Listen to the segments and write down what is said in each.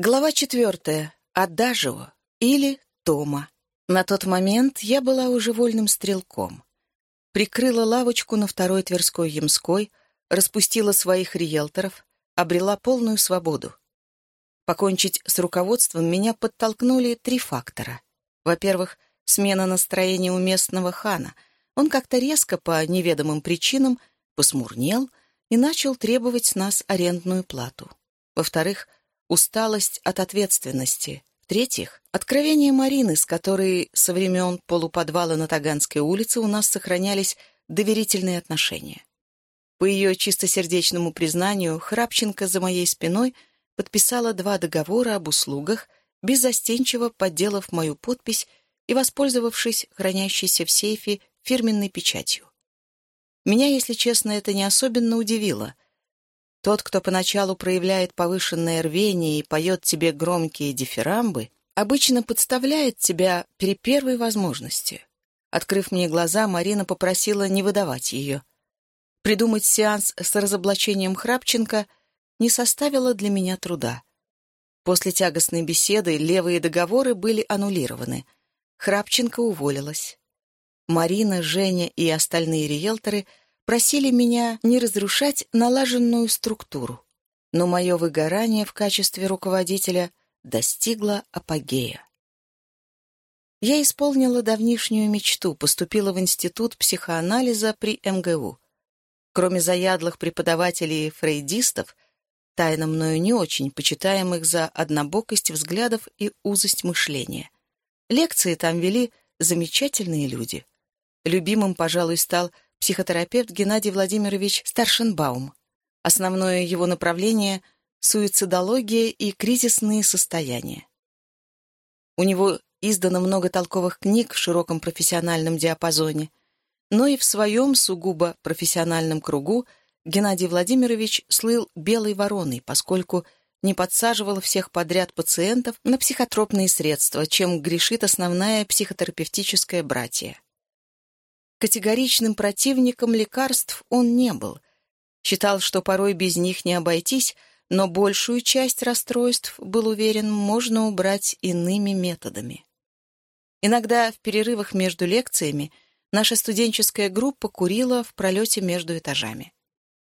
Глава четвертая. Адажио или Тома. На тот момент я была уже вольным стрелком. Прикрыла лавочку на второй Тверской Ямской, распустила своих риэлторов, обрела полную свободу. Покончить с руководством меня подтолкнули три фактора. Во-первых, смена настроения у местного хана. Он как-то резко, по неведомым причинам, посмурнел и начал требовать с нас арендную плату. Во-вторых, усталость от ответственности. В-третьих, откровение Марины, с которой со времен полуподвала на Таганской улице у нас сохранялись доверительные отношения. По ее чистосердечному признанию, Храпченко за моей спиной подписала два договора об услугах, беззастенчиво подделав мою подпись и воспользовавшись хранящейся в сейфе фирменной печатью. Меня, если честно, это не особенно удивило — тот, кто поначалу проявляет повышенное рвение и поет тебе громкие дифирамбы, обычно подставляет тебя при первой возможности. Открыв мне глаза, Марина попросила не выдавать ее. Придумать сеанс с разоблачением Храпченко не составило для меня труда. После тягостной беседы левые договоры были аннулированы. Храпченко уволилась. Марина, Женя и остальные риэлторы — просили меня не разрушать налаженную структуру, но мое выгорание в качестве руководителя достигло апогея. Я исполнила давнишнюю мечту, поступила в Институт психоанализа при МГУ. Кроме заядлых преподавателей фрейдистов, тайно мною не очень почитаемых за однобокость взглядов и узость мышления. Лекции там вели замечательные люди. Любимым, пожалуй, стал психотерапевт Геннадий Владимирович Старшенбаум. Основное его направление — суицидология и кризисные состояния. У него издано много толковых книг в широком профессиональном диапазоне, но и в своем сугубо профессиональном кругу Геннадий Владимирович слыл белой вороной, поскольку не подсаживал всех подряд пациентов на психотропные средства, чем грешит основная психотерапевтическая братья. Категоричным противником лекарств он не был. Считал, что порой без них не обойтись, но большую часть расстройств, был уверен, можно убрать иными методами. Иногда в перерывах между лекциями наша студенческая группа курила в пролете между этажами.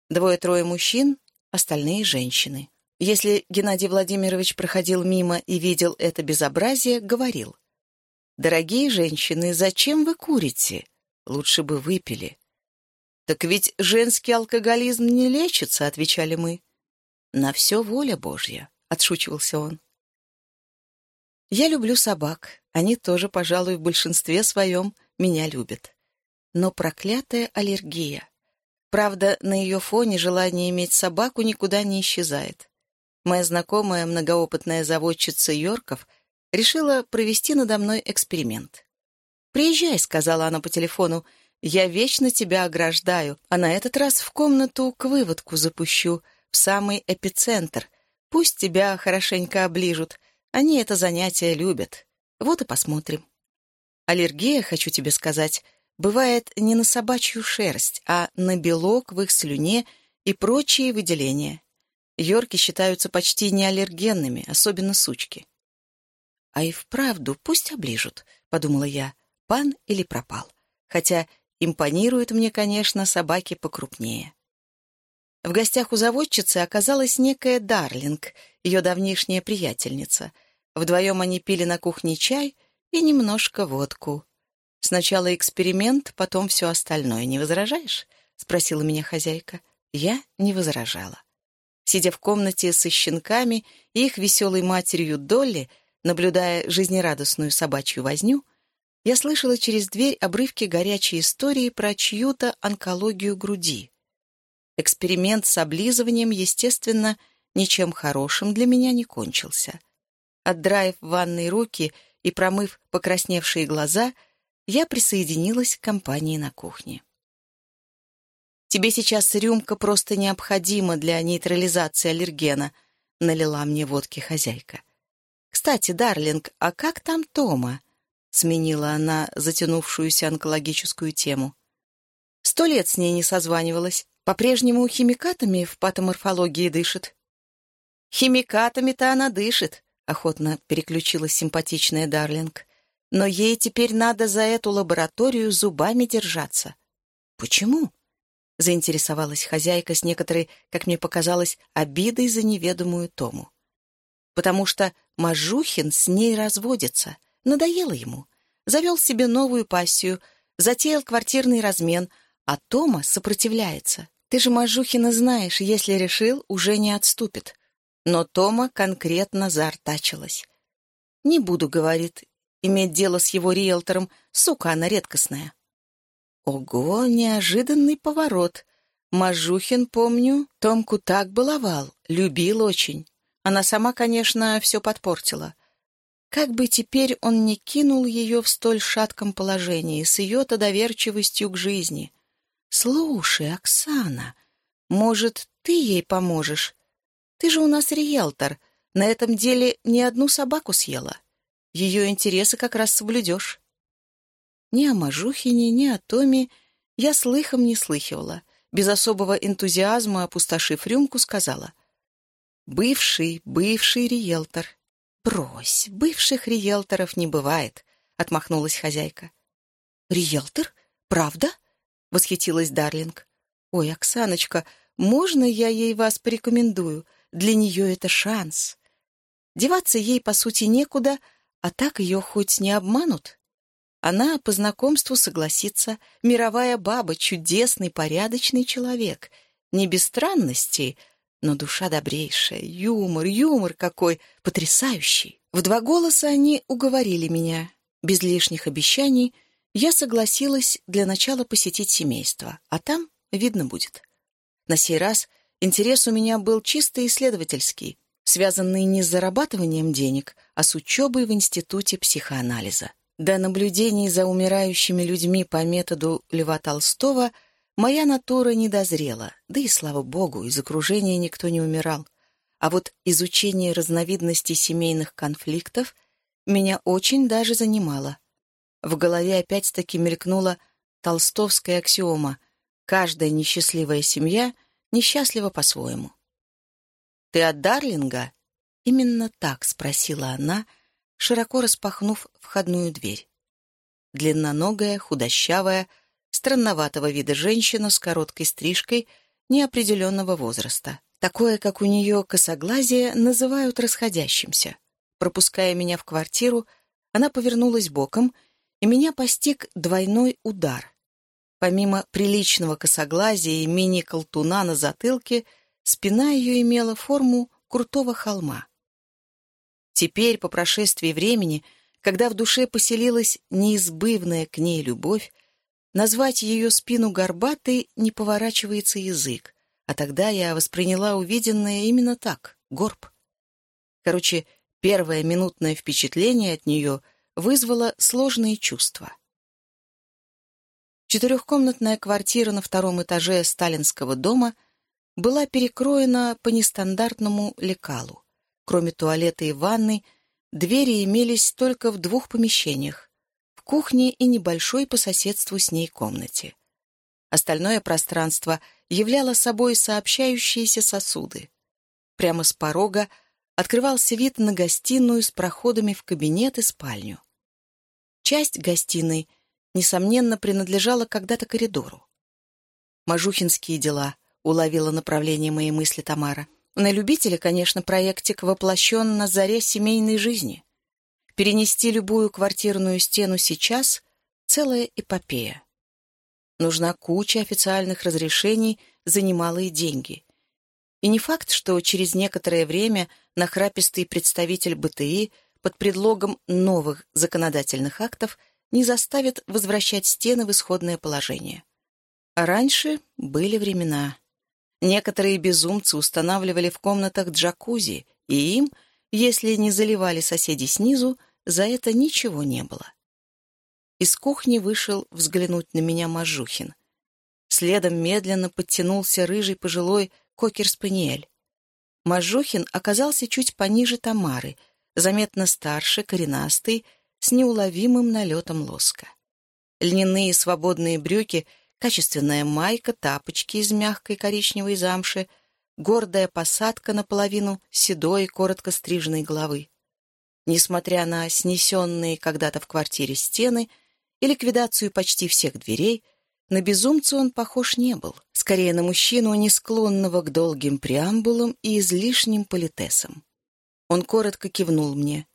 Двое-трое мужчин, остальные — женщины. Если Геннадий Владимирович проходил мимо и видел это безобразие, говорил. «Дорогие женщины, зачем вы курите? Лучше бы выпили. «Так ведь женский алкоголизм не лечится», — отвечали мы. «На все воля Божья», — отшучивался он. Я люблю собак. Они тоже, пожалуй, в большинстве своем меня любят. Но проклятая аллергия. Правда, на ее фоне желание иметь собаку никуда не исчезает. Моя знакомая многоопытная заводчица Йорков решила провести надо мной эксперимент. «Приезжай», — сказала она по телефону. «Я вечно тебя ограждаю, а на этот раз в комнату к выводку запущу, в самый эпицентр. Пусть тебя хорошенько оближут. Они это занятие любят. Вот и посмотрим». Аллергия, хочу тебе сказать, бывает не на собачью шерсть, а на белок в их слюне и прочие выделения. Йорки считаются почти неаллергенными, особенно сучки. «А и вправду пусть оближут», — подумала я пан или пропал. Хотя импонируют мне, конечно, собаки покрупнее. В гостях у заводчицы оказалась некая Дарлинг, ее давнишняя приятельница. Вдвоем они пили на кухне чай и немножко водку. Сначала эксперимент, потом все остальное. Не возражаешь? — спросила меня хозяйка. Я не возражала. Сидя в комнате со щенками и их веселой матерью Долли, наблюдая жизнерадостную собачью возню, я слышала через дверь обрывки горячей истории про чью-то онкологию груди. Эксперимент с облизыванием, естественно, ничем хорошим для меня не кончился. Отдраив ванной руки и промыв покрасневшие глаза, я присоединилась к компании на кухне. «Тебе сейчас рюмка просто необходима для нейтрализации аллергена», — налила мне водки хозяйка. «Кстати, Дарлинг, а как там Тома? Сменила она затянувшуюся онкологическую тему. Сто лет с ней не созванивалась. По-прежнему химикатами в патоморфологии дышит. «Химикатами-то она дышит», — охотно переключилась симпатичная Дарлинг. «Но ей теперь надо за эту лабораторию зубами держаться». «Почему?» — заинтересовалась хозяйка с некоторой, как мне показалось, обидой за неведомую Тому. «Потому что Мажухин с ней разводится. Надоело ему. Завел себе новую пассию, затеял квартирный размен, а Тома сопротивляется. Ты же Мажухина знаешь, если решил, уже не отступит. Но Тома конкретно заортачилась. «Не буду», — говорит, — «иметь дело с его риэлтором, сука она редкостная». Ого, неожиданный поворот. Мажухин, помню, Томку так баловал, любил очень. Она сама, конечно, все подпортила. Как бы теперь он не кинул ее в столь шатком положении, с ее-то доверчивостью к жизни. «Слушай, Оксана, может, ты ей поможешь? Ты же у нас риэлтор, на этом деле ни одну собаку съела. Ее интересы как раз соблюдешь». Ни о Мажухине, ни о Томе я слыхом не слыхивала. Без особого энтузиазма, опустошив рюмку, сказала. «Бывший, бывший риэлтор». «Брось, бывших риэлторов не бывает», — отмахнулась хозяйка. «Риэлтор? Правда?» — восхитилась Дарлинг. «Ой, Оксаночка, можно я ей вас порекомендую? Для нее это шанс. Деваться ей, по сути, некуда, а так ее хоть не обманут». Она по знакомству согласится. Мировая баба, чудесный, порядочный человек. Не без странностей, но душа добрейшая. Юмор, юмор какой, потрясающий. В два голоса они уговорили меня. Без лишних обещаний я согласилась для начала посетить семейство, а там видно будет. На сей раз интерес у меня был чисто исследовательский, связанный не с зарабатыванием денег, а с учебой в Институте психоанализа. До наблюдений за умирающими людьми по методу Льва Толстого моя натура не дозрела, да и, слава богу, из окружения никто не умирал. А вот изучение разновидностей семейных конфликтов меня очень даже занимало. В голове опять-таки мелькнула толстовская аксиома «Каждая несчастливая семья несчастлива по-своему». «Ты от Дарлинга?» Именно так спросила она, — широко распахнув входную дверь. Длинноногая, худощавая, странноватого вида женщина с короткой стрижкой неопределенного возраста. Такое, как у нее косоглазие, называют расходящимся. Пропуская меня в квартиру, она повернулась боком, и меня постиг двойной удар. Помимо приличного косоглазия и мини-колтуна на затылке, спина ее имела форму крутого холма. Теперь, по прошествии времени, когда в душе поселилась неизбывная к ней любовь, назвать ее спину горбатой не поворачивается язык, а тогда я восприняла увиденное именно так — горб. Короче, первое минутное впечатление от нее вызвало сложные чувства. Четырехкомнатная квартира на втором этаже сталинского дома была перекроена по нестандартному лекалу. Кроме туалета и ванной, двери имелись только в двух помещениях — кухне и небольшой по соседству с ней комнате. Остальное пространство являло собой сообщающиеся сосуды. Прямо с порога открывался вид на гостиную с проходами в кабинет и спальню. Часть гостиной, несомненно, принадлежала когда-то коридору. «Мажухинские дела», — уловила направление моей мысли Тамара. На любителя, конечно, проектик воплощен на заре семейной жизни. Перенести любую квартирную стену сейчас — целая эпопея. Нужна куча официальных разрешений за немалые деньги. И не факт, что через некоторое время нахрапистый представитель БТИ под предлогом новых законодательных актов не заставит возвращать стены в исходное положение. А раньше были времена. Некоторые безумцы устанавливали в комнатах джакузи, и им, если не заливали соседи снизу, за это ничего не было. Из кухни вышел взглянуть на меня Мажухин. Следом медленно подтянулся рыжий пожилой кокер-спаниель. Мажухин оказался чуть пониже Тамары, заметно старше, коренастый, с неуловимым налетом лоска. Льняные свободные брюки — качественная майка, тапочки из мягкой коричневой замши, гордая посадка наполовину седой, коротко стриженной головы. Несмотря на снесенные когда-то в квартире стены и ликвидацию почти всех дверей, на безумца он похож не был, скорее на мужчину, не склонного к долгим преамбулам и излишним политесам. Он коротко кивнул мне.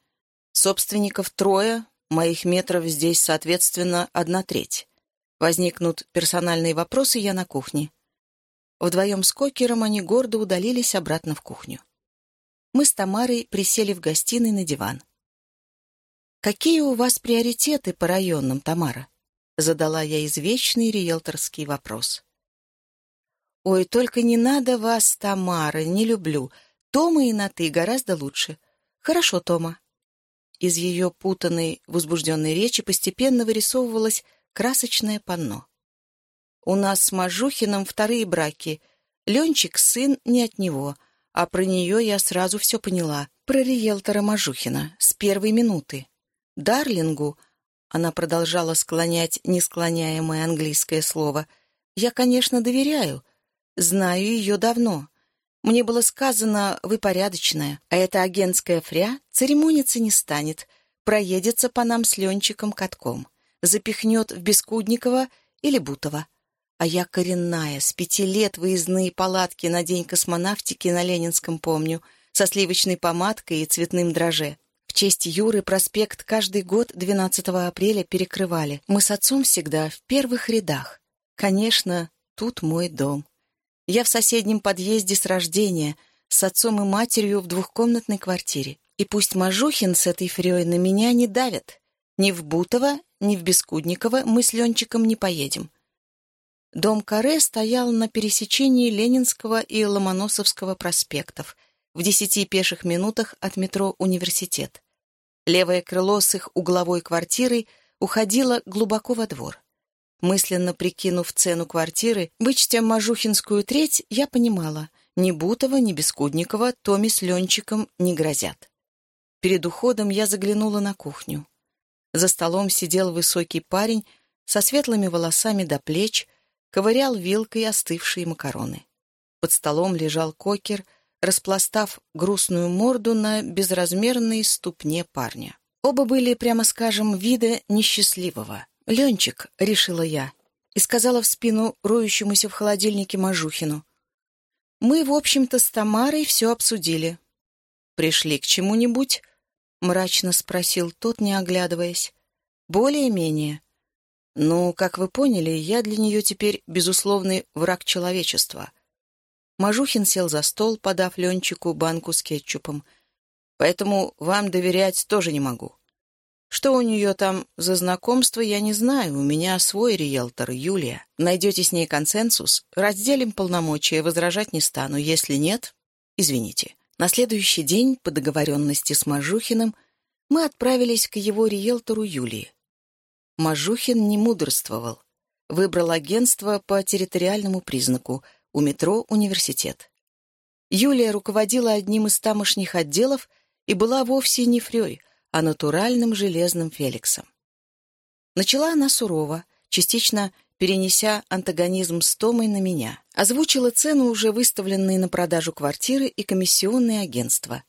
Собственников трое, моих метров здесь, соответственно, одна треть. Возникнут персональные вопросы, я на кухне. Вдвоем с Кокером они гордо удалились обратно в кухню. Мы с Тамарой присели в гостиной на диван. «Какие у вас приоритеты по районам, Тамара?» Задала я извечный риэлторский вопрос. «Ой, только не надо вас, Тамара, не люблю. Тома и на «ты» гораздо лучше. Хорошо, Тома». Из ее путанной, возбужденной речи постепенно вырисовывалось красочное панно. «У нас с Мажухиным вторые браки. Ленчик — сын не от него, а про нее я сразу все поняла. Про риэлтора Мажухина, с первой минуты. Дарлингу — она продолжала склонять несклоняемое английское слово. «Я, конечно, доверяю. Знаю ее давно. Мне было сказано, вы порядочная, а эта агентская фря церемониться не станет, проедется по нам с Ленчиком катком, запихнет в Бескудникова или Бутова. А я коренная, с пяти лет выездные палатки на День космонавтики на Ленинском помню, со сливочной помадкой и цветным дроже. В честь Юры проспект каждый год 12 апреля перекрывали. Мы с отцом всегда в первых рядах. Конечно, тут мой дом. Я в соседнем подъезде с рождения, с отцом и матерью в двухкомнатной квартире. И пусть Мажухин с этой фрёй на меня не давят. Ни в Бутово, ни в Бескудниково мы с Ленчиком не поедем. Дом Каре стоял на пересечении Ленинского и Ломоносовского проспектов — в десяти пеших минутах от метро «Университет». Левое крыло с их угловой квартирой уходило глубоко во двор. Мысленно прикинув цену квартиры, вычтя Мажухинскую треть, я понимала, ни Бутова, ни Бескудникова Томи с Ленчиком не грозят. Перед уходом я заглянула на кухню. За столом сидел высокий парень со светлыми волосами до плеч, ковырял вилкой остывшие макароны. Под столом лежал кокер — распластав грустную морду на безразмерной ступне парня. Оба были, прямо скажем, вида несчастливого. «Ленчик», — решила я, и сказала в спину роющемуся в холодильнике Мажухину. «Мы, в общем-то, с Тамарой все обсудили». «Пришли к чему-нибудь?» — мрачно спросил тот, не оглядываясь. «Более-менее. Ну, как вы поняли, я для нее теперь безусловный враг человечества. Мажухин сел за стол, подав Ленчику банку с кетчупом. «Поэтому вам доверять тоже не могу. Что у нее там за знакомство, я не знаю. У меня свой риэлтор, Юлия. Найдете с ней консенсус, разделим полномочия, возражать не стану. Если нет, извините». На следующий день, по договоренности с Мажухиным, мы отправились к его риэлтору Юлии. Мажухин не мудрствовал. Выбрал агентство по территориальному признаку — у метро «Университет». Юлия руководила одним из тамошних отделов и была вовсе не Фрёй, а натуральным железным Феликсом. Начала она сурово, частично перенеся антагонизм с Томой на меня. Озвучила цену уже выставленные на продажу квартиры и комиссионные агентства.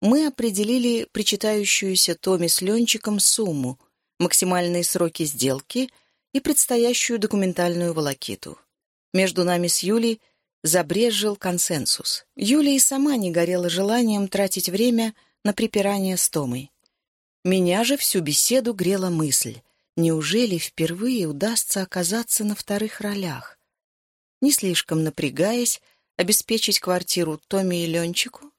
Мы определили причитающуюся Томе с Ленчиком сумму, максимальные сроки сделки и предстоящую документальную волокиту. Между нами с Юлей забрежил консенсус. Юля и сама не горела желанием тратить время на припирание с Томой. Меня же всю беседу грела мысль, неужели впервые удастся оказаться на вторых ролях? Не слишком напрягаясь, обеспечить квартиру Томе и Ленчику?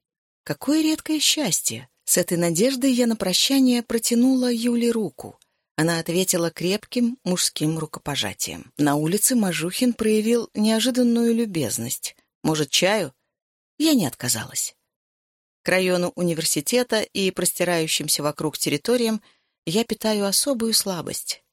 Какое редкое счастье! С этой надеждой я на прощание протянула Юле руку — она ответила крепким мужским рукопожатием. На улице Мажухин проявил неожиданную любезность. «Может, чаю?» Я не отказалась. К району университета и простирающимся вокруг территориям я питаю особую слабость.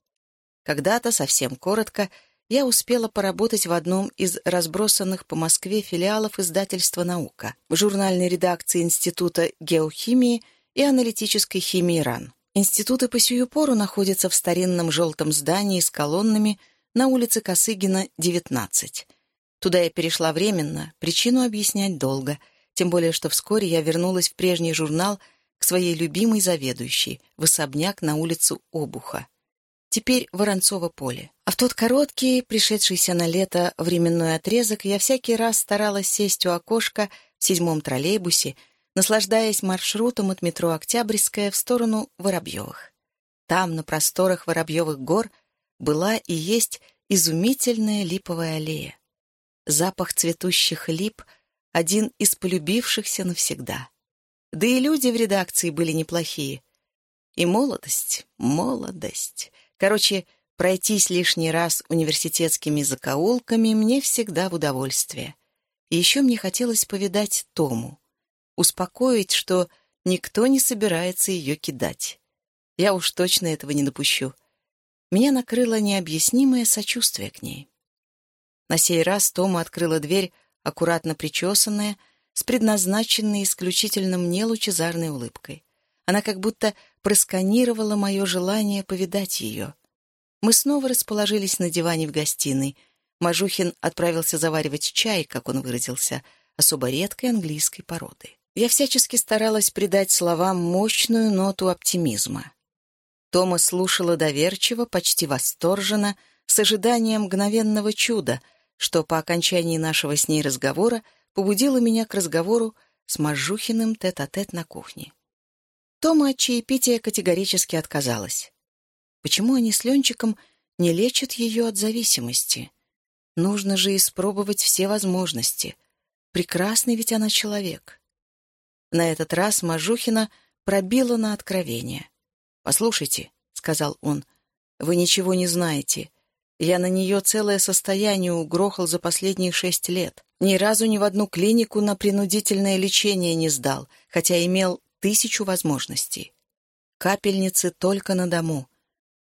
Когда-то, совсем коротко, я успела поработать в одном из разбросанных по Москве филиалов издательства «Наука» в журнальной редакции Института геохимии и аналитической химии РАН. Институты по сию пору находятся в старинном желтом здании с колоннами на улице Косыгина, 19. Туда я перешла временно, причину объяснять долго, тем более что вскоре я вернулась в прежний журнал к своей любимой заведующей, в особняк на улицу Обуха. Теперь Воронцово поле. А в тот короткий, пришедшийся на лето временной отрезок, я всякий раз старалась сесть у окошка в седьмом троллейбусе, наслаждаясь маршрутом от метро Октябрьская в сторону Воробьевых. Там, на просторах Воробьевых гор, была и есть изумительная липовая аллея. Запах цветущих лип — один из полюбившихся навсегда. Да и люди в редакции были неплохие. И молодость, молодость. Короче, пройтись лишний раз университетскими закоулками мне всегда в удовольствие. И еще мне хотелось повидать Тому. Успокоить, что никто не собирается ее кидать. Я уж точно этого не допущу. Меня накрыло необъяснимое сочувствие к ней. На сей раз Тома открыла дверь, аккуратно причесанная, с предназначенной исключительно мне лучезарной улыбкой. Она как будто просканировала мое желание повидать ее. Мы снова расположились на диване в гостиной. Мажухин отправился заваривать чай, как он выразился, особо редкой английской породы. Я всячески старалась придать словам мощную ноту оптимизма. Тома слушала доверчиво, почти восторженно, с ожиданием мгновенного чуда, что по окончании нашего с ней разговора побудило меня к разговору с Мажухиным тет-а-тет -тет на кухне. Тома от чаепития категорически отказалась. Почему они с Ленчиком не лечат ее от зависимости? Нужно же испробовать все возможности. Прекрасный ведь она человек. На этот раз Мажухина пробила на откровение. «Послушайте», — сказал он, — «вы ничего не знаете. Я на нее целое состояние угрохал за последние шесть лет. Ни разу ни в одну клинику на принудительное лечение не сдал, хотя имел тысячу возможностей. Капельницы только на дому.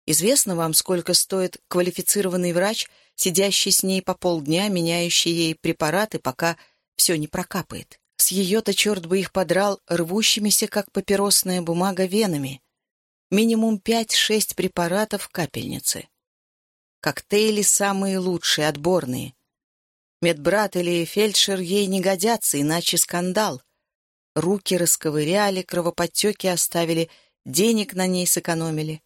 Известно вам, сколько стоит квалифицированный врач, сидящий с ней по полдня, меняющий ей препараты, пока все не прокапает. С ее-то черт бы их подрал рвущимися, как папиросная бумага, венами минимум 5-6 препаратов в капельнице. Коктейли самые лучшие, отборные. Медбрат или фельдшер ей не годятся, иначе скандал. Руки расковыряли, кровоподтеки оставили, денег на ней сэкономили.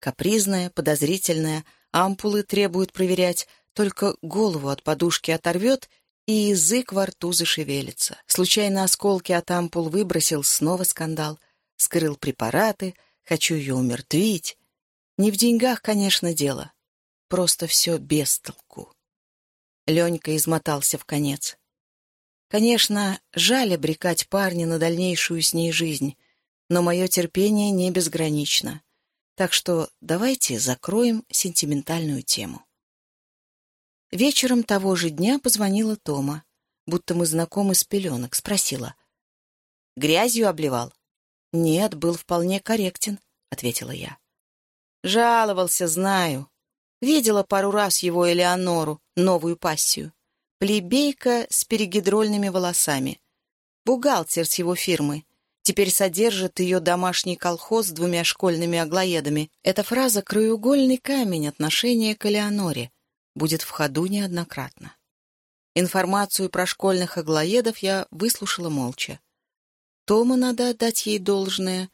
Капризная, подозрительная, ампулы требуют проверять, только голову от подушки оторвет и язык во рту зашевелится. Случайно осколки от ампул выбросил, снова скандал. Скрыл препараты — Хочу ее умертвить. Не в деньгах, конечно, дело. Просто все без толку. Ленька измотался в конец. Конечно, жаль обрекать парня на дальнейшую с ней жизнь, но мое терпение не безгранично. Так что давайте закроем сентиментальную тему. Вечером того же дня позвонила Тома, будто мы знакомы с пеленок, спросила. «Грязью обливал?» «Нет, был вполне корректен», — ответила я. «Жаловался, знаю. Видела пару раз его Элеонору, новую пассию. Плебейка с перегидрольными волосами. Бухгалтер с его фирмы. Теперь содержит ее домашний колхоз с двумя школьными аглоедами. Эта фраза — краеугольный камень отношения к Элеоноре. Будет в ходу неоднократно. Информацию про школьных аглоедов я выслушала молча. Тома, надо отдать ей должное,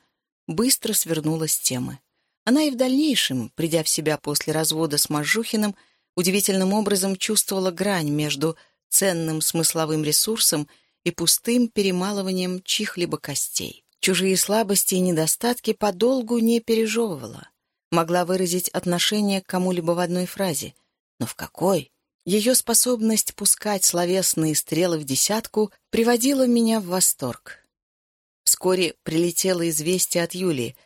быстро свернула с темы. Она и в дальнейшем, придя в себя после развода с Мажухиным, удивительным образом чувствовала грань между ценным смысловым ресурсом и пустым перемалыванием чьих-либо костей. Чужие слабости и недостатки подолгу не пережевывала. Могла выразить отношение к кому-либо в одной фразе. Но в какой? Ее способность пускать словесные стрелы в десятку приводила меня в восторг. Вскоре прилетело известие от Юлии.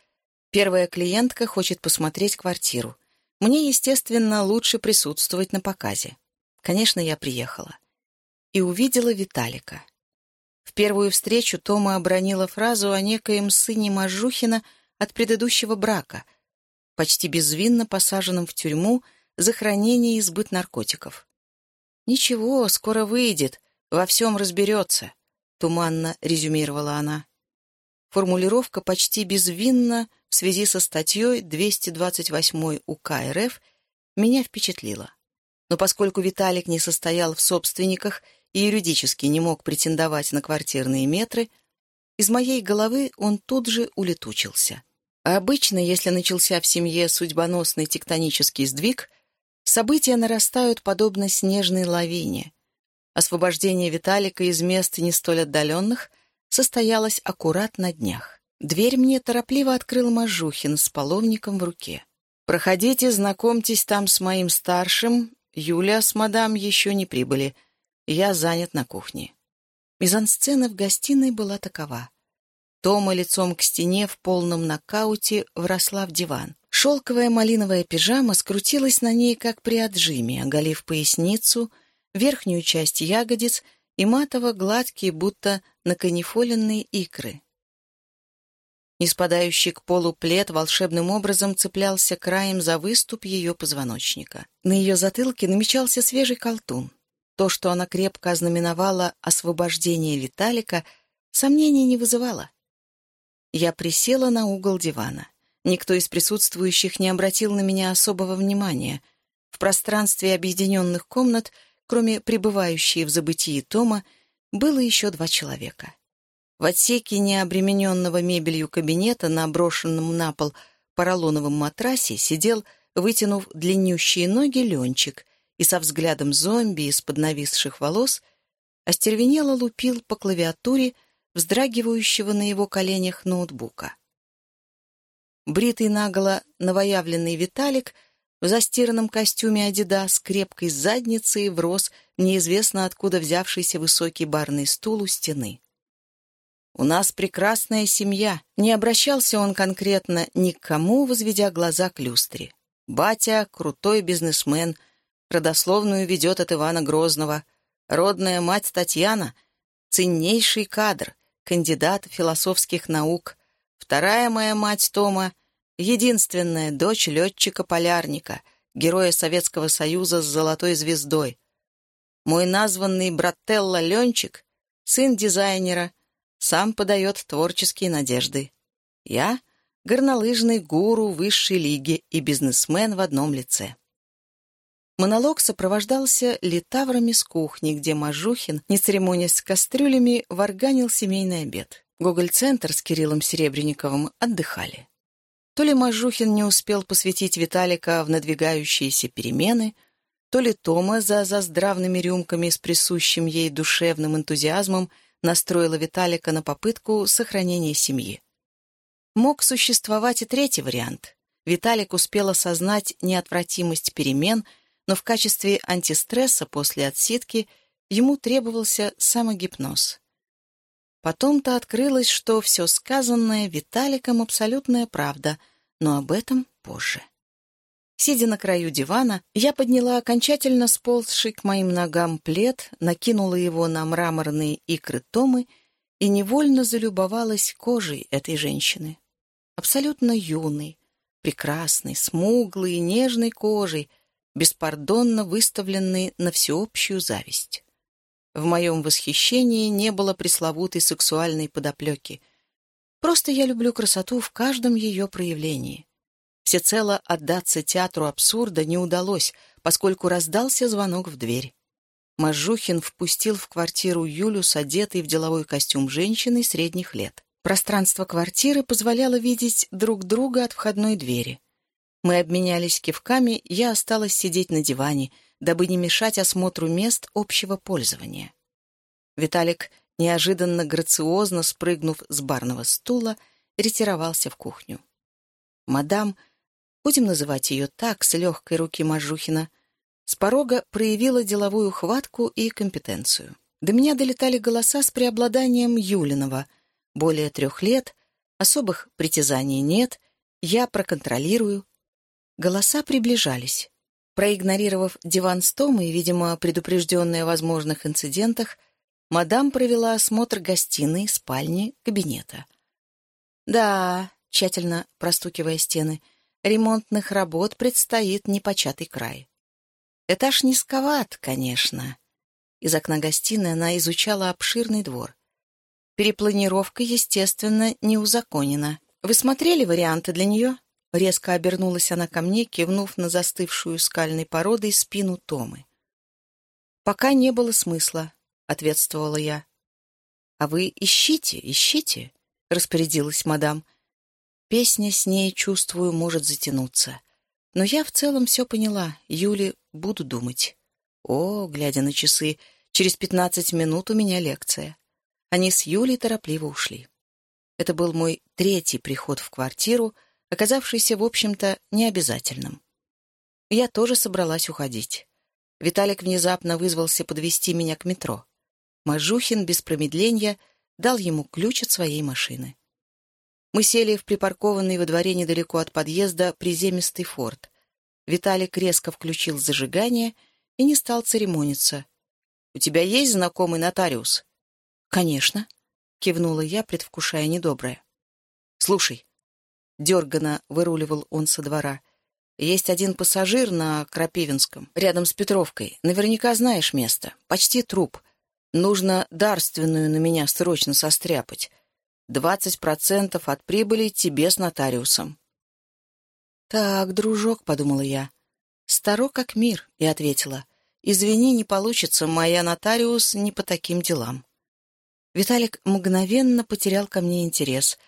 Первая клиентка хочет посмотреть квартиру. Мне, естественно, лучше присутствовать на показе. Конечно, я приехала. И увидела Виталика. В первую встречу Тома обронила фразу о некоем сыне Мажухина от предыдущего брака, почти безвинно посаженном в тюрьму за хранение и сбыт наркотиков. «Ничего, скоро выйдет, во всем разберется», — туманно резюмировала она. Формулировка почти безвинна в связи со статьей 228 УК РФ меня впечатлила. Но поскольку Виталик не состоял в собственниках и юридически не мог претендовать на квартирные метры, из моей головы он тут же улетучился. А обычно, если начался в семье судьбоносный тектонический сдвиг, события нарастают подобно снежной лавине. Освобождение Виталика из мест не столь отдаленных состоялось аккурат на днях. Дверь мне торопливо открыл Мажухин с половником в руке. «Проходите, знакомьтесь там с моим старшим. Юля с мадам еще не прибыли. Я занят на кухне». Мизансцена в гостиной была такова. Тома лицом к стене в полном нокауте вросла в диван. Шелковая малиновая пижама скрутилась на ней, как при отжиме, оголив поясницу, верхнюю часть ягодиц и матово-гладкие, будто наканифоленные икры. Не спадающий к полу плед волшебным образом цеплялся краем за выступ ее позвоночника. На ее затылке намечался свежий колтун. То, что она крепко ознаменовала освобождение Виталика, сомнений не вызывало. Я присела на угол дивана. Никто из присутствующих не обратил на меня особого внимания. В пространстве объединенных комнат, кроме пребывающей в забытии Тома, было еще два человека. В отсеке необремененного мебелью кабинета на брошенном на пол поролоновом матрасе сидел, вытянув длиннющие ноги, Ленчик и со взглядом зомби из-под нависших волос остервенело лупил по клавиатуре вздрагивающего на его коленях ноутбука. Бритый наголо новоявленный Виталик в застиранном костюме «Адидас» крепкой задницей врос в неизвестно откуда взявшийся высокий барный стул у стены. «У нас прекрасная семья», — не обращался он конкретно ни к кому, возведя глаза к люстре. «Батя — крутой бизнесмен, родословную ведет от Ивана Грозного. Родная мать Татьяна — ценнейший кадр, кандидат философских наук. Вторая моя мать Тома — единственная дочь летчика-полярника, героя Советского Союза с золотой звездой. Мой названный брателла Ленчик — сын дизайнера, сам подает творческие надежды. Я — горнолыжный гуру высшей лиги и бизнесмен в одном лице. Монолог сопровождался литаврами с кухни, где Мажухин, не церемонясь с кастрюлями, варганил семейный обед. Гоголь-центр с Кириллом Серебренниковым отдыхали. То ли Мажухин не успел посвятить Виталика в надвигающиеся перемены, то ли Тома за заздравными рюмками с присущим ей душевным энтузиазмом настроила Виталика на попытку сохранения семьи. Мог существовать и третий вариант. Виталик успел осознать неотвратимость перемен — но в качестве антистресса после отсидки ему требовался самогипноз. Потом-то открылось, что все сказанное Виталиком абсолютная правда, но об этом позже. Сидя на краю дивана, я подняла окончательно сползший к моим ногам плед, накинула его на мраморные икры Томы и невольно залюбовалась кожей этой женщины. Абсолютно юной, прекрасной, смуглой и нежной кожей, беспардонно выставленные на всеобщую зависть. В моем восхищении не было пресловутой сексуальной подоплеки. Просто я люблю красоту в каждом ее проявлении. Всецело отдаться театру абсурда не удалось, поскольку раздался звонок в дверь. Мажухин впустил в квартиру Юлю с одетой в деловой костюм женщиной средних лет. Пространство квартиры позволяло видеть друг друга от входной двери. Мы обменялись кивками, я осталась сидеть на диване, дабы не мешать осмотру мест общего пользования. Виталик, неожиданно грациозно спрыгнув с барного стула, ретировался в кухню. Мадам, будем называть ее так, с легкой руки Мажухина, с порога проявила деловую хватку и компетенцию. До меня долетали голоса с преобладанием Юлинова. Более трех лет, особых притязаний нет, я проконтролирую, Голоса приближались. Проигнорировав диван с Томой, видимо, предупрежденная о возможных инцидентах, мадам провела осмотр гостиной, спальни, кабинета. «Да», — тщательно простукивая стены, — «ремонтных работ предстоит непочатый край». Этаж низковат, конечно. Из окна гостиной она изучала обширный двор. Перепланировка, естественно, не узаконена. Вы смотрели варианты для нее? — резко обернулась она ко мне, кивнув на застывшую скальной породой спину Томы. «Пока не было смысла», — ответствовала я. «А вы ищите, ищите», — распорядилась мадам. «Песня с ней, чувствую, может затянуться. Но я в целом все поняла. Юли, буду думать». «О», — глядя на часы, — «через пятнадцать минут у меня лекция». Они с Юлей торопливо ушли. Это был мой третий приход в квартиру, оказавшийся, в общем-то, необязательным. Я тоже собралась уходить. Виталик внезапно вызвался подвести меня к метро. Мажухин без промедления дал ему ключ от своей машины. Мы сели в припаркованный во дворе недалеко от подъезда приземистый форт. Виталик резко включил зажигание и не стал церемониться. «У тебя есть знакомый нотариус?» «Конечно», — кивнула я, предвкушая недоброе. «Слушай», — дерганно выруливал он со двора, есть один пассажир на Крапивинском, рядом с Петровкой. Наверняка знаешь место. Почти труп. Нужно дарственную на меня срочно состряпать. Двадцать процентов от прибыли тебе с нотариусом. «Так, дружок», — подумала я. «Старо как мир», — и ответила. «Извини, не получится, моя нотариус не по таким делам». Виталик мгновенно потерял ко мне интерес.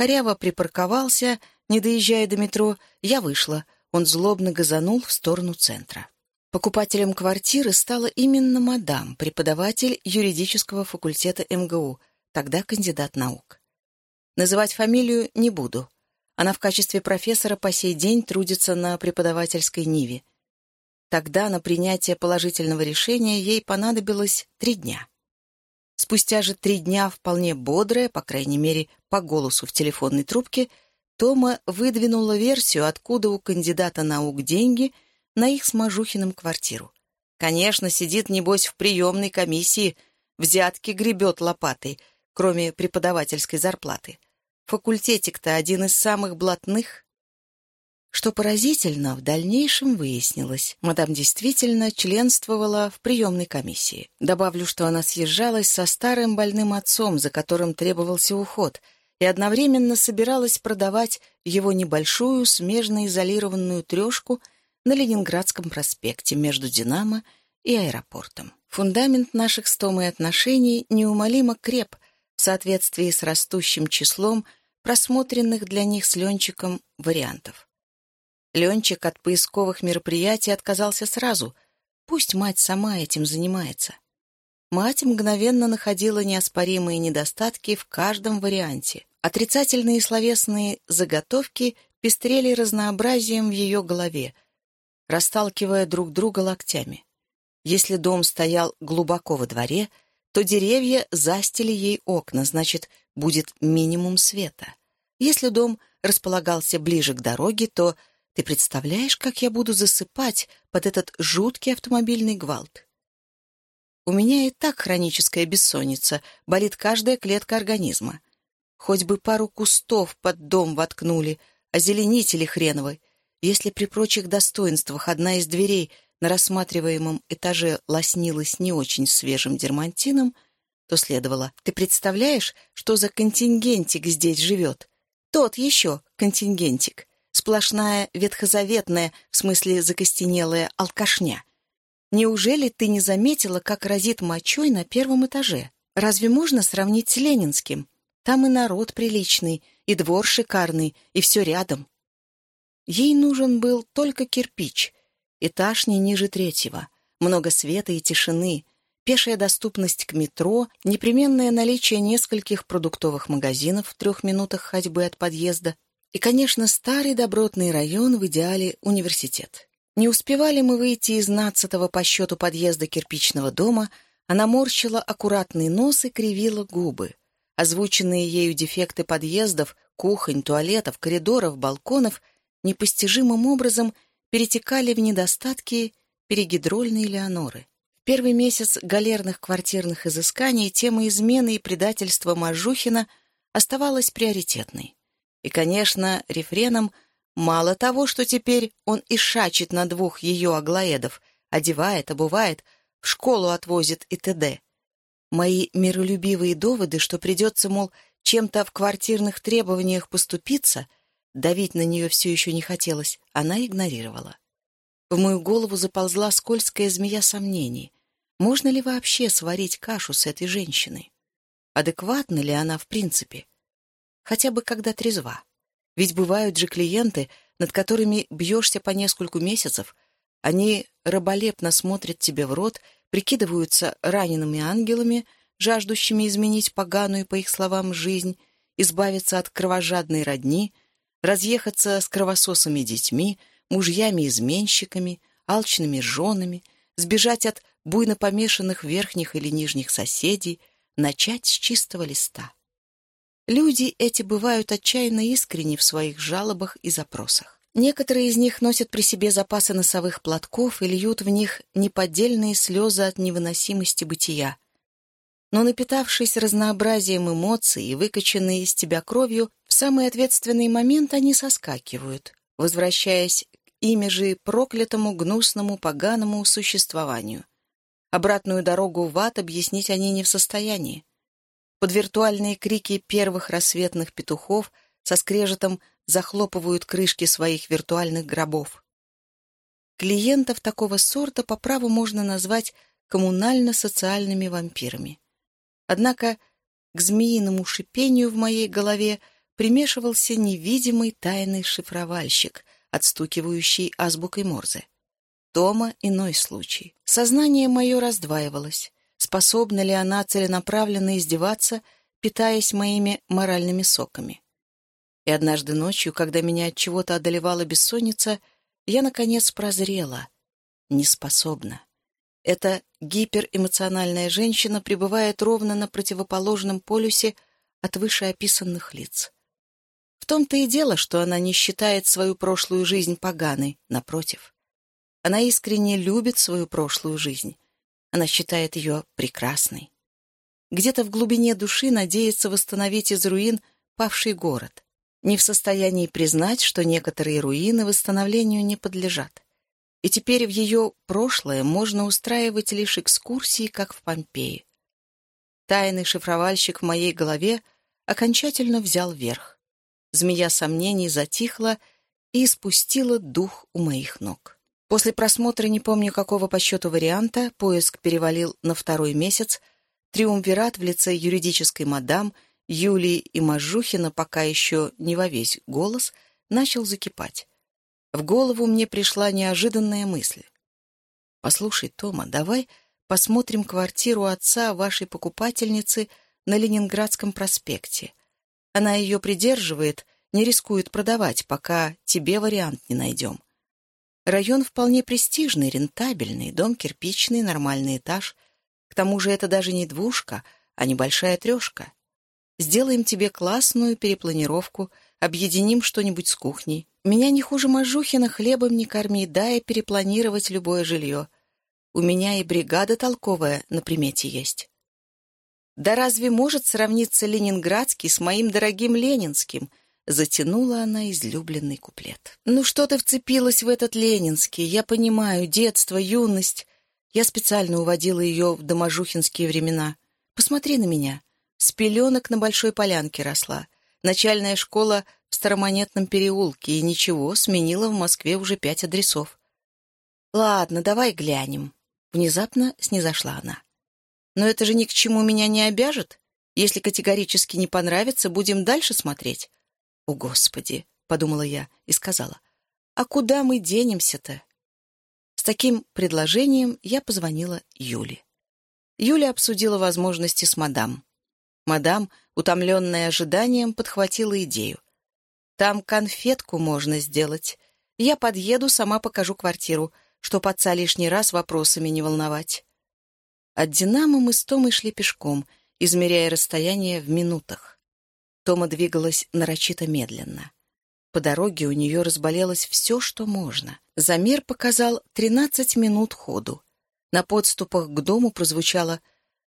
Коряво припарковался, не доезжая до метро, я вышла — он злобно газанул в сторону центра. Покупателем квартиры стала именно мадам, преподаватель юридического факультета МГУ, тогда кандидат наук. Называть фамилию не буду. Она в качестве профессора по сей день трудится на преподавательской ниве. Тогда на принятие положительного решения ей понадобилось три дня. Спустя же три дня вполне бодрая, по крайней мере, по голосу в телефонной трубке, Тома выдвинула версию, откуда у кандидата наук деньги на их с Мажухиным квартиру. Конечно, сидит, небось, в приемной комиссии, взятки гребет лопатой, кроме преподавательской зарплаты. Факультетик-то один из самых блатных. Что поразительно, в дальнейшем выяснилось. Мадам действительно членствовала в приемной комиссии. Добавлю, что она съезжалась со старым больным отцом, за которым требовался уход — и одновременно собиралась продавать его небольшую смежно изолированную трешку на Ленинградском проспекте между «Динамо» и аэропортом. Фундамент наших с Томой отношений неумолимо креп в соответствии с растущим числом просмотренных для них с Ленчиком вариантов. Ленчик от поисковых мероприятий отказался сразу. Пусть мать сама этим занимается. Мать мгновенно находила неоспоримые недостатки в каждом варианте. Отрицательные словесные заготовки пестрели разнообразием в ее голове, расталкивая друг друга локтями. Если дом стоял глубоко во дворе, то деревья застили ей окна, значит, будет минимум света. Если дом располагался ближе к дороге, то ты представляешь, как я буду засыпать под этот жуткий автомобильный гвалт? У меня и так хроническая бессонница, болит каждая клетка организма. Хоть бы пару кустов под дом воткнули, озеленители хреновой. Если при прочих достоинствах одна из дверей на рассматриваемом этаже лоснилась не очень свежим дермантином, то следовало. Ты представляешь, что за контингентик здесь живет? Тот еще контингентик. Сплошная ветхозаветная, в смысле закостенелая, алкашня. Неужели ты не заметила, как разит мочой на первом этаже? Разве можно сравнить с ленинским? Там и народ приличный, и двор шикарный, и все рядом. Ей нужен был только кирпич, этаж не ниже третьего, много света и тишины, пешая доступность к метро, непременное наличие нескольких продуктовых магазинов в трех минутах ходьбы от подъезда и, конечно, старый добротный район в идеале университет. Не успевали мы выйти из нацатого по счету подъезда кирпичного дома, она морщила аккуратный нос и кривила губы. Озвученные ею дефекты подъездов, кухонь, туалетов, коридоров, балконов непостижимым образом перетекали в недостатки перегидрольной Леоноры. В первый месяц галерных квартирных изысканий тема измены и предательства Мажухина оставалась приоритетной. И, конечно, рефреном мало того, что теперь он и шачит на двух ее аглоедов, одевает, обувает, в школу отвозит и т.д. Мои миролюбивые доводы, что придется, мол, чем-то в квартирных требованиях поступиться, Давить на нее все еще не хотелось, она игнорировала. В мою голову заползла скользкая змея сомнений. Можно ли вообще сварить кашу с этой женщиной? Адекватна ли она в принципе? Хотя бы когда трезва. Ведь бывают же клиенты, над которыми бьешься по нескольку месяцев. Они раболепно смотрят тебе в рот, прикидываются ранеными ангелами, жаждущими изменить поганую, по их словам, жизнь, избавиться от кровожадной родни, разъехаться с кровососами детьми, мужьями-изменщиками, алчными женами, сбежать от буйно помешанных верхних или нижних соседей, начать с чистого листа. Люди эти бывают отчаянно искренни в своих жалобах и запросах. Некоторые из них носят при себе запасы носовых платков и льют в них неподдельные слезы от невыносимости бытия. Но напитавшись разнообразием эмоций и выкачанные из тебя кровью, в самый ответственный момент они соскакивают, возвращаясь к ими же проклятому, гнусному, поганому существованию. Обратную дорогу в ад объяснить они не в состоянии. Под виртуальные крики первых рассветных петухов со скрежетом захлопывают крышки своих виртуальных гробов. Клиентов такого сорта по праву можно назвать коммунально-социальными вампирами. Однако к змеиному шипению в моей голове примешивался невидимый тайный шифровальщик, отстукивающий азбукой Морзе. Тома иной случай. Сознание мое раздваивалось способна ли она целенаправленно издеваться, питаясь моими моральными соками. И однажды ночью, когда меня от чего-то одолевала бессонница, я, наконец, прозрела. Не способна. Эта гиперэмоциональная женщина пребывает ровно на противоположном полюсе от вышеописанных лиц. В том-то и дело, что она не считает свою прошлую жизнь поганой, напротив. Она искренне любит свою прошлую жизнь, она считает ее прекрасной. Где-то в глубине души надеется восстановить из руин павший город. Не в состоянии признать, что некоторые руины восстановлению не подлежат. И теперь в ее прошлое можно устраивать лишь экскурсии, как в Помпеи. Тайный шифровальщик в моей голове окончательно взял верх. Змея сомнений затихла и спустила дух у моих ног. После просмотра не помню какого по счету варианта, поиск перевалил на второй месяц, триумвират в лице юридической мадам, Юлии и Мажухина пока еще не во весь голос, начал закипать. В голову мне пришла неожиданная мысль. «Послушай, Тома, давай посмотрим квартиру отца вашей покупательницы на Ленинградском проспекте. Она ее придерживает, не рискует продавать, пока тебе вариант не найдем. Район вполне престижный, рентабельный, дом кирпичный, нормальный этаж. К тому же это даже не двушка, а небольшая трешка. Сделаем тебе классную перепланировку, объединим что-нибудь с кухней. Меня не хуже Мажухина хлебом не корми, дай перепланировать любое жилье. У меня и бригада толковая на примете есть. Да разве может сравниться ленинградский с моим дорогим ленинским? Затянула она излюбленный куплет. «Ну что ты вцепилась в этот ленинский? Я понимаю, детство, юность. Я специально уводила ее в доможухинские времена. Посмотри на меня. С пеленок на Большой Полянке росла. Начальная школа в Старомонетном переулке, и ничего, сменила в Москве уже пять адресов. Ладно, давай глянем». Внезапно снизошла она. «Но это же ни к чему меня не обяжет. Если категорически не понравится, будем дальше смотреть. «О, Господи!» — подумала я и сказала. «А куда мы денемся-то?» С таким предложением я позвонила Юле. Юля обсудила возможности с мадам. Мадам, утомленная ожиданием, подхватила идею. «Там конфетку можно сделать. Я подъеду, сама покажу квартиру, чтоб отца лишний раз вопросами не волновать». От «Динамо» мы с Томой шли пешком, измеряя расстояние в минутах. Тома двигалась нарочито медленно. По дороге у нее разболелось все, что можно. Замер показал 13 минут ходу. На подступах к дому прозвучало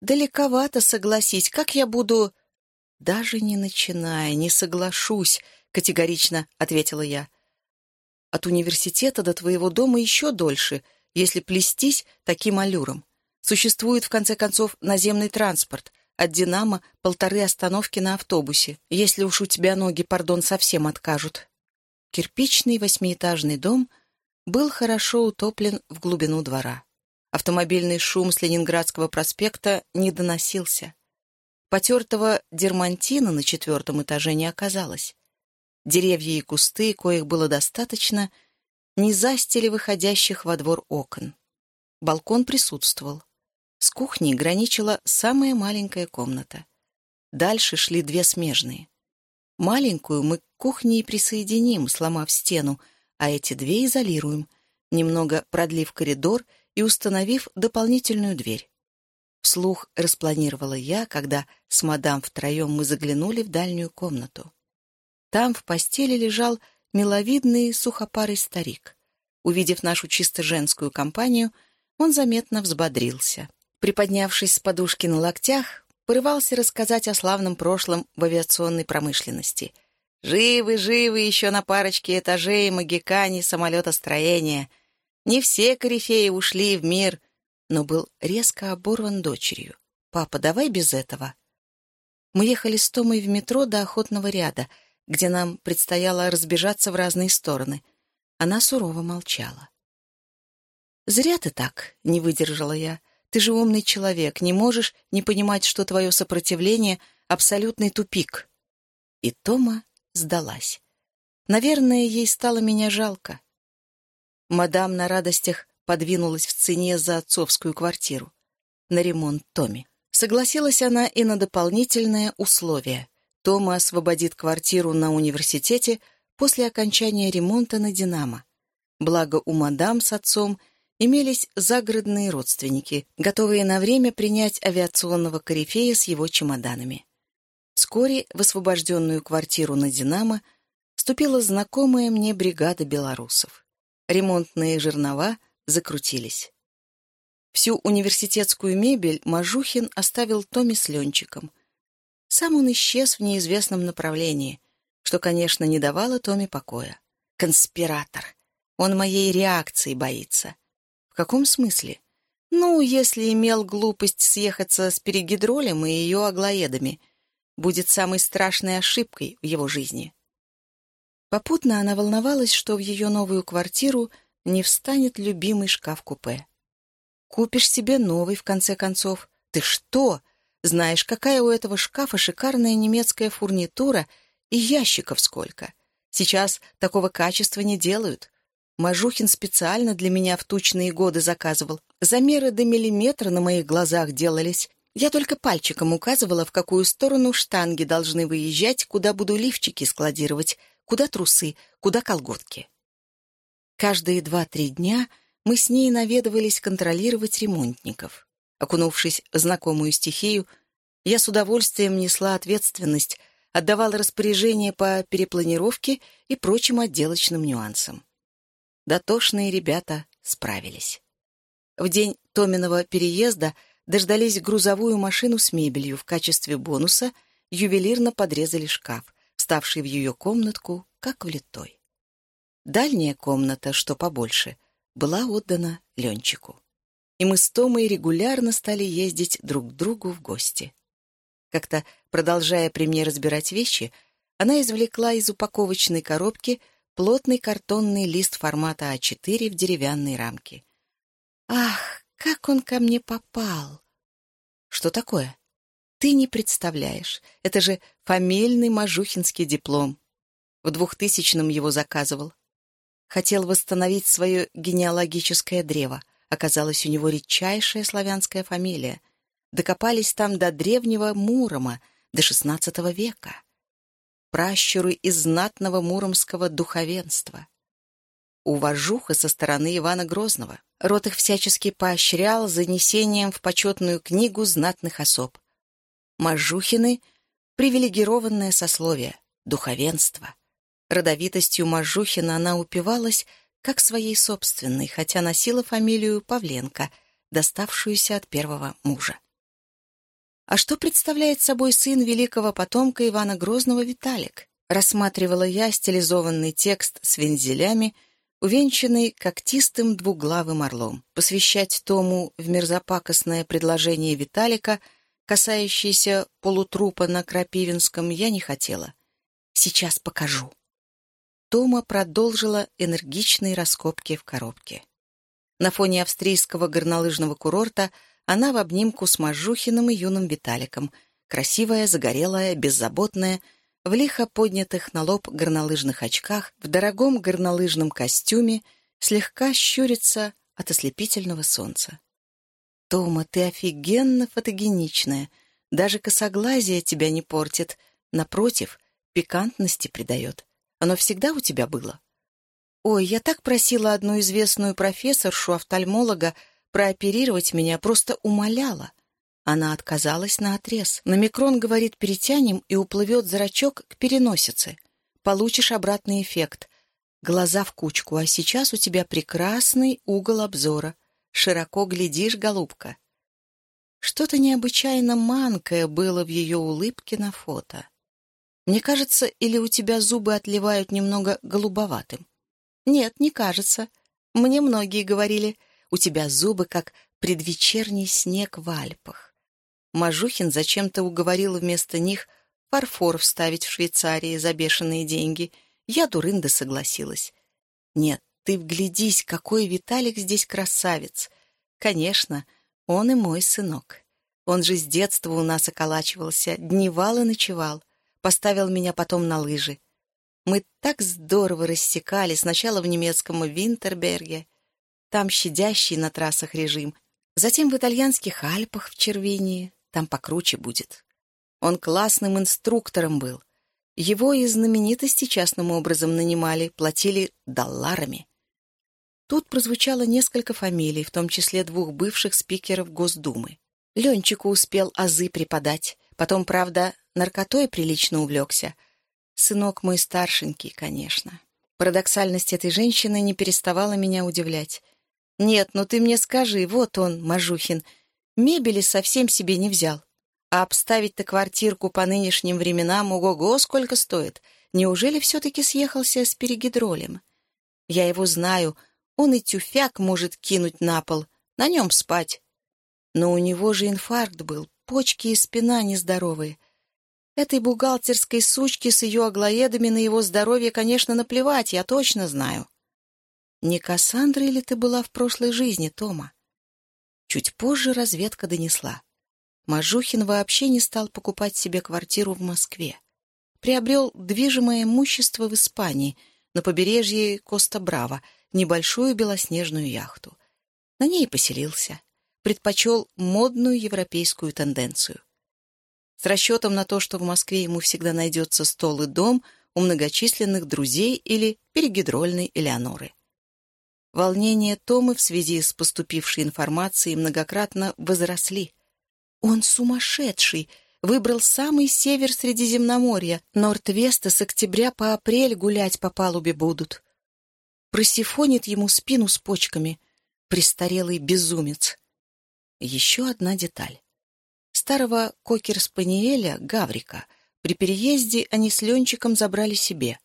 «Далековато, согласись, как я буду...» «Даже не начиная, не соглашусь», — категорично ответила я. «От университета до твоего дома еще дольше, если плестись таким аллюром. Существует, в конце концов, наземный транспорт — от «Динамо» полторы остановки на автобусе, если уж у тебя ноги, пардон, совсем откажут. Кирпичный восьмиэтажный дом был хорошо утоплен в глубину двора. Автомобильный шум с Ленинградского проспекта не доносился. Потертого дермантина на четвертом этаже не оказалось. Деревья и кусты, коих было достаточно, не застили выходящих во двор окон. Балкон присутствовал. С кухней граничила самая маленькая комната. Дальше шли две смежные. Маленькую мы к кухне и присоединим, сломав стену, а эти две изолируем, немного продлив коридор и установив дополнительную дверь. Вслух распланировала я, когда с мадам втроем мы заглянули в дальнюю комнату. Там в постели лежал миловидный сухопарый старик. Увидев нашу чисто женскую компанию, он заметно взбодрился. Приподнявшись с подушки на локтях, порывался рассказать о славном прошлом в авиационной промышленности. «Живы, живы еще на парочке этажей магикане самолетостроения. Не все корифеи ушли в мир», но был резко оборван дочерью. «Папа, давай без этого». Мы ехали с Томой в метро до охотного ряда, где нам предстояло разбежаться в разные стороны. Она сурово молчала. «Зря ты так», — не выдержала я. «Ты же умный человек, не можешь не понимать, что твое сопротивление — абсолютный тупик». И Тома сдалась. Наверное, ей стало меня жалко. Мадам на радостях подвинулась в цене за отцовскую квартиру. На ремонт Томи. Согласилась она и на дополнительное условие. Тома освободит квартиру на университете после окончания ремонта на «Динамо». Благо у мадам с отцом — имелись загородные родственники, готовые на время принять авиационного корифея с его чемоданами. Вскоре в освобожденную квартиру на «Динамо» вступила знакомая мне бригада белорусов. Ремонтные жернова закрутились. Всю университетскую мебель Мажухин оставил Томе с Ленчиком. Сам он исчез в неизвестном направлении, что, конечно, не давало Томе покоя. Конспиратор. Он моей реакции боится. В каком смысле? Ну, если имел глупость съехаться с перегидролем и ее аглоедами, будет самой страшной ошибкой в его жизни. Попутно она волновалась, что в ее новую квартиру не встанет любимый шкаф-купе. «Купишь себе новый, в конце концов. Ты что? Знаешь, какая у этого шкафа шикарная немецкая фурнитура и ящиков сколько. Сейчас такого качества не делают. Мажухин специально для меня в тучные годы заказывал. Замеры до миллиметра на моих глазах делались. Я только пальчиком указывала, в какую сторону штанги должны выезжать, куда буду лифчики складировать, куда трусы, куда колготки. Каждые два-три дня мы с ней наведывались контролировать ремонтников. Окунувшись в знакомую стихию, я с удовольствием несла ответственность, отдавала распоряжения по перепланировке и прочим отделочным нюансам. Дотошные ребята справились. В день Томиного переезда дождались грузовую машину с мебелью в качестве бонуса, ювелирно подрезали шкаф, вставший в ее комнатку, как влитой. Дальняя комната, что побольше, была отдана Ленчику. И мы с Томой регулярно стали ездить друг к другу в гости. Как-то, продолжая при мне разбирать вещи, она извлекла из упаковочной коробки — плотный картонный лист формата А4 в деревянной рамке. «Ах, как он ко мне попал!» «Что такое?» «Ты не представляешь. Это же фамильный мажухинский диплом. В двухтысячном его заказывал. Хотел восстановить свое генеалогическое древо. Оказалось, у него редчайшая славянская фамилия. Докопались там до древнего Мурома, до XVI века пращуры из знатного муромского духовенства. Уважуха со стороны Ивана Грозного. Род их всячески поощрял занесением в почетную книгу знатных особ. Мажухины — привилегированное сословие, духовенство. Родовитостью Мажухина она упивалась как своей собственной, хотя носила фамилию Павленко, доставшуюся от первого мужа. А что представляет собой сын великого потомка Ивана Грозного Виталик? Рассматривала я стилизованный текст с вензелями, увенчанный когтистым двуглавым орлом. Посвящать Тому в мерзопакостное предложение Виталика, касающееся полутрупа на Крапивинском, я не хотела. Сейчас покажу. Тома продолжила энергичные раскопки в коробке. На фоне австрийского горнолыжного курорта она в обнимку с Мажухиным и юным Виталиком, красивая, загорелая, беззаботная, в лихо поднятых на лоб горнолыжных очках, в дорогом горнолыжном костюме, слегка щурится от ослепительного солнца. «Тома, ты офигенно фотогеничная. Даже косоглазие тебя не портит. Напротив, пикантности придает. Оно всегда у тебя было?» «Ой, я так просила одну известную профессоршу, офтальмолога, прооперировать меня, просто умоляла». Она отказалась на отрез. На микрон, говорит, перетянем и уплывет зрачок к переносице. Получишь обратный эффект. Глаза в кучку, а сейчас у тебя прекрасный угол обзора. Широко глядишь, голубка. Что-то необычайно манкое было в ее улыбке на фото. Мне кажется, или у тебя зубы отливают немного голубоватым? Нет, не кажется. Мне многие говорили, у тебя зубы как предвечерний снег в Альпах. Мажухин зачем-то уговорил вместо них фарфор вставить в Швейцарии за бешеные деньги. Я, дурында, согласилась. Нет, ты вглядись, какой Виталик здесь красавец. Конечно, он и мой сынок. Он же с детства у нас околачивался, дневал и ночевал. Поставил меня потом на лыжи. Мы так здорово рассекали сначала в немецком Винтерберге, там щадящий на трассах режим, затем в итальянских Альпах в Червинии, там покруче будет. Он классным инструктором был. Его и знаменитости частным образом нанимали, платили долларами. Тут прозвучало несколько фамилий, в том числе двух бывших спикеров Госдумы. Ленчику успел азы преподать, потом, правда, наркотой прилично увлекся. Сынок мой старшенький, конечно. Парадоксальность этой женщины не переставала меня удивлять. «Нет, ну ты мне скажи, вот он, Мажухин, мебели совсем себе не взял. А обставить-то квартирку по нынешним временам, ого-го, сколько стоит. Неужели все-таки съехался с перегидролем? Я его знаю, он и тюфяк может кинуть на пол, на нем спать. Но у него же инфаркт был, почки и спина нездоровые. Этой бухгалтерской сучке с ее аглоедами на его здоровье, конечно, наплевать, я точно знаю. Не Кассандрой ли ты была в прошлой жизни, Тома? Чуть позже разведка донесла. Мажухин вообще не стал покупать себе квартиру в Москве. Приобрел движимое имущество в Испании, на побережье Коста-Браво, небольшую белоснежную яхту. На ней поселился. Предпочел модную европейскую тенденцию. С расчетом на то, что в Москве ему всегда найдется стол и дом у многочисленных друзей или перегидрольной Элеоноры. Волнения Томы в связи с поступившей информацией многократно возросли. Он сумасшедший! Выбрал самый север Средиземноморья. Норд-Веста с октября по апрель гулять по палубе будут. Просифонит ему спину с почками. Престарелый безумец. Еще одна деталь. Старого кокер-спаниеля, Гаврика, при переезде они с Ленчиком забрали себе.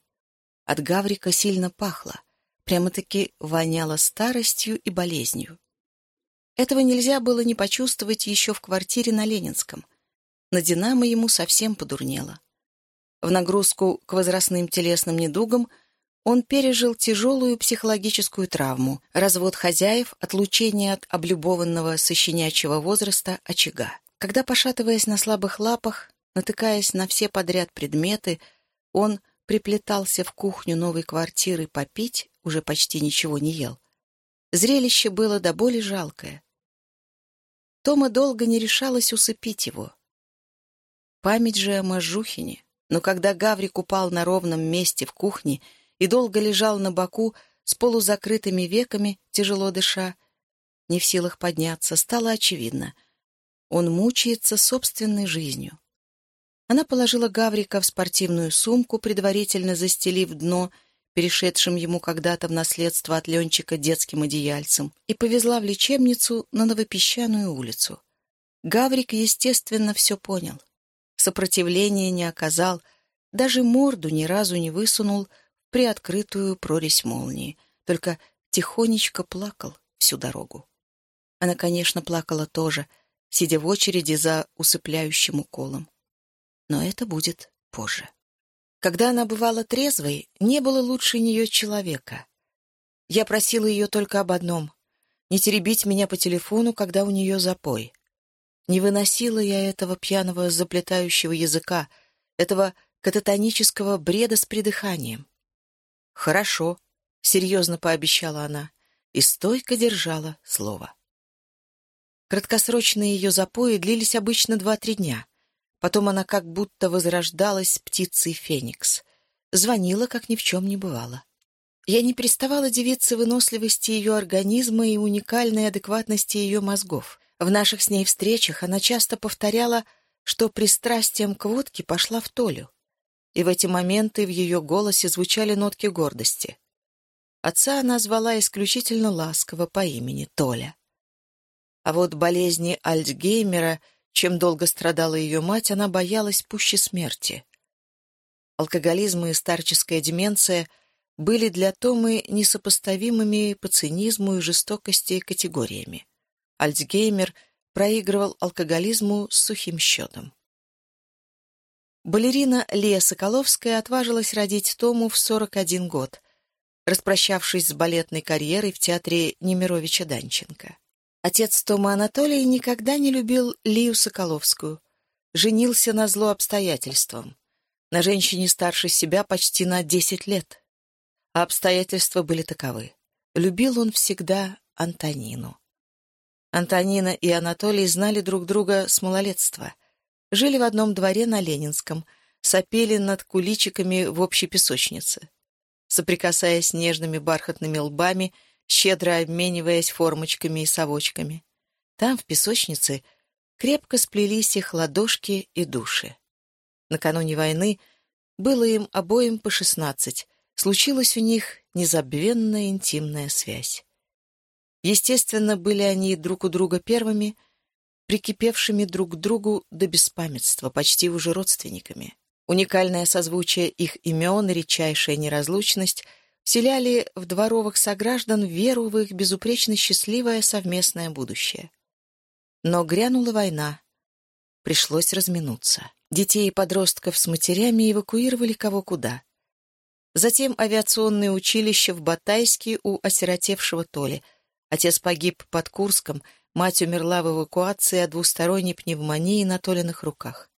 От Гаврика сильно пахло. Прямо-таки воняло старостью и болезнью. Этого нельзя было не почувствовать еще в квартире на Ленинском. На «Динамо» ему совсем подурнело. В нагрузку к возрастным телесным недугам он пережил тяжелую психологическую травму, развод хозяев, отлучение от облюбованного со возраста очага. Когда, пошатываясь на слабых лапах, натыкаясь на все подряд предметы, он приплетался в кухню новой квартиры попить, уже почти ничего не ел. Зрелище было до боли жалкое. Тома долго не решалась усыпить его. Память же о Мажухине, но когда Гаврик упал на ровном месте в кухне и долго лежал на боку с полузакрытыми веками, тяжело дыша, не в силах подняться, стало очевидно. Он мучается собственной жизнью. Она положила Гаврика в спортивную сумку, предварительно застелив дно, перешедшим ему когда-то в наследство от Ленчика детским одеяльцем, и повезла в лечебницу на Новопесчаную улицу. Гаврик, естественно, все понял. Сопротивления не оказал, даже морду ни разу не высунул в приоткрытую прорезь молнии, только тихонечко плакал всю дорогу. Она, конечно, плакала тоже, сидя в очереди за усыпляющим уколом. Но это будет позже. Когда она бывала трезвой, не было лучше нее человека. Я просила ее только об одном — не теребить меня по телефону, когда у нее запой. Не выносила я этого пьяного заплетающего языка, этого кататонического бреда с придыханием. «Хорошо», — серьезно пообещала она, и стойко держала слово. Краткосрочные ее запои длились обычно два-три дня. Потом она как будто возрождалась птицей Феникс. Звонила, как ни в чем не бывало. Я не переставала дивиться выносливости ее организма и уникальной адекватности ее мозгов. В наших с ней встречах она часто повторяла, что пристрастием к водке пошла в Толю. И в эти моменты в ее голосе звучали нотки гордости. Отца она звала исключительно ласково по имени Толя. А вот болезни Альцгеймера, чем долго страдала ее мать, она боялась пуще смерти. Алкоголизм и старческая деменция были для Томы несопоставимыми по цинизму и жестокости категориями. Альцгеймер проигрывал алкоголизму с сухим счетом. Балерина Лия Соколовская отважилась родить Тому в 41 год, распрощавшись с балетной карьерой в театре Немировича Данченко. Отец Тома Анатолий никогда не любил Лию Соколовскую. Женился на зло обстоятельствам. На женщине старше себя почти на десять лет. А обстоятельства были таковы. Любил он всегда Антонину. Антонина и Анатолий знали друг друга с малолетства. Жили в одном дворе на Ленинском, сопели над куличиками в общей песочнице. Соприкасаясь нежными бархатными лбами, щедро обмениваясь формочками и совочками. Там, в песочнице, крепко сплелись их ладошки и души. Накануне войны было им обоим по шестнадцать, случилась у них незабвенная интимная связь. Естественно, были они друг у друга первыми, прикипевшими друг к другу до беспамятства, почти уже родственниками. Уникальное созвучие их имен редчайшая неразлучность вселяли в дворовых сограждан веру в их безупречно счастливое совместное будущее. Но грянула война. Пришлось разминуться. Детей и подростков с матерями эвакуировали кого куда. Затем авиационное училище в Батайске у осиротевшего Толи — Отец погиб под Курском, мать умерла в эвакуации от двусторонней пневмонии на Толиных руках.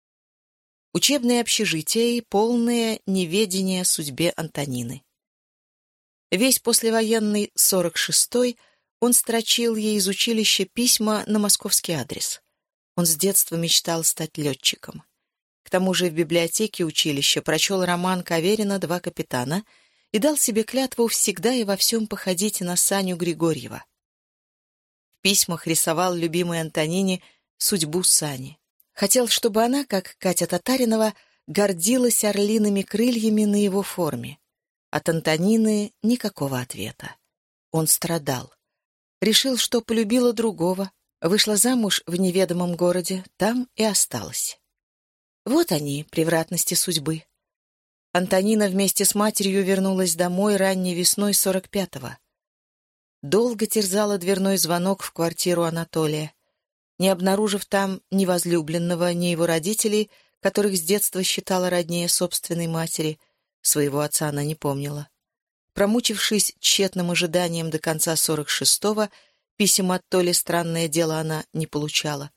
Учебные общежития и полное неведение о судьбе Антонины. Весь послевоенный 46-й он строчил ей из училища письма на московский адрес. Он с детства мечтал стать летчиком. К тому же в библиотеке училища прочел роман Каверина «Два капитана» и дал себе клятву всегда и во всем походить на Саню Григорьева письмах рисовал любимой Антонине судьбу Сани. Хотел, чтобы она, как Катя Татаринова, гордилась орлиными крыльями на его форме. От Антонины никакого ответа. Он страдал. Решил, что полюбила другого, вышла замуж в неведомом городе, там и осталась. Вот они, превратности судьбы. Антонина вместе с матерью вернулась домой ранней весной сорок пятого долго терзала дверной звонок в квартиру Анатолия. Не обнаружив там ни возлюбленного, ни его родителей, которых с детства считала роднее собственной матери, своего отца она не помнила. Промучившись тщетным ожиданием до конца сорок шестого, писем от Толи странное дело она не получала.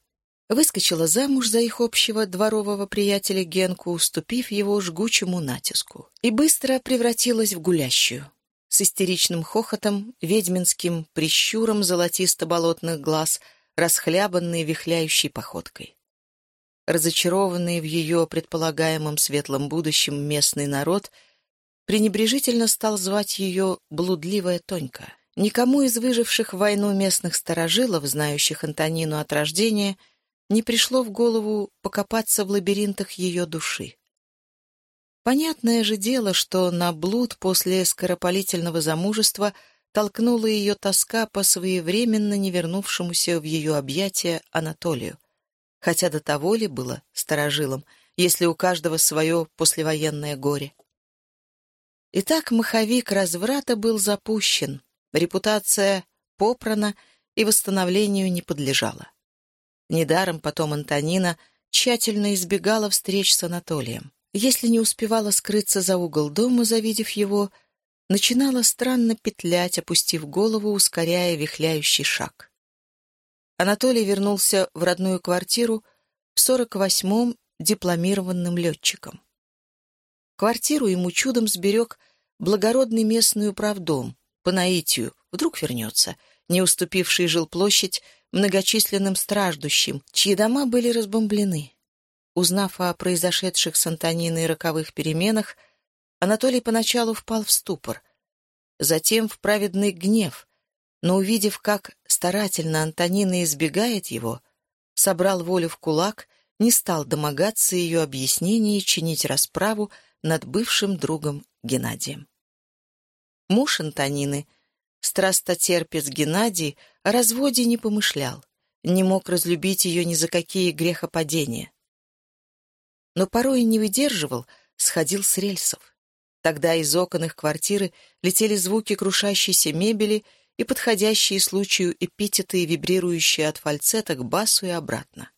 Выскочила замуж за их общего дворового приятеля Генку, уступив его жгучему натиску, и быстро превратилась в гулящую с истеричным хохотом, ведьминским прищуром золотисто-болотных глаз, расхлябанной вихляющей походкой. Разочарованный в ее предполагаемом светлом будущем местный народ пренебрежительно стал звать ее «блудливая Тонька». Никому из выживших в войну местных старожилов, знающих Антонину от рождения, не пришло в голову покопаться в лабиринтах ее души. Понятное же дело, что на блуд после скоропалительного замужества толкнула ее тоска по своевременно не вернувшемуся в ее объятия Анатолию. Хотя до того ли было старожилом, если у каждого свое послевоенное горе. Итак, маховик разврата был запущен, репутация попрана и восстановлению не подлежала. Недаром потом Антонина тщательно избегала встреч с Анатолием. если не успевала скрыться за угол дома, завидев его, начинала странно петлять, опустив голову, ускоряя вихляющий шаг. Анатолий вернулся в родную квартиру в сорок восьмом дипломированным летчиком. Квартиру ему чудом сберег благородный местный управдом, по наитию, вдруг вернется, не уступивший жилплощадь многочисленным страждущим, чьи дома были разбомблены. Узнав о произошедших с Антониной роковых переменах, Анатолий поначалу впал в ступор, затем в праведный гнев, но, увидев, как старательно Антонина избегает его, собрал волю в кулак, не стал домогаться ее объяснений и чинить расправу над бывшим другом Геннадием. Муж Антонины, страстотерпец Геннадий, о разводе не помышлял, не мог разлюбить ее ни за какие грехопадения. Но порой не выдерживал, сходил с рельсов. Тогда из окон их квартиры летели звуки крушащейся мебели и подходящие случаю эпитеты, вибрирующие от фальцета к басу и обратно.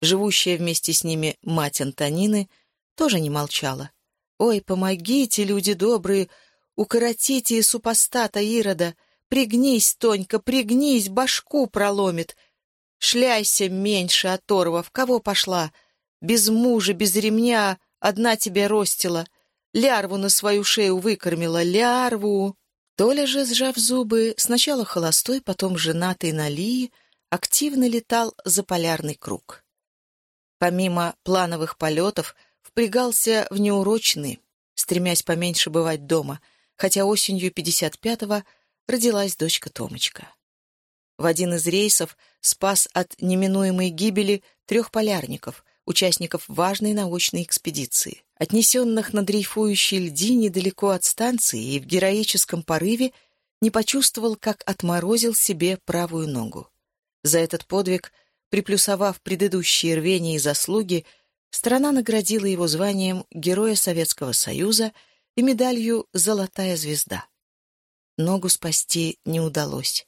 Живущая вместе с ними мать Антонины тоже не молчала. «Ой, помогите, люди добрые, укоротите супостата Ирода, пригнись, Тонька, пригнись, башку проломит. Шляйся меньше, оторвав, кого пошла? Без мужа, без ремня, одна тебя ростила. Лярву на свою шею выкормила, лярву!» Толя же, сжав зубы, сначала холостой, потом женатый на Лии, активно летал за полярный круг. Помимо плановых полетов, впрягался в неурочные, стремясь поменьше бывать дома, хотя осенью 55-го родилась дочка Томочка. В один из рейсов спас от неминуемой гибели трех полярников, участников важной научной экспедиции. Отнесенных на дрейфующей льди недалеко от станции и в героическом порыве не почувствовал, как отморозил себе правую ногу. За этот подвиг, приплюсовав предыдущие рвения и заслуги, страна наградила его званием Героя Советского Союза и медалью «Золотая звезда». Ногу спасти не удалось.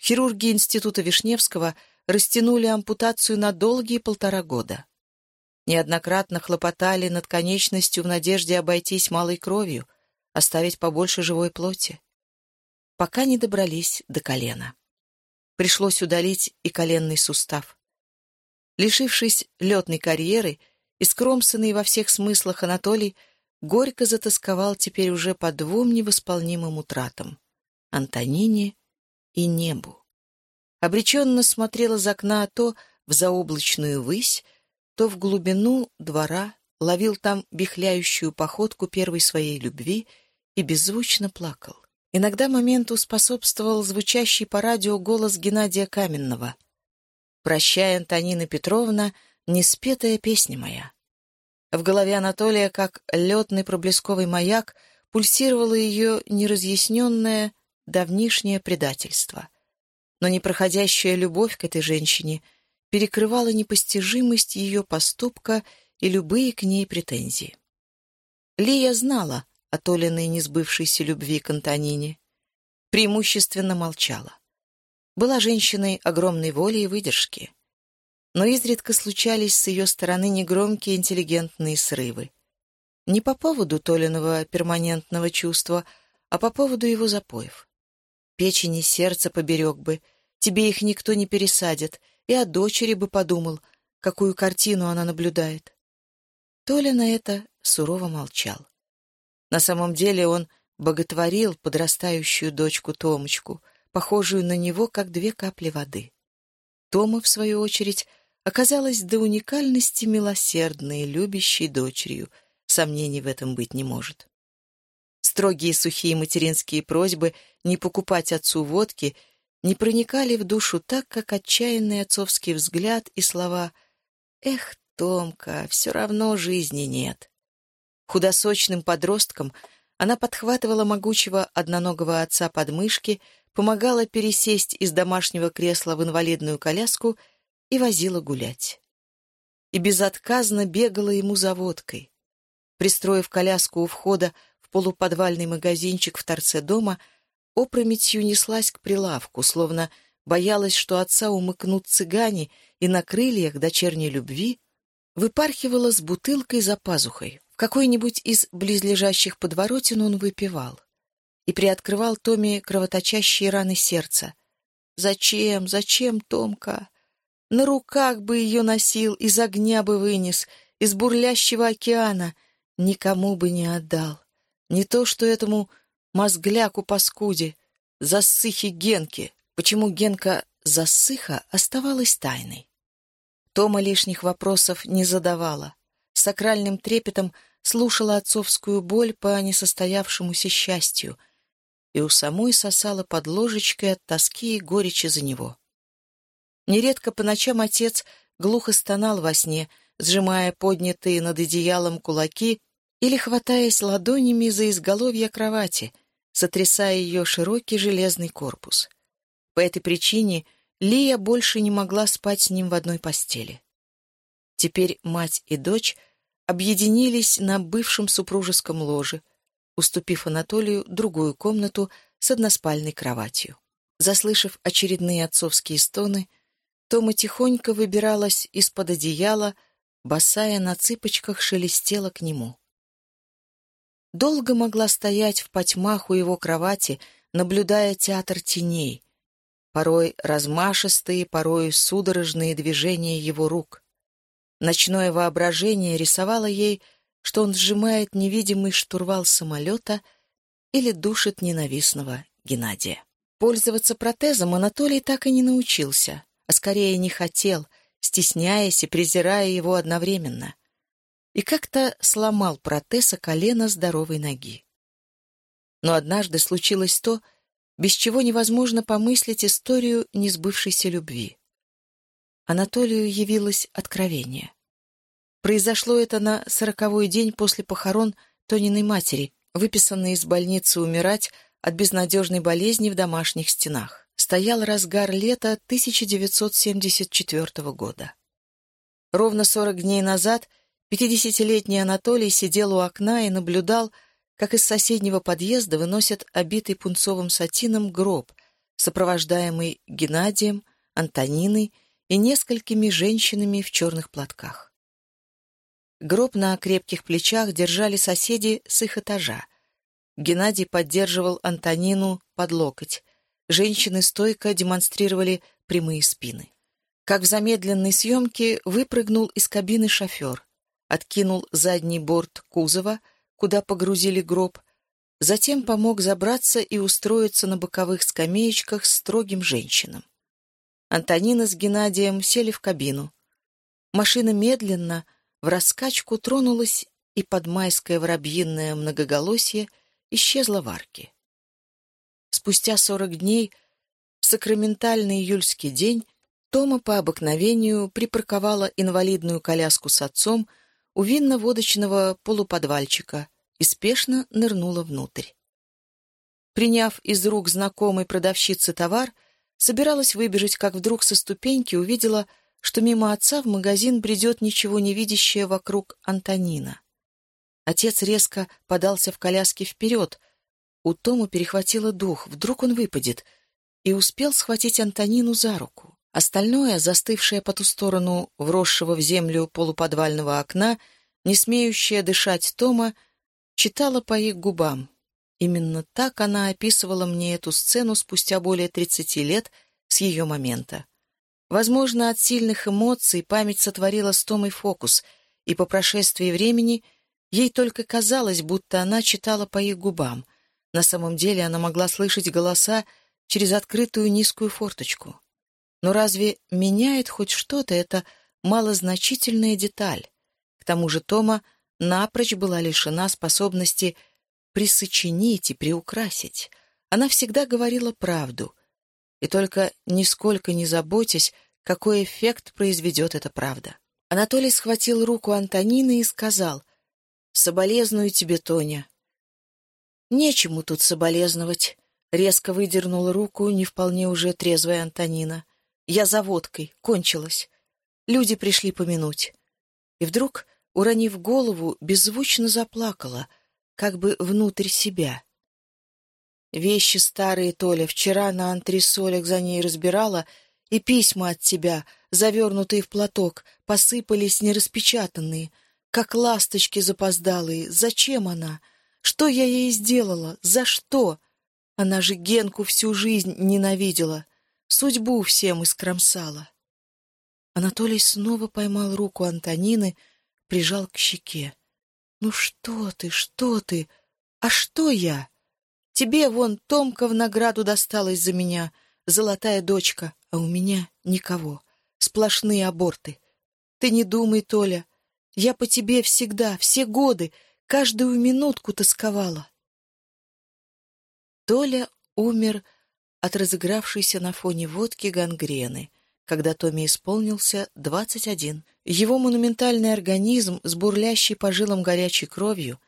Хирурги Института Вишневского растянули ампутацию на долгие полтора года неоднократно хлопотали над конечностью в надежде обойтись малой кровью, оставить побольше живой плоти. Пока не добрались до колена. Пришлось удалить и коленный сустав. Лишившись летной карьеры, искромсанный во всех смыслах Анатолий горько затасковал теперь уже по двум невосполнимым утратам — Антонине и небу. Обреченно смотрела из окна то в заоблачную высь, то в глубину двора ловил там вихляющую походку первой своей любви и беззвучно плакал. Иногда моменту способствовал звучащий по радио голос Геннадия Каменного. «Прощай, Антонина Петровна, неспетая песня моя». В голове Анатолия, как летный проблесковый маяк, пульсировало ее неразъясненное давнишнее предательство. Но непроходящая любовь к этой женщине — перекрывала непостижимость ее поступка и любые к ней претензии. Лия знала о Толиной несбывшейся любви к Антонине. Преимущественно молчала. Была женщиной огромной воли и выдержки. Но изредка случались с ее стороны негромкие интеллигентные срывы. Не по поводу Толиного перманентного чувства, а по поводу его запоев. Печень и сердце поберег бы, тебе их никто не пересадит, и о дочери бы подумал, какую картину она наблюдает. Толя на это сурово молчал. На самом деле он боготворил подрастающую дочку Томочку, похожую на него, как две капли воды. Тома, в свою очередь, оказалась до уникальности милосердной, любящей дочерью, сомнений в этом быть не может. Строгие сухие материнские просьбы не покупать отцу водки — не проникали в душу так, как отчаянный отцовский взгляд и слова «Эх, Томка, все равно жизни нет». Худосочным подростком она подхватывала могучего одноногого отца под мышки, помогала пересесть из домашнего кресла в инвалидную коляску и возила гулять. И безотказно бегала ему за водкой. Пристроив коляску у входа в полуподвальный магазинчик в торце дома — опрометью неслась к прилавку, словно боялась, что отца умыкнут цыгане и на крыльях дочерней любви выпархивала с бутылкой за пазухой. В какой-нибудь из близлежащих подворотен он выпивал и приоткрывал Томе кровоточащие раны сердца. «Зачем, зачем, Томка? На руках бы ее носил, из огня бы вынес, из бурлящего океана, никому бы не отдал. Не то что этому мозгляку-паскуде, засыхи Генке. Почему Генка засыха оставалась тайной. Тома лишних вопросов не задавала. Сакральным трепетом слушала отцовскую боль по несостоявшемуся счастью и у самой сосала под ложечкой от тоски и горечи за него. Нередко по ночам отец глухо стонал во сне, сжимая поднятые над одеялом кулаки или хватаясь ладонями за изголовье кровати, сотрясая ее широкий железный корпус. По этой причине Лия больше не могла спать с ним в одной постели. Теперь мать и дочь объединились на бывшем супружеском ложе, уступив Анатолию другую комнату с односпальной кроватью. Заслышав очередные отцовские стоны, Тома тихонько выбиралась из-под одеяла, босая на цыпочках шелестела к нему. Долго могла стоять в потьмах у его кровати, наблюдая театр теней, порой размашистые, порой судорожные движения его рук. Ночное воображение рисовало ей, что он сжимает невидимый штурвал самолета или душит ненавистного Геннадия. Пользоваться протезом Анатолий так и не научился, а скорее не хотел, стесняясь и презирая его одновременно. И как-то сломал протез о колено здоровой ноги. Но однажды случилось то, без чего невозможно помыслить историю несбывшейся любви. Анатолию явилось откровение. Произошло это на сороковой день после похорон Тониной матери, выписанной из больницы умирать от безнадежной болезни в домашних стенах. Стоял разгар лета 1974 года. Ровно сорок дней назад пятидесятилетний Анатолий сидел у окна и наблюдал, как из соседнего подъезда выносят обитый пунцовым сатином гроб, сопровождаемый Геннадием, Антониной и несколькими женщинами в черных платках. Гроб на крепких плечах держали соседи с их этажа. Геннадий поддерживал Антонину под локоть. Женщины стойко демонстрировали прямые спины. Как в замедленной съемке выпрыгнул из кабины шофер, откинул задний борт кузова, куда погрузили гроб, затем помог забраться и устроиться на боковых скамеечках строгим женщинам. Антонина с Геннадием сели в кабину. Машина медленно, в раскачку тронулась, и под майское воробьиное многоголосье исчезла в арке. Спустя сорок дней, в сакраментальный июльский день, Тома по обыкновению припарковала инвалидную коляску с отцом у винно-водочного полуподвальчика и спешно нырнула внутрь. Приняв из рук знакомой продавщицы товар, собиралась выбежать, как вдруг со ступеньки увидела, что мимо отца в магазин бредет ничего не видящая вокруг Антонина. Отец резко подался в коляске вперед. У Тому перехватило дух, вдруг он выпадет, и успел схватить Антонину за руку. Остальное, застывшее по ту сторону вросшего в землю полуподвального окна, не смеющая дышать Тома, читала по их губам. Именно так она описывала мне эту сцену спустя более тридцати лет с ее момента. Возможно, от сильных эмоций память сотворила с Томой фокус, и по прошествии времени ей только казалось, будто она читала по их губам. На самом деле она могла слышать голоса через открытую низкую форточку. Но разве меняет хоть что-то эта малозначительная деталь? К тому же Тома напрочь была лишена способности присочинить и приукрасить. Она всегда говорила правду, и только нисколько не заботясь, какой эффект произведет эта правда. Анатолий схватил руку Антонины и сказал, «Соболезную тебе, Тоня». «Нечему тут соболезновать», — резко выдернула руку не вполне уже трезвая Антонина. Я за водкой. Кончилась. Люди пришли помянуть. И вдруг, уронив голову, беззвучно заплакала, как бы внутрь себя. Вещи старые Толя вчера на антресолях за ней разбирала И письма от тебя, завернутые в платок, посыпались нераспечатанные, как ласточки запоздалые. Зачем она? Что я ей сделала? За что? Она же Генку всю жизнь ненавидела. Судьбу всем искромсала. Анатолий снова поймал руку Антонины, прижал к щеке. «Ну что ты, что ты? А что я? Тебе вон Томка в награду досталась за меня, золотая дочка, а у меня никого. Сплошные аборты. Ты не думай, Толя. Я по тебе всегда, все годы, каждую минутку тосковала». Толя умер от разыгравшейся на фоне водки гангрены — когда Томе исполнился 21. Его монументальный организм с бурлящей по жилам горячей кровью,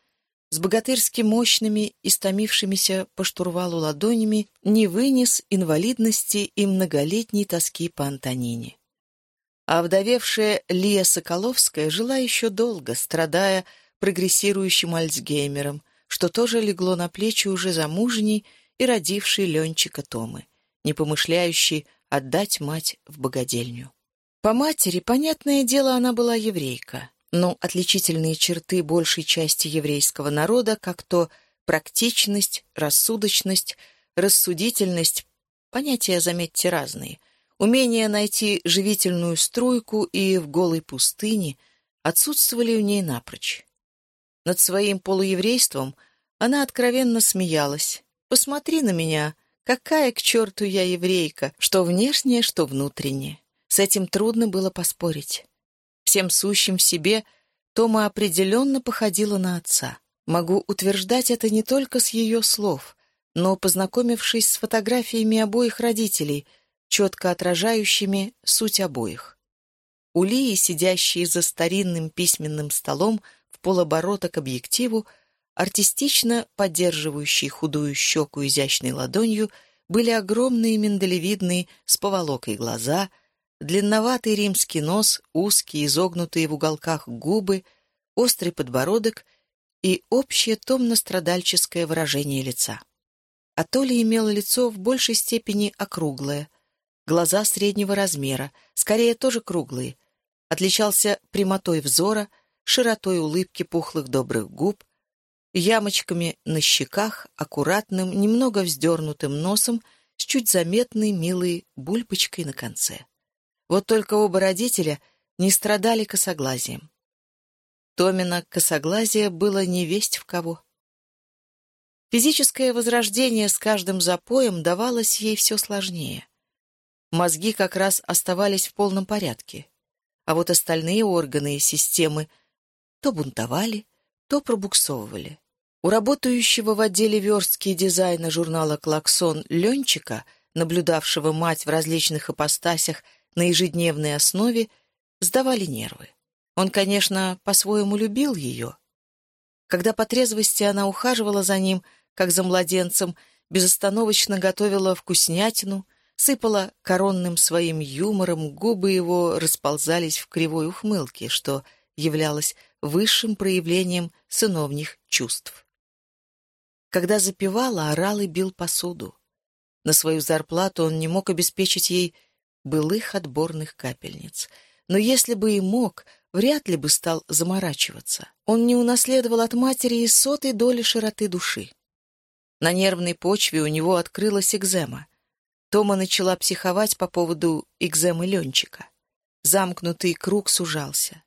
с богатырски мощными, истомившимися по штурвалу ладонями, не вынес инвалидности и многолетней тоски по Антонине. А вдовевшая Лия Соколовская жила еще долго, страдая прогрессирующим Альцгеймером, что тоже легло на плечи уже замужней и родившей Ленчика Томы, не помышляющей отдать мать в богадельню. По матери, понятное дело, она была еврейка, но отличительные черты большей части еврейского народа, как то практичность, рассудочность, рассудительность, понятия, заметьте, разные, умение найти живительную струйку и в голой пустыне отсутствовали у ней напрочь. Над своим полуеврейством она откровенно смеялась. «Посмотри на меня, Какая к черту я еврейка, что внешнее, что внутреннее. С этим трудно было поспорить. Всем сущим в себе Тома определенно походила на отца. Могу утверждать это не только с ее слов, но, познакомившись с фотографиями обоих родителей, четко отражающими суть обоих. У Лии, сидящей за старинным письменным столом в полоборота к объективу, Артистично поддерживающие худую щеку изящной ладонью были огромные миндалевидные с поволокой глаза, длинноватый римский нос, узкие, изогнутые в уголках губы, острый подбородок и общее томно-страдальческое выражение лица. А Толя имела лицо в большей степени округлое, глаза среднего размера, скорее тоже круглые, отличался прямотой взора, широтой улыбки пухлых добрых губ, ямочками на щеках, аккуратным, немного вздернутым носом с чуть заметной милой бульбочкой на конце. Вот только оба родителя не страдали косоглазием. Томина косоглазие было не весть в кого. Физическое возрождение с каждым запоем давалось ей все сложнее. Мозги как раз оставались в полном порядке, а вот остальные органы и системы то бунтовали, то пробуксовывали. У работающего в отделе верстки дизайна журнала «Клаксон» Ленчика, наблюдавшего мать в различных ипостасях на ежедневной основе, сдавали нервы. Он, конечно, по-своему любил ее. Когда по трезвости она ухаживала за ним, как за младенцем, безостановочно готовила вкуснятину, сыпала коронным своим юмором, губы его расползались в кривой ухмылке, что являлось высшим проявлением сыновних чувств. Когда запивала, орал и бил посуду. На свою зарплату он не мог обеспечить ей былых отборных капельниц. Но если бы и мог, вряд ли бы стал заморачиваться. Он не унаследовал от матери и сотой доли широты души. На нервной почве у него открылась экзема. Тома начала психовать по поводу экземы Ленчика. Замкнутый круг сужался.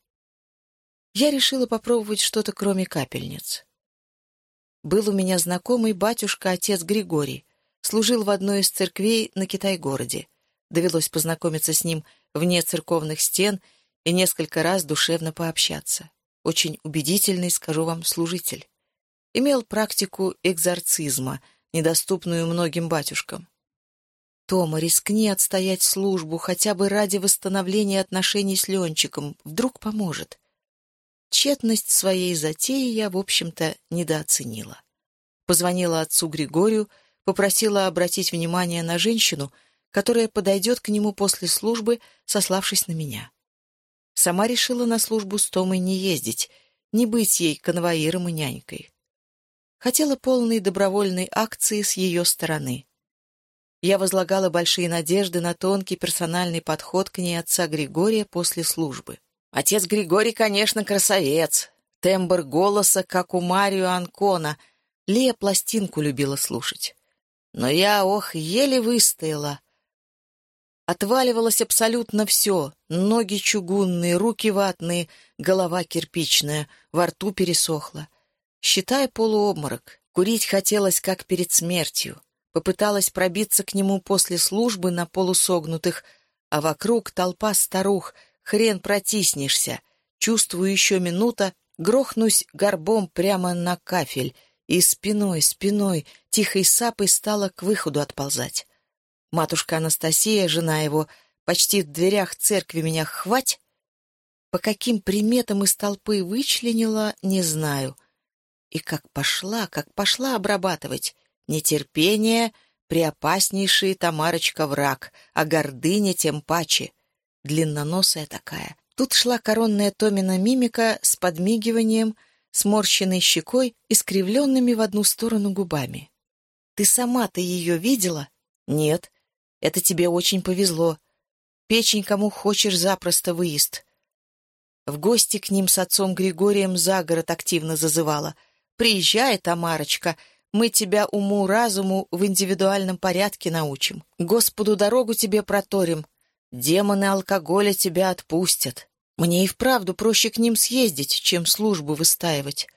Я решила попробовать что-то кроме капельниц. Был у меня знакомый батюшка-отец Григорий, служил в одной из церквей на Китай-городе. Довелось познакомиться с ним вне церковных стен и несколько раз душевно пообщаться. Очень убедительный, скажу вам, служитель. Имел практику экзорцизма, недоступную многим батюшкам. «Тома, рискни отстоять службу хотя бы ради восстановления отношений с Ленчиком. Вдруг поможет. Тщетность своей затеи я, в общем-то, недооценила. Позвонила отцу Григорию, попросила обратить внимание на женщину, которая подойдет к нему после службы, сославшись на меня. Сама решила на службу с Томой не ездить, не быть ей конвоиром и нянькой. Хотела полной добровольной акции с ее стороны. я возлагала большие надежды на тонкий персональный подход к ней отца Григория после службы. Отец Григорий, конечно, красавец. Тембр голоса, как у Марио Анкона. Лея пластинку любила слушать. Но я, ох, еле выстояла. Отваливалось абсолютно все. Ноги чугунные, руки ватные, голова кирпичная, во рту пересохла. Считай полуобморок. Курить хотелось, как перед смертью. Попыталась пробиться к нему после службы на полусогнутых, а вокруг толпа старух, хрен протиснешься. Чувствую еще минута, грохнусь горбом прямо на кафель, и спиной, спиной, тихой сапой стала к выходу отползать. Матушка Анастасия, жена его, почти в дверях церкви меня хвать. По каким приметам из толпы вычленила, не знаю. И как пошла, как пошла обрабатывать. Нетерпение — преопаснейший Тамарочка враг, а гордыня тем паче. Длинноносая такая. Тут шла коронная Томина мимика с подмигиванием, сморщенной щекой и скривленными в одну сторону губами. «Ты сама-то ее видела?» «Нет. Это тебе очень повезло. Печень кому хочешь запросто выезд. В гости к ним с отцом Григорием за город активно зазывала. «Приезжай, Тамарочка, мы тебя уму-разуму в индивидуальном порядке научим. Господу дорогу тебе проторим. Демоны алкоголя тебя отпустят. Мне и вправду проще к ним съездить, чем службу выстаивать».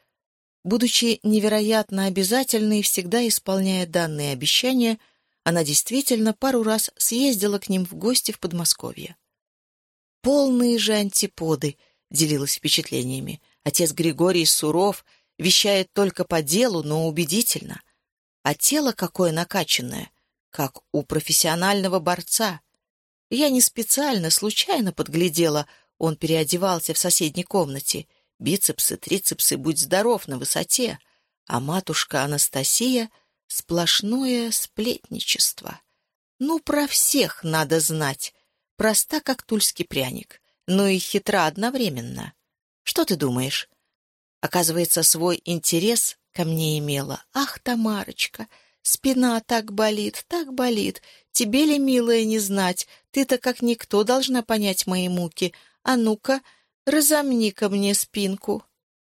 Будучи невероятно обязательной, всегда исполняя данные обещания, она действительно пару раз съездила к ним в гости в Подмосковье. «Полные же антиподы», — делилась впечатлениями. Отец Григорий суров, вещает только по делу, но убедительно. А тело какое накачанное, как у профессионального борца. Я не специально, случайно подглядела, он переодевался в соседней комнате. Бицепсы, трицепсы, будь здоров, на высоте. А матушка Анастасия — Сплошное сплетничество. Ну, про всех надо знать. Проста, как тульский пряник, но и хитра одновременно. Что ты думаешь? Оказывается, свой интерес ко мне имела. Ах, Тамарочка, спина так болит, так болит. Тебе ли, милая, не знать? Ты-то как никто должна понять мои муки. А ну-ка, разомни-ка мне спинку.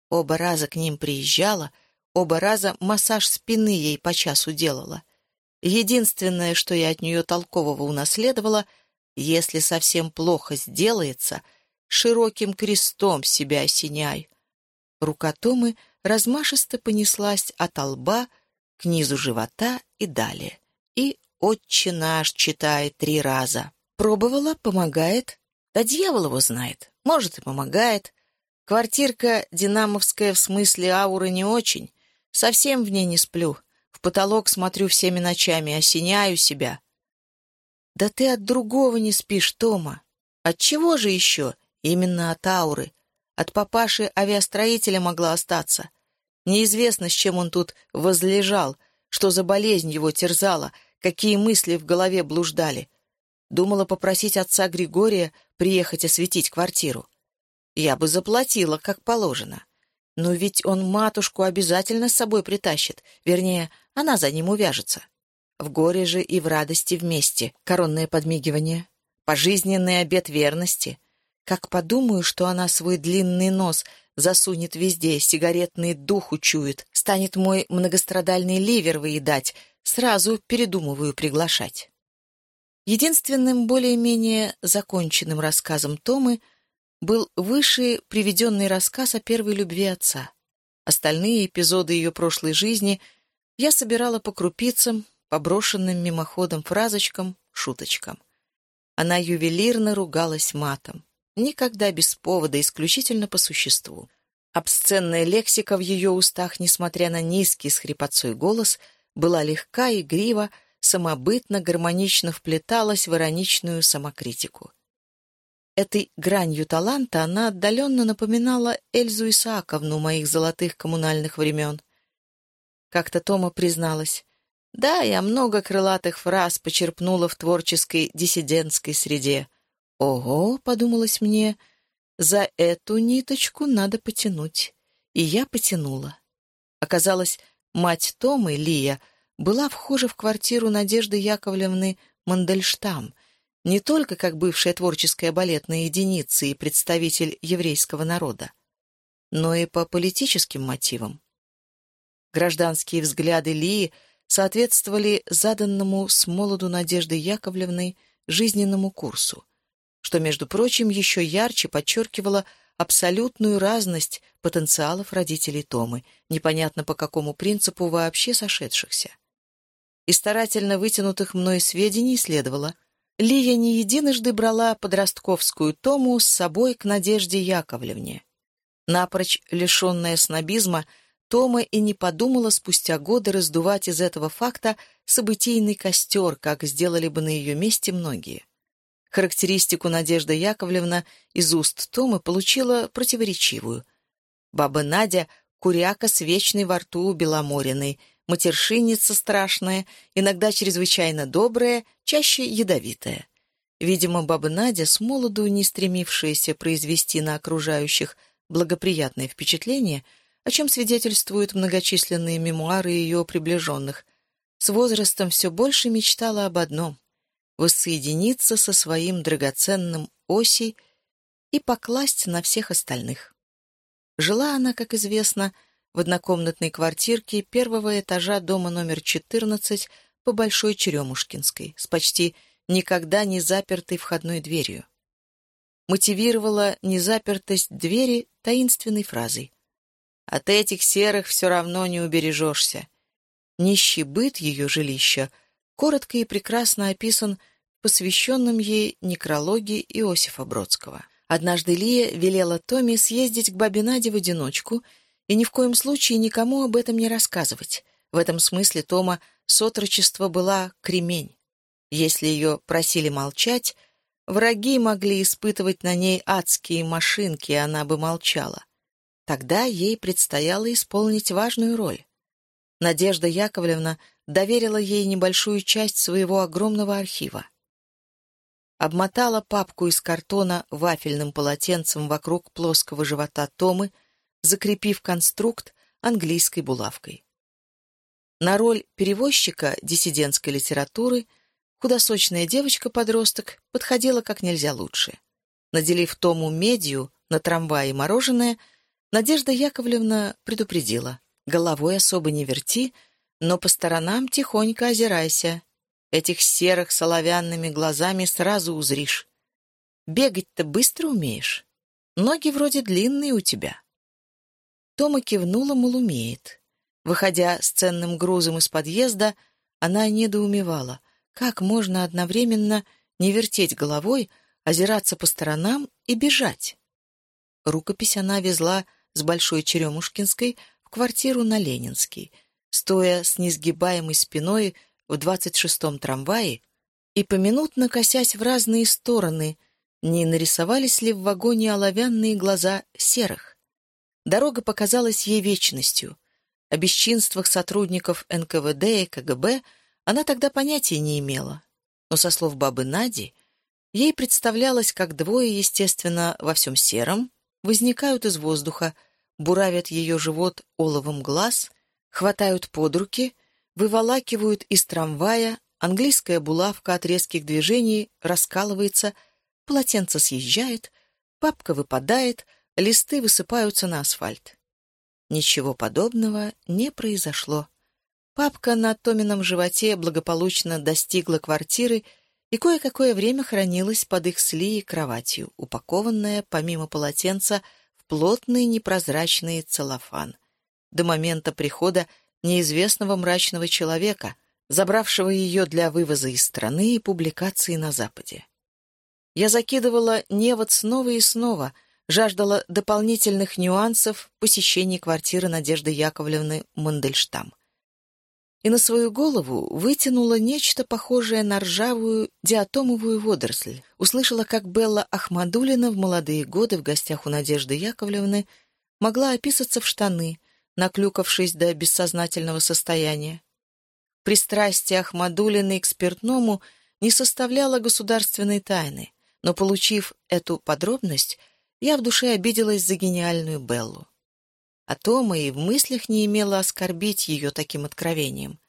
Оба раза к ним приезжала — Оба раза массаж спины ей по часу делала. Единственное, что я от нее толкового унаследовала, если совсем плохо сделается, широким крестом себя осеняй. Рука Томы размашисто понеслась от лба к низу живота и далее. И «Отче наш» читает три раза. Пробовала, помогает. Да дьявол его знает. Может, и помогает. Квартирка динамовская в смысле ауры не очень. Совсем в ней не сплю. В потолок смотрю всеми ночами, осеняю себя. Да ты от другого не спишь, Тома. От чего же еще? Именно от ауры. От папаши авиастроителя могла остаться. Неизвестно, с чем он тут возлежал, что за болезнь его терзала, какие мысли в голове блуждали. Думала попросить отца Григория приехать осветить квартиру. Я бы заплатила, как положено. Но ведь он матушку обязательно с собой притащит, вернее, она за ним увяжется. В горе же и в радости вместе, коронное подмигивание, пожизненный обет верности. Как подумаю, что она свой длинный нос засунет везде, сигаретный дух учует, станет мой многострадальный ливер выедать, сразу передумываю приглашать. Единственным более-менее законченным рассказом Томы — был выше приведенный рассказ о первой любви отца. Остальные эпизоды ее прошлой жизни я собирала по крупицам, по брошенным мимоходом фразочкам, шуточкам. Она ювелирно ругалась матом. Никогда без повода, исключительно по существу. Обсценная лексика в ее устах, несмотря на низкий с хрипотцой голос, была легка, и игрива, самобытно, гармонично вплеталась в ироничную самокритику. Этой гранью таланта она отдаленно напоминала Эльзу Исааковну моих золотых коммунальных времен. Как-то Тома призналась. Да, я много крылатых фраз почерпнула в творческой диссидентской среде. «Ого», — подумалось мне, — «за эту ниточку надо потянуть». И я потянула. Оказалось, мать Томы, Лия, была вхожа в квартиру Надежды Яковлевны Мандельштам, не только как бывшая творческая балетная единица и представитель еврейского народа, но и по политическим мотивам. Гражданские взгляды Лии соответствовали заданному с молоду Надежды Яковлевной жизненному курсу, что, между прочим, еще ярче подчеркивало абсолютную разность потенциалов родителей Томы, непонятно по какому принципу вообще сошедшихся. Из старательно вытянутых мной сведений следовало, Лия не единожды брала подростковскую Тому с собой к Надежде Яковлевне. Напрочь лишенная снобизма, Тома и не подумала спустя годы раздувать из этого факта событийный костер, как сделали бы на ее месте многие. Характеристику Надежда Яковлевна из уст Томы получила противоречивую. Баба Надя — куряка с вечной во рту беломориной, матершинница страшная, иногда чрезвычайно добрая, чаще ядовитая. Видимо, баба Надя, с молоду не стремившаяся произвести на окружающих благоприятное впечатление, о чем свидетельствуют многочисленные мемуары ее приближенных, с возрастом все больше мечтала об одном воссоединиться со своим драгоценным Осей и покласть на всех остальных. Жила она, как известно, в однокомнатной квартирке первого этажа дома номер 14 по Большой Черемушкинской с почти никогда не запертой входной дверью. Мотивировала незапертость двери таинственной фразой. «От этих серых все равно не убережешься». Нищий быт ее жилища — коротко и прекрасно описан посвященном ей некрологе Иосифа Бродского. Однажды Лия велела Томе съездить к бабе Наде в одиночку и ни в коем случае никому об этом не рассказывать. В этом смысле Тома с отрочества была кремень. Если ее просили молчать, враги могли испытывать на ней адские машинки, и она бы молчала. Тогда ей предстояло исполнить важную роль. Надежда Яковлевна доверила ей небольшую часть своего огромного архива. Обмотала папку из картона вафельным полотенцем вокруг плоского живота Томы, закрепив конструкт английской булавкой. На роль перевозчика диссидентской литературы худосочная девочка-подросток подходила как нельзя лучше. Наделив Тому медью на трамвае мороженое, Надежда Яковлевна предупредила. «Головой особо не верти, но по сторонам тихонько озирайся. Этих серых соловянными глазами сразу узришь. Бегать-то быстро умеешь. Ноги вроде длинные у тебя. Тома кивнула, мол, умеет. Выходя с ценным грузом из подъезда, она недоумевала, как можно одновременно не вертеть головой, озираться по сторонам и бежать. Рукопись она везла с Большой Черемушкинской в квартиру на Ленинский — стоя с несгибаемой спиной в двадцать шестом трамвае и поминутно косясь в разные стороны, не нарисовались ли в вагоне оловянные глаза серых. Дорога показалась ей вечностью. О бесчинствах сотрудников НКВД и КГБ она тогда понятия не имела. Но со слов бабы Нади, ей представлялось, как двое, естественно, во всем сером, возникают из воздуха, буравят ее живот оловом глаз — хватают под руки, выволакивают из трамвая, английская булавка от резких движений раскалывается, полотенце съезжает, папка выпадает, листы высыпаются на асфальт. Ничего подобного не произошло. Папка на Томином животе благополучно достигла квартиры и кое-какое время хранилась под их сли кроватью, упакованная, помимо полотенца, в плотный непрозрачный целлофан до момента прихода неизвестного мрачного человека, забравшего ее для вывоза из страны и публикации на Западе. Я закидывала невод снова и снова, жаждала дополнительных нюансов посещения квартиры Надежды Яковлевны Мандельштам. И на свою голову вытянула нечто похожее на ржавую диатомовую водоросль. Услышала, как Белла Ахмадулина в молодые годы в гостях у Надежды Яковлевны могла описаться в штаны, наклюкавшись до бессознательного состояния. Пристрастие Ахмадулиной к спиртному не составляло государственной тайны, но, получив эту подробность, я в душе обиделась за гениальную Беллу. А Тома и в мыслях не имела оскорбить ее таким откровением.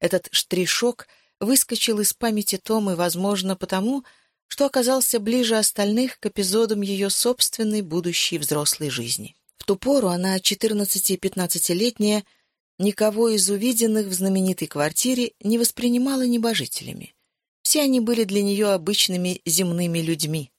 Этот штришок выскочил из памяти Томы, возможно, потому, что оказался ближе остальных к эпизодам ее собственной будущей взрослой жизни. В ту пору она, 14-15-летняя, никого из увиденных в знаменитой квартире не воспринимала небожителями. Все они были для нее обычными земными людьми.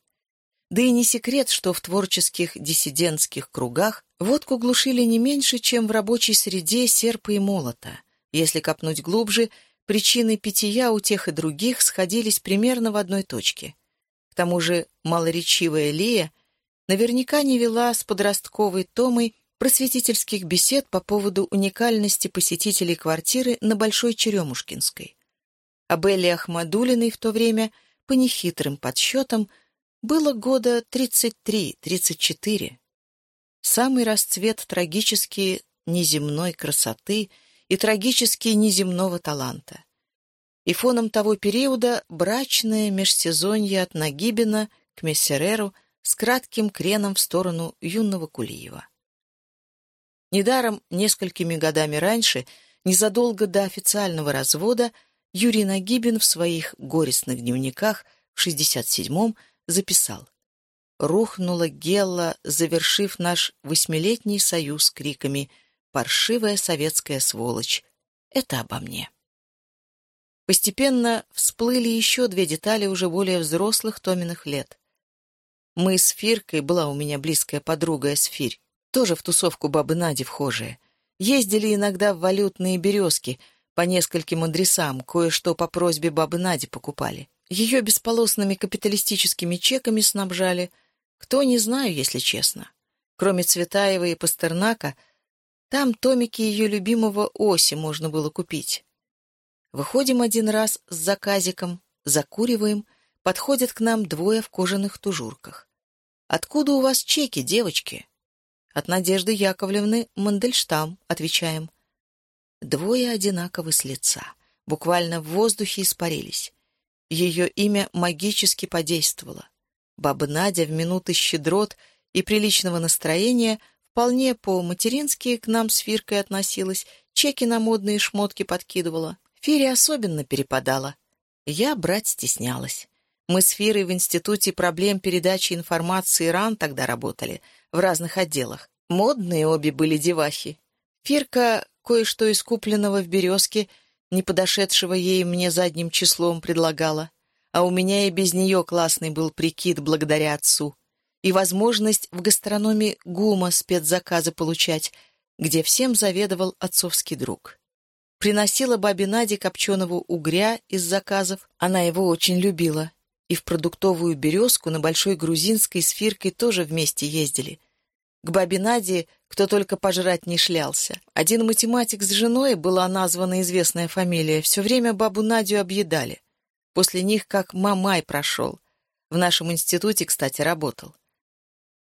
Да и не секрет, что в творческих диссидентских кругах водку глушили не меньше, чем в рабочей среде серпа и молота. Если копнуть глубже, причины питья у тех и других сходились примерно в одной точке. К тому же малоречивая Лия наверняка не вела с подростковой Томой просветительских бесед по поводу уникальности посетителей квартиры на Большой Черемушкинской. А Белли Ахмадулиной в то время, по нехитрым подсчетам, было года 33-34. Самый расцвет трагически неземной красоты и трагически неземного таланта. И фоном того периода брачное межсезонье от Нагибина к Мессереру с кратким креном в сторону юного Кулиева. Недаром несколькими годами раньше, незадолго до официального развода, Юрий Нагибин в своих горестных дневниках в 67-м записал «Рухнула Гелла, завершив наш восьмилетний союз криками «Паршивая советская сволочь! Это обо мне!» Постепенно всплыли еще две детали уже более взрослых Томиных лет. Мы с Фиркой, была у меня близкая подруга Эсфирь, тоже в тусовку бабы Нади вхожие, ездили иногда в валютные березки по нескольким адресам, кое-что по просьбе бабы Нади покупали. Ее бесполосными капиталистическими чеками снабжали. Кто, не знаю, если честно. Кроме Цветаева и Пастернака, там томики ее любимого Оси можно было купить. Выходим один раз с заказиком, закуриваем, подходят к нам двое в кожаных тужурках. «Откуда у вас чеки, девочки?» «От Надежды Яковлевны Мандельштам», — отвечаем. Двое одинаковы с лица, буквально в воздухе испарились. Ее имя магически подействовало. Баба Надя в минуты щедрот и приличного настроения вполне по-матерински к нам с Фиркой относилась, чеки на модные шмотки подкидывала. Фире особенно перепадала. Я брать стеснялась. Мы с Фирой в Институте проблем передачи информации РАН тогда работали, в разных отделах. Модные обе были девахи. Фирка кое-что из купленного в «Березке» не подошедшего ей мне задним числом предлагала. А у меня и без нее классный был прикид благодаря отцу. И возможность в гастрономе ГУМа спецзаказы получать, где всем заведовал отцовский друг. Приносила бабе Наде копченого угря из заказов, она его очень любила. И в продуктовую «Березку» на Большой Грузинской с Фиркой тоже вместе ездили. К бабе Наде кто только пожрать не шлялся. Один математик с женой, была названа известная фамилия, все время бабу Надю объедали. После них как мамай прошел. В нашем институте, кстати, работал.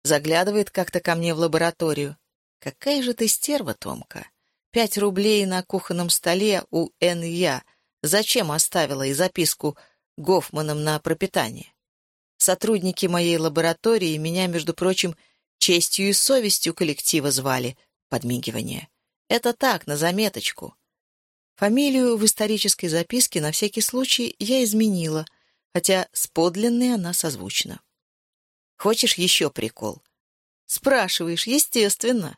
Заглядывает как-то ко мне в лабораторию. «Какая же ты стерва, Томка! Пять рублей на кухонном столе у Н.Я. Зачем оставила и записку Гофманом на пропитание? Сотрудники моей лаборатории меня, между прочим, Честью и совестью коллектива звали. Подмигивание. Это так, на заметочку. Фамилию в исторической записке на всякий случай я изменила, хотя с подлинной она созвучна. Хочешь еще прикол? Спрашиваешь, естественно.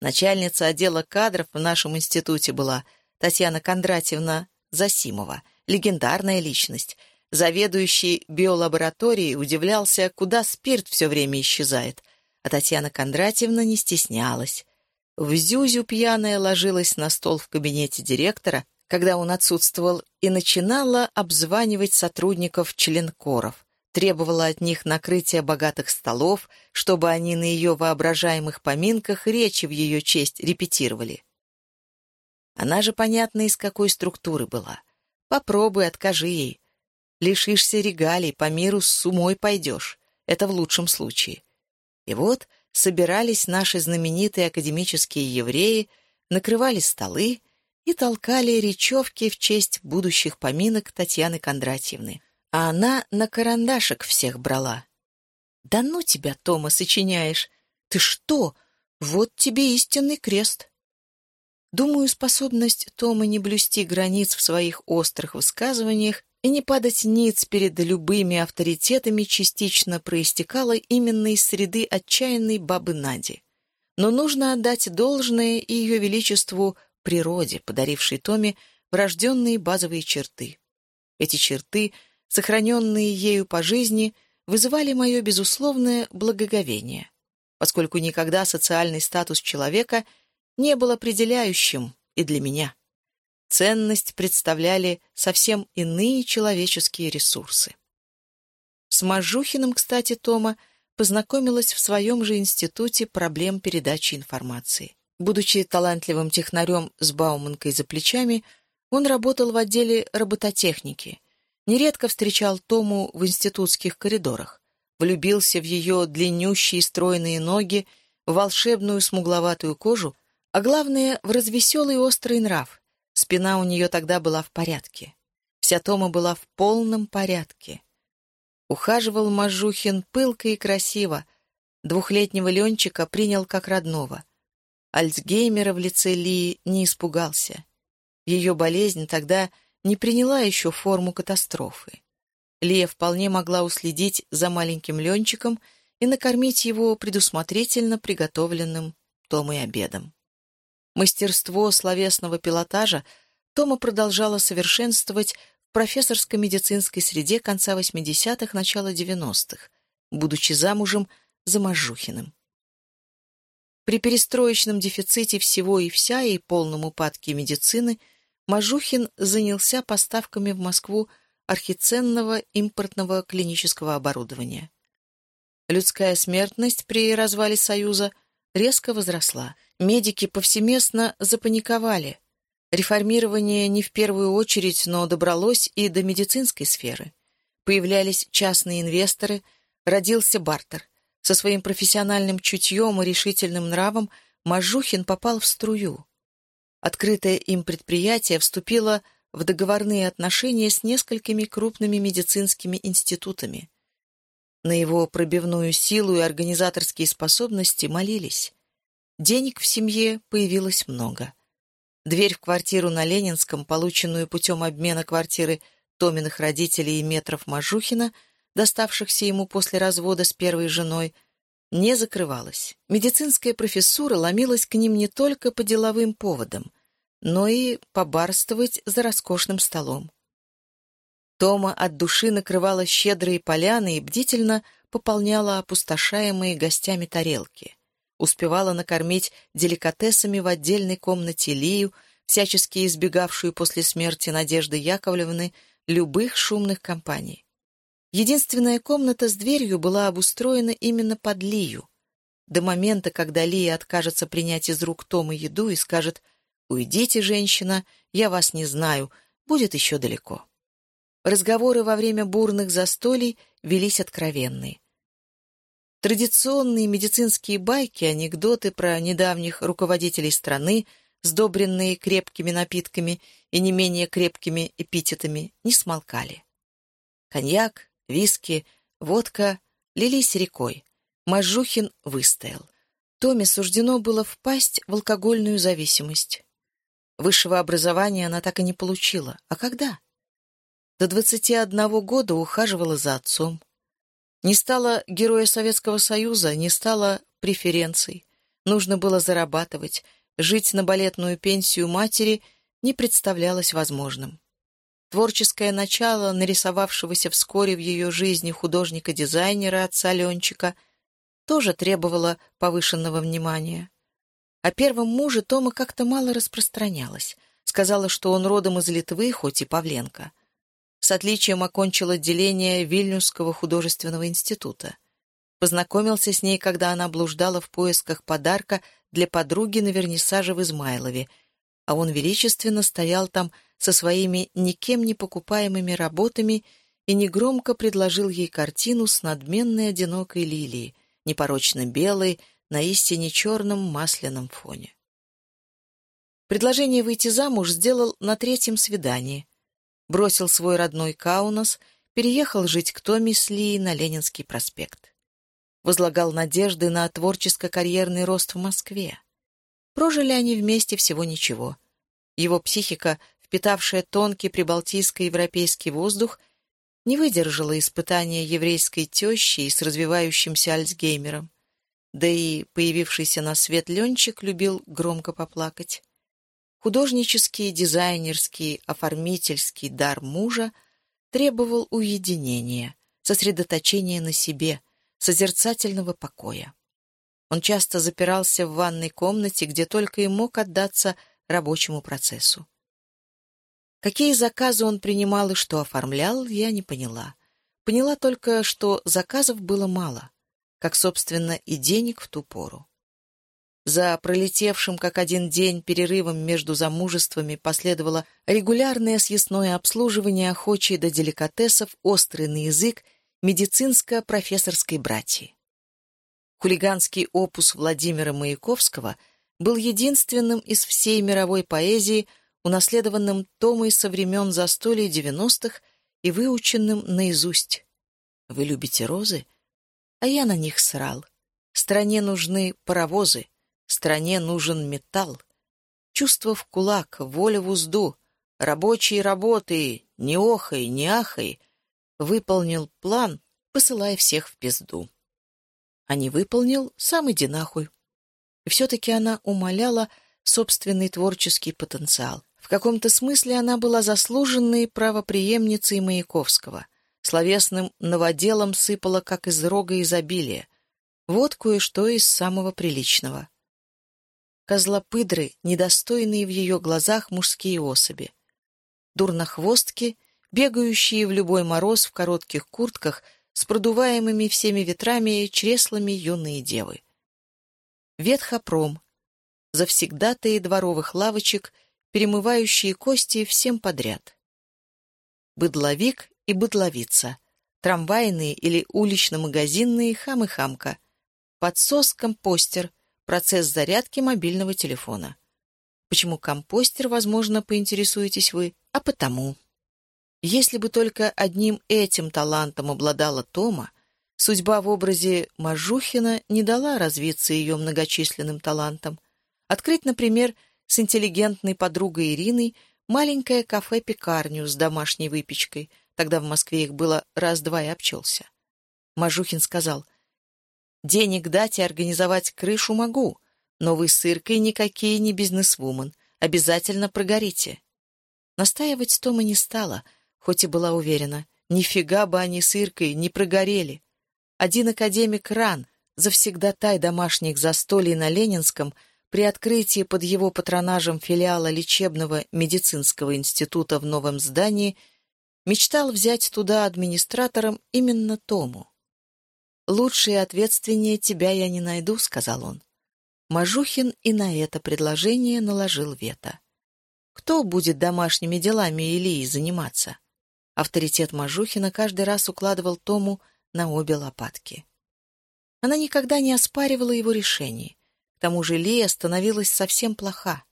Начальница отдела кадров в нашем институте была Татьяна Кондратьевна Засимова, легендарная личность. Заведующий биолабораторией удивлялся, куда спирт все время исчезает — а Татьяна Кондратьевна не стеснялась. В Зюзю пьяная ложилась на стол в кабинете директора, когда он отсутствовал, и начинала обзванивать сотрудников членкоров, требовала от них накрытия богатых столов, чтобы они на ее воображаемых поминках речи в ее честь репетировали. Она же понятно, из какой структуры была. Попробуй, откажи ей. Лишишься регалий, по миру с умой пойдешь. Это в лучшем случае. И вот собирались наши знаменитые академические евреи, накрывали столы и толкали речевки в честь будущих поминок Татьяны Кондратьевны. А она на карандашик всех брала. «Да ну тебя, Тома, сочиняешь! Ты что? Вот тебе истинный крест!» Думаю, способность Тома не блюсти границ в своих острых высказываниях и не падать ниц перед любыми авторитетами частично проистекала именно из среды отчаянной бабы Нади. Но нужно отдать должное ее величеству природе, подарившей Томе врожденные базовые черты. Эти черты, сохраненные ею по жизни, вызывали мое безусловное благоговение, поскольку никогда социальный статус человека не был определяющим и для меня. Ценность представляли совсем иные человеческие ресурсы. С Мажухиным, кстати, Тома познакомилась в своем же институте проблем передачи информации. Будучи талантливым технарем с Бауманкой за плечами, он работал в отделе робототехники. Нередко встречал Тому в институтских коридорах. Влюбился в ее длиннющие стройные ноги, волшебную смугловатую кожу, а главное — в развеселый острый нрав. Спина у нее тогда была в порядке. Вся Тома была в полном порядке. Ухаживал Мажухин пылко и красиво. Двухлетнего Ленчика принял как родного. Альцгеймера в лице Лии не испугался. Ее болезнь тогда не приняла еще форму катастрофы. Лия вполне могла уследить за маленьким Ленчиком и накормить его предусмотрительно приготовленным Томой обедом. Мастерство словесного пилотажа Тома продолжала совершенствовать в профессорской медицинской среде конца 80-х, начала 90-х, будучи замужем за Мажухиным. При перестроечном дефиците всего и вся и полном упадке медицины – Мажухин занялся поставками в Москву архиценного импортного клинического оборудования. Людская смертность при развале Союза резко возросла. Медики повсеместно запаниковали. Реформирование не в первую очередь, но добралось и до медицинской сферы. Появлялись частные инвесторы, родился бартер. Со своим профессиональным чутьем и решительным нравом Мажухин попал в струю. Открытое им предприятие вступило в договорные отношения с несколькими крупными медицинскими институтами. На его пробивную силу и организаторские способности молились. Денег в семье появилось много. Дверь в квартиру на Ленинском, полученную путем обмена квартиры Томиных родителей и метров Мажухина, доставшихся ему после развода с первой женой, не закрывалась. Медицинская профессура ломилась к ним не только по деловым поводам, но и побарствовать за роскошным столом. Тома от души накрывала щедрые поляны и бдительно пополняла опустошаемые гостями тарелки. Успевала накормить деликатесами в отдельной комнате Лию, всячески избегавшую после смерти Надежды Яковлевны любых шумных компаний. Единственная комната с дверью была обустроена именно под Лию. До момента, когда Лия откажется принять из рук Тома еду и скажет «Уйдите, женщина, я вас не знаю, будет еще далеко». Разговоры во время бурных застолий велись откровенные. Традиционные медицинские байки, анекдоты про недавних руководителей страны, сдобренные крепкими напитками и не менее крепкими эпитетами, не смолкали. Коньяк, виски, водка лились рекой. Мажухин выстоял. Томе суждено было впасть в алкогольную зависимость. Высшего образования она так и не получила. А когда? До 21 года ухаживала за отцом. Не стала героя Советского Союза, не стала преференций. Нужно было зарабатывать, жить на балетную пенсию матери не представлялось возможным. Творческое начало нарисовавшегося вскоре в ее жизни художника-дизайнера отца Ленчика тоже требовало повышенного внимания. О первом муже Тома как-то мало распространялась. Сказала, что он родом из Литвы, хоть и Павленко. С отличием окончил отделение Вильнюсского художественного института. Познакомился с ней, когда она блуждала в поисках подарка для подруги на вернисаже в Измайлове, а он величественно стоял там со своими никем не покупаемыми работами и негромко предложил ей картину с надменной одинокой лилией, непорочно белой, на истине черном масляном фоне. Предложение выйти замуж сделал на третьем свидании. Бросил свой родной Каунас, переехал жить к Томи с Ли на Ленинский проспект. Возлагал надежды на творческо-карьерный рост в Москве. Прожили они вместе всего ничего. Его психика, впитавшая тонкий прибалтийско-европейский воздух, не выдержала испытания еврейской тещи с развивающимся Альцгеймером. Да и появившийся на свет Ленчик любил громко поплакать. Художнический, дизайнерский, оформительский дар мужа требовал уединения, сосредоточения на себе, созерцательного покоя. Он часто запирался в ванной комнате, где только и мог отдаться рабочему процессу. Какие заказы он принимал и что оформлял, я не поняла. Поняла только, что заказов было мало, как, собственно, и денег в ту пору. За пролетевшим как один день перерывом между замужествами последовало регулярное съестное обслуживание охочей до деликатесов, острый на язык медицинско-профессорской братьи. Хулиганский опус Владимира Маяковского был единственным из всей мировой поэзии, унаследованным Томой со времен застолья девяностых и выученным наизусть. «Вы любите розы?» А я на них срал. Стране нужны паровозы, стране нужен металл. Чувство в кулак, воля в узду, рабочие работы, не охай, не ахай. Выполнил план, посылая всех в пизду а не выполнил, сам иди нахуй. И все-таки она умоляла собственный творческий потенциал. В каком-то смысле она была заслуженной правоприемницей Маяковского. Словесным новоделом сыпала, как из рога изобилия. Вот кое-что из самого приличного. Козлопыдры, недостойные в ее глазах мужские особи. Дурнохвостки, бегающие в любой мороз в коротких куртках — с продуваемыми всеми ветрами чреслами юные девы. Ветхопром. Завсегдатые дворовых лавочек, перемывающие кости всем подряд. Быдловик и быдловица. Трамвайные или улично-магазинные хам и хамка. Подсос-компостер. Процесс зарядки мобильного телефона. Почему компостер, возможно, поинтересуетесь вы, а потому. Если бы только одним этим талантом обладала Тома, судьба в образе Мажухина не дала развиться ее многочисленным талантам. Открыть, например, с интеллигентной подругой Ириной маленькое кафе-пекарню с домашней выпечкой. Тогда в Москве их было раз-два и обчелся. Мажухин сказал, «Денег дать и организовать крышу могу, но вы с Иркой никакие не бизнесвумен, обязательно прогорите». Настаивать Тома не стала — хоть и была уверена, нифига бы они с Иркой не прогорели. Один академик Ран, завсегдатай домашних застолий на Ленинском, при открытии под его патронажем филиала лечебного медицинского института в новом здании, мечтал взять туда администратором именно Тому. «Лучше и ответственнее тебя я не найду», — сказал он. Мажухин и на это предложение наложил вето. Кто будет домашними делами Илии заниматься? Авторитет Мажухина каждый раз укладывал Тому на обе лопатки. Она никогда не оспаривала его решений. К тому же Лия становилась совсем плоха.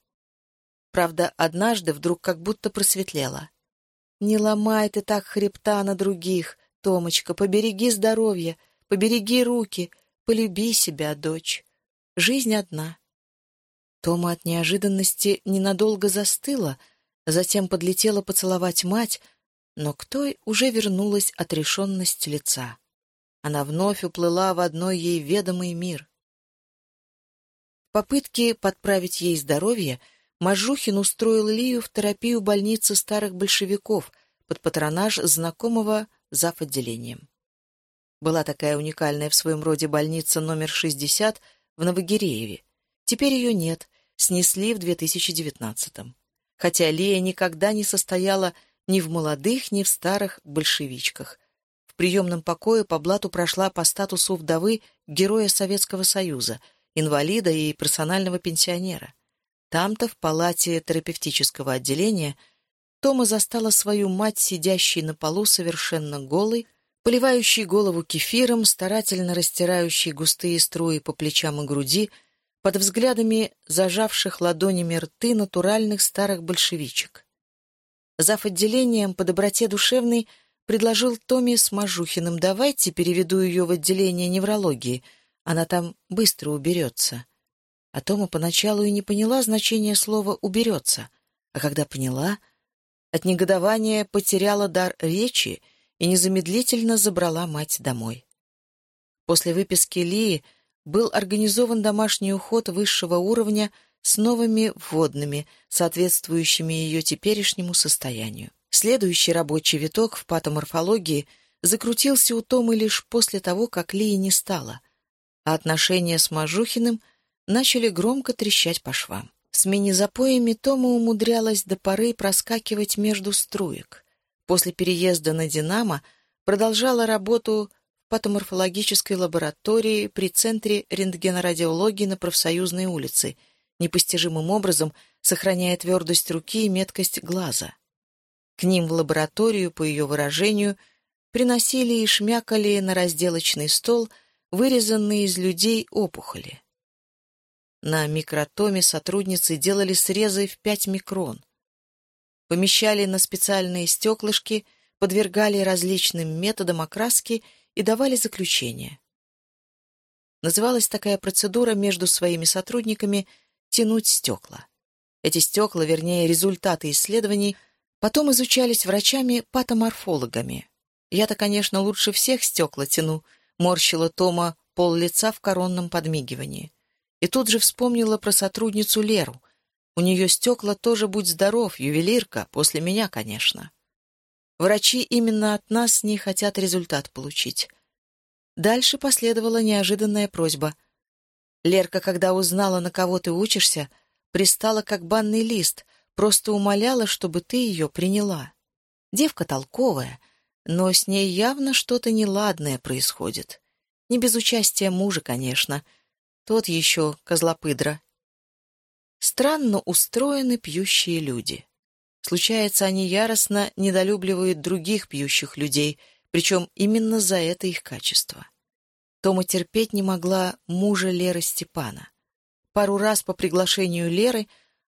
Правда, однажды вдруг как будто просветлела. «Не ломай ты так хребта на других, Томочка, побереги здоровье, побереги руки, полюби себя, дочь. Жизнь одна». Тома от неожиданности ненадолго застыла, затем подлетела поцеловать мать, но к той уже вернулась отрешенность лица. Она вновь уплыла в одной ей ведомый мир. В попытке подправить ей здоровье Мажухин устроил Лию в терапию больницы старых большевиков под патронаж знакомого зав. отделением. Была такая уникальная в своем роде больница номер 60 в Новогирееве. Теперь ее нет, снесли в 2019-м. Хотя Лия никогда не состояла ни в молодых, ни в старых большевичках. В приемном покое по блату прошла по статусу вдовы Героя Советского Союза, инвалида и персонального пенсионера. Там-то, в палате терапевтического отделения, Тома застала свою мать, сидящей на полу совершенно голой, поливающей голову кефиром, старательно растирающей густые струи по плечам и груди, под взглядами зажавших ладонями рты натуральных старых большевичек. Зав. отделением по доброте душевной предложил Томе с Мажухиным «давайте переведу ее в отделение неврологии, она там быстро уберется». А Тома поначалу и не поняла значения слова «уберется», а когда поняла, от негодования потеряла дар речи и незамедлительно забрала мать домой. После выписки Лии был организован домашний уход высшего уровня с новыми вводными, соответствующими ее теперешнему состоянию. Следующий рабочий виток в патоморфологии закрутился у Томы лишь после того, как Лии не стало, а отношения с Мажухиным начали громко трещать по швам. С мини-запоями Тома умудрялась до поры проскакивать между струек. После переезда на «Динамо» продолжала работу в патоморфологической лаборатории при Центре рентгенорадиологии на Профсоюзной улице, непостижимым образом сохраняя твердость руки и меткость глаза. К ним в лабораторию, по ее выражению, приносили и шмякали на разделочный стол вырезанные из людей опухоли. На микротоме сотрудницы делали срезы в 5 микрон. Помещали на специальные стеклышки, подвергали различным методам окраски и давали заключение. Называлась такая процедура между своими сотрудниками «тянуть стекла». Эти стекла, вернее, результаты исследований, потом изучались врачами-патоморфологами. Я-то, конечно, лучше всех стекла тяну, морщила Тома пол лица в коронном подмигивании. И тут же вспомнила про сотрудницу Леру. У нее стекла тоже будь здоров, ювелирка, после меня, конечно. Врачи именно от нас не хотят результат получить. Дальше последовала неожиданная просьба. Лерка, когда узнала, на кого ты учишься, пристала как банный лист, просто умоляла, чтобы ты ее приняла. Девка толковая, но с ней явно что-то неладное происходит. Не без участия мужа, конечно — тот еще козлопыдра. Странно устроены пьющие люди. Случается, они яростно недолюбливают других пьющих людей, причем именно за это их качество. Тома терпеть не могла мужа Леры Степана. Пару раз по приглашению Леры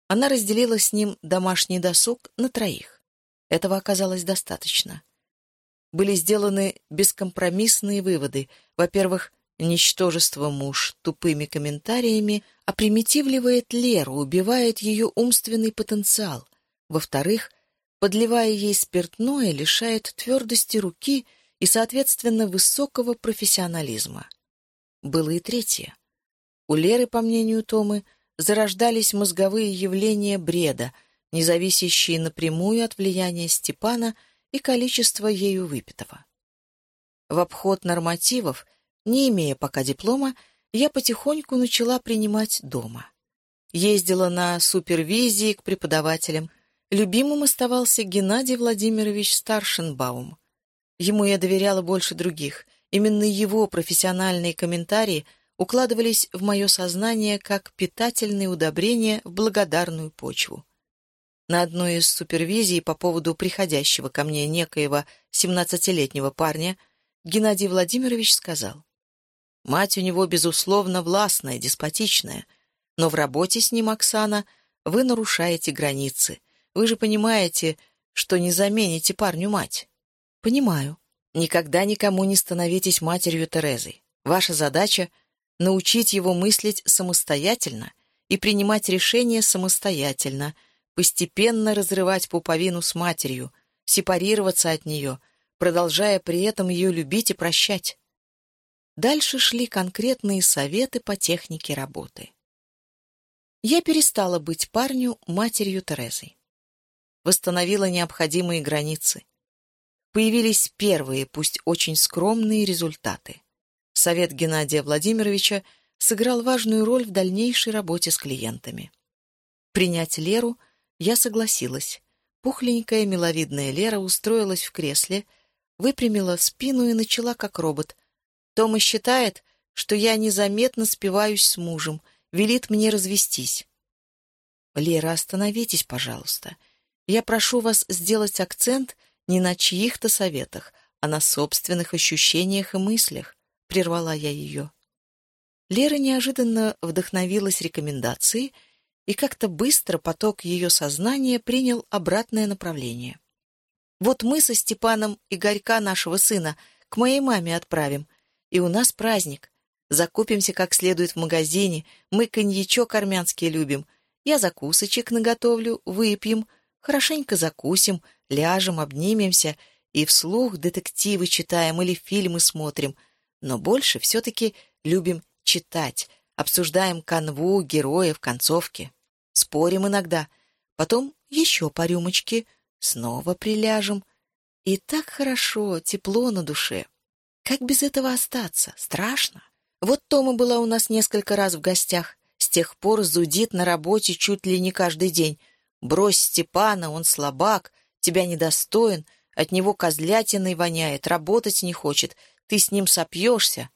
она разделила с ним домашний досуг на троих. Этого оказалось достаточно. Были сделаны бескомпромиссные выводы. Во-первых, Ничтожество муж тупыми комментариями опримитивливает Леру, убивает ее умственный потенциал. Во-вторых, подливая ей спиртное, лишает твердости руки и, соответственно, высокого профессионализма. Было и третье. У Леры, по мнению Томы, зарождались мозговые явления бреда, не зависящие напрямую от влияния Степана и количества ею выпитого. В обход нормативов не имея пока диплома, я потихоньку начала принимать дома. Ездила на супервизии к преподавателям. Любимым оставался Геннадий Владимирович Старшенбаум. Ему я доверяла больше других. Именно его профессиональные комментарии укладывались в мое сознание как питательные удобрения в благодарную почву. На одной из супервизий по поводу приходящего ко мне некоего 17-летнего парня Геннадий Владимирович сказал, Мать у него, безусловно, властная, деспотичная. Но в работе с ним, Оксана, вы нарушаете границы. Вы же понимаете, что не замените парню мать. Понимаю. Никогда никому не становитесь матерью Терезой. Ваша задача — научить его мыслить самостоятельно и принимать решения самостоятельно, постепенно разрывать пуповину с матерью, сепарироваться от нее, продолжая при этом ее любить и прощать. Дальше шли конкретные советы по технике работы. Я перестала быть парню матерью Терезой. Восстановила необходимые границы. Появились первые, пусть очень скромные результаты. Совет Геннадия Владимировича сыграл важную роль в дальнейшей работе с клиентами. Принять Леру я согласилась. Пухленькая миловидная Лера устроилась в кресле, выпрямила спину и начала, как робот, Тома считает, что я незаметно спиваюсь с мужем, велит мне развестись. Лера, остановитесь, пожалуйста. Я прошу вас сделать акцент не на чьих-то советах, а на собственных ощущениях и мыслях, — прервала я ее. Лера неожиданно вдохновилась рекомендацией, и как-то быстро поток ее сознания принял обратное направление. «Вот мы со Степаном Игорька, нашего сына, к моей маме отправим, и у нас праздник. Закупимся как следует в магазине, мы коньячок армянский любим. Я закусочек наготовлю, выпьем, хорошенько закусим, ляжем, обнимемся и вслух детективы читаем или фильмы смотрим. Но больше все-таки любим читать, обсуждаем канву, героев, концовки. Спорим иногда. Потом еще по рюмочке, снова приляжем. И так хорошо, тепло на душе. Как без этого остаться? Страшно. Вот Тома была у нас несколько раз в гостях. С тех пор зудит на работе чуть ли не каждый день. Брось Степана, он слабак, тебя недостоин, от него козлятиной воняет, работать не хочет, ты с ним сопьешься.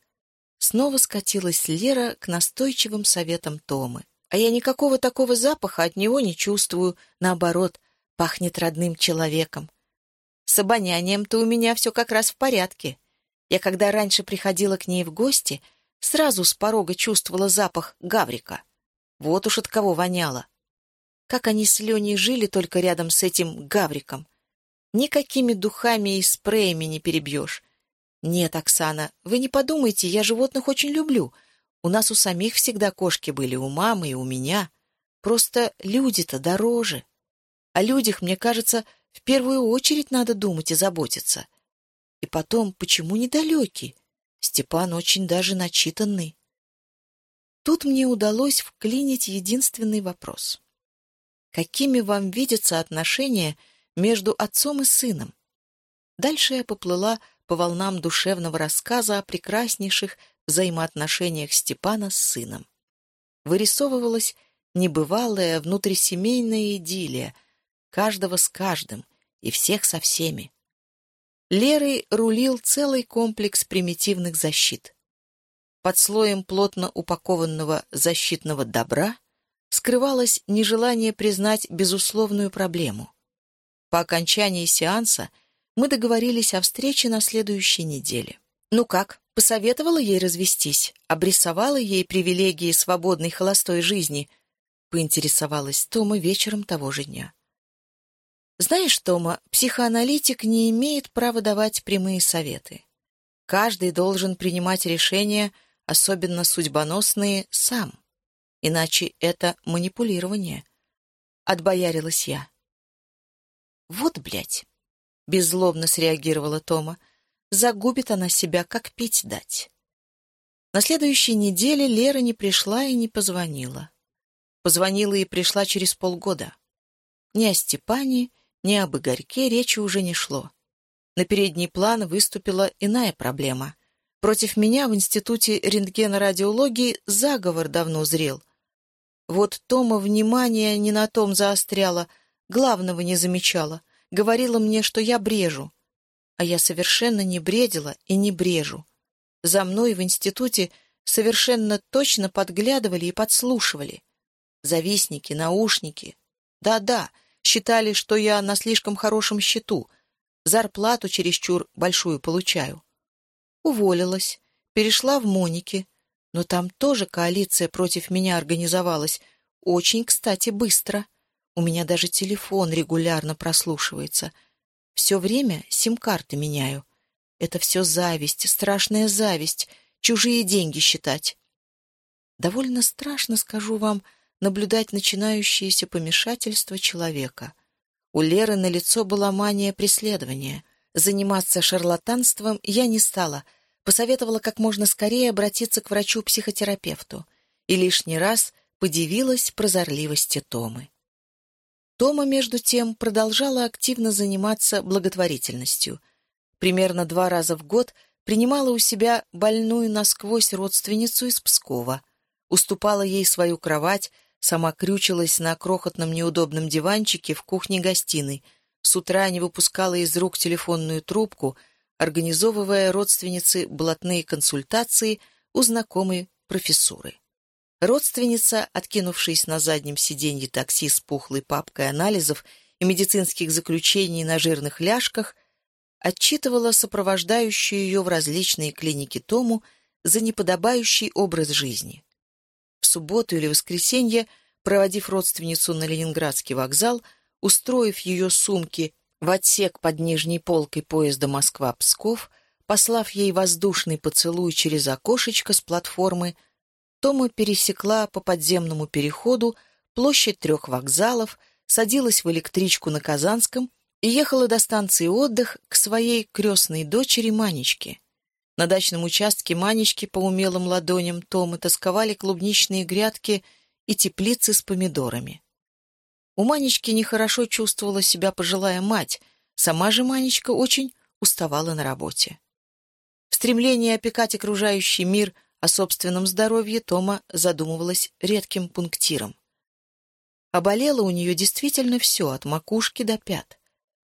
Снова скатилась Лера к настойчивым советам Томы. А я никакого такого запаха от него не чувствую, наоборот, пахнет родным человеком. С обонянием-то у меня все как раз в порядке. Я когда раньше приходила к ней в гости, сразу с порога чувствовала запах гаврика. Вот уж от кого воняло. Как они с Леней жили только рядом с этим гавриком. Никакими духами и спреями не перебьешь. «Нет, Оксана, вы не подумайте, я животных очень люблю. У нас у самих всегда кошки были, у мамы и у меня. Просто люди-то дороже. О людях, мне кажется, в первую очередь надо думать и заботиться. И потом, почему недалекий? Степан очень даже начитанный». Тут мне удалось вклинить единственный вопрос. Какими вам видятся отношения между отцом и сыном? Дальше я поплыла по волнам душевного рассказа о прекраснейших взаимоотношениях Степана с сыном. Вырисовывалась небывалая внутрисемейная идиллия, каждого с каждым и всех со всеми. Лерой рулил целый комплекс примитивных защит. Под слоем плотно упакованного защитного добра скрывалось нежелание признать безусловную проблему. По окончании сеанса мы договорились о встрече на следующей неделе. Ну как, посоветовала ей развестись, обрисовала ей привилегии свободной холостой жизни, поинтересовалась Тома вечером того же дня. Знаешь, Тома, психоаналитик не имеет права давать прямые советы. Каждый должен принимать решения, особенно судьбоносные, сам. Иначе это манипулирование. Отбоярилась я. Вот, блядь. Беззлобно среагировала Тома. Загубит она себя, как пить дать. На следующей неделе Лера не пришла и не позвонила. Позвонила и пришла через полгода. Ни о Степане, ни об Игорьке речи уже не шло. На передний план выступила иная проблема. Против меня в Институте рентгенорадиологии заговор давно зрел. Вот Тома внимание не на том заостряла, главного не замечала говорила мне, что я брежу. А я совершенно не бредила и не брежу. За мной в институте совершенно точно подглядывали и подслушивали. Завистники, наушники. Да-да, считали, что я на слишком хорошем счету, зарплату чересчур большую получаю. Уволилась, перешла в Моники, но там тоже коалиция против меня организовалась, очень, кстати, быстро. У меня даже телефон регулярно прослушивается. Все время сим-карты меняю. Это все зависть, страшная зависть, чужие деньги считать. Довольно страшно, скажу вам, наблюдать начинающееся помешательство человека. У Леры на лицо была мания преследования. Заниматься шарлатанством я не стала, посоветовала как можно скорее обратиться к врачу-психотерапевту и лишний раз подивилась прозорливости Томы. Тома, между тем, продолжала активно заниматься благотворительностью. Примерно два раза в год принимала у себя больную насквозь родственницу из Пскова, уступала ей свою кровать, сама крючилась на крохотном неудобном диванчике в кухне-гостиной, с утра не выпускала из рук телефонную трубку, организовывая родственнице блатные консультации у знакомой профессуры. Родственница, откинувшись на заднем сиденье такси с пухлой папкой анализов и медицинских заключений на жирных ляжках, отчитывала сопровождающую ее в различные клиники Тому за неподобающий образ жизни. Субботу или воскресенье, проводив родственницу на Ленинградский вокзал, устроив ее сумки в отсек под нижней полкой поезда Москва-Псков, Послав ей воздушный поцелуй через окошечко с платформы, Тома пересекла по подземному переходу площадь трех вокзалов, садилась в электричку на Казанском и ехала до станции отдых к своей крестной дочери Манечке. На дачном участке Манечки по умелым ладоням Томы тосковали клубничные грядки и теплицы с помидорами. У Манечки нехорошо чувствовала себя пожилая мать, сама же Манечка очень уставала на работе. В стремлении опекать окружающий мир о собственном здоровье Тома задумывалась редким пунктиром. Оболело у нее действительно все, от макушки до пят.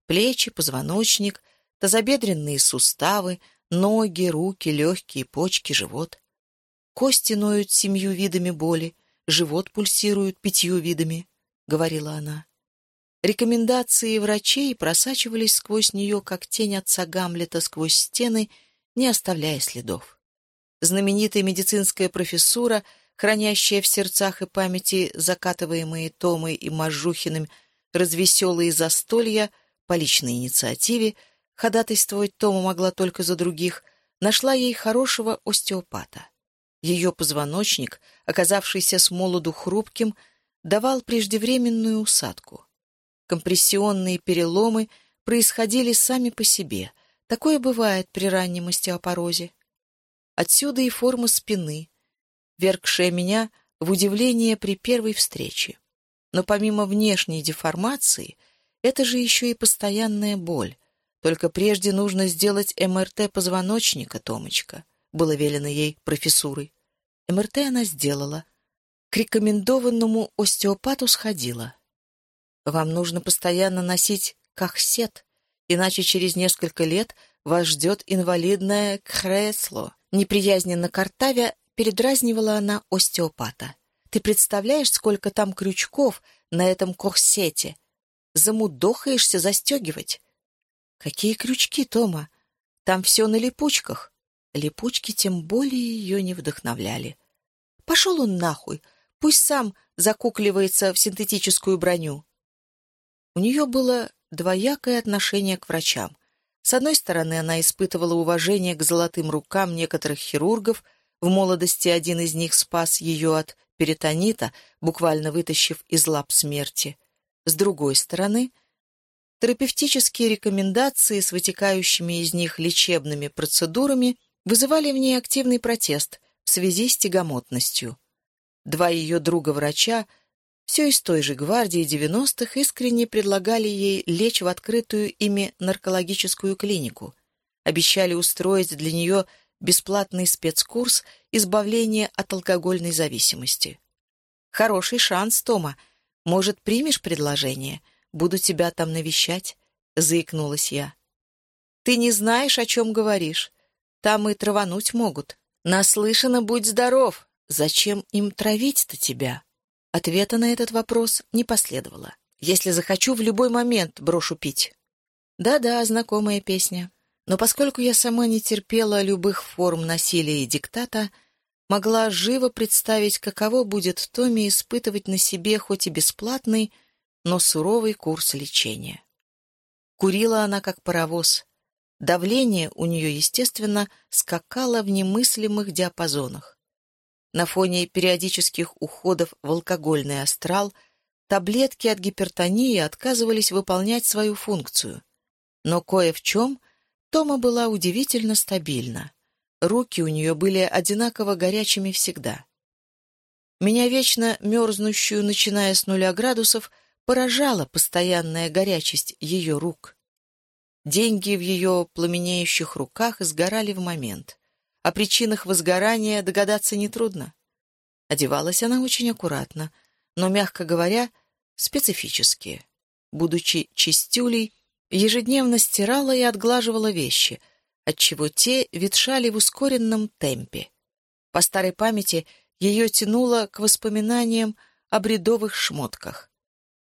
Плечи, позвоночник, тазобедренные суставы, ноги, руки, легкие, почки, живот. Кости ноют семью видами боли, живот пульсирует пятью видами, — говорила она. Рекомендации врачей просачивались сквозь нее, как тень отца Гамлета сквозь стены, не оставляя следов. Знаменитая медицинская профессура, хранящая в сердцах и памяти закатываемые Томой и Мажухиным развеселые застолья по личной инициативе, ходатайствовать Тома могла только за других, нашла ей хорошего остеопата. Ее позвоночник, оказавшийся с молоду хрупким, давал преждевременную усадку. Компрессионные переломы происходили сами по себе. Такое бывает при раннем остеопорозе. Отсюда и форма спины, вергшая меня в удивление при первой встрече. Но помимо внешней деформации, это же еще и постоянная боль. Только прежде нужно сделать МРТ позвоночника, Томочка, было велено ей профессурой. МРТ она сделала. К рекомендованному остеопату сходила. Вам нужно постоянно носить кахсет, иначе через несколько лет вас ждет инвалидное кресло. Неприязненно картавя передразнивала она остеопата. Ты представляешь, сколько там крючков на этом корсете? Замудохаешься застегивать. Какие крючки, Тома? Там все на липучках. Липучки тем более ее не вдохновляли. Пошел он нахуй, пусть сам закукливается в синтетическую броню. У нее было двоякое отношение к врачам. С одной стороны, она испытывала уважение к золотым рукам некоторых хирургов, в молодости один из них спас ее от перитонита, буквально вытащив из лап смерти. С другой стороны, терапевтические рекомендации с вытекающими из них лечебными процедурами вызывали в ней активный протест в связи с тягомотностью. Два ее друга-врача все из той же гвардии 90-х искренне предлагали ей лечь в открытую ими наркологическую клинику. Обещали устроить для нее бесплатный спецкурс избавления от алкогольной зависимости. «Хороший шанс, Тома. Может, примешь предложение? Буду тебя там навещать», — заикнулась я. «Ты не знаешь, о чем говоришь. Там и травануть могут. Наслышано, будь здоров. Зачем им травить-то тебя?» Ответа на этот вопрос не последовало. «Если захочу, в любой момент брошу пить». Да-да, знакомая песня. Но поскольку я сама не терпела любых форм насилия и диктата, могла живо представить, каково будет Томми испытывать на себе хоть и бесплатный, но суровый курс лечения. Курила она как паровоз. Давление у нее, естественно, скакало в немыслимых диапазонах. На фоне периодических уходов в алкогольный астрал таблетки от гипертонии отказывались выполнять свою функцию. Но кое в чем Тома была удивительно стабильна. Руки у нее были одинаково горячими всегда. Меня вечно мерзнущую, начиная с нуля градусов, поражала постоянная горячесть ее рук. Деньги в ее пламенеющих руках сгорали в момент. О причинах возгорания догадаться нетрудно. Одевалась она очень аккуратно, но, мягко говоря, специфически. Будучи чистюлей, ежедневно стирала и отглаживала вещи, отчего те ветшали в ускоренном темпе. По старой памяти ее тянуло к воспоминаниям о бредовых шмотках.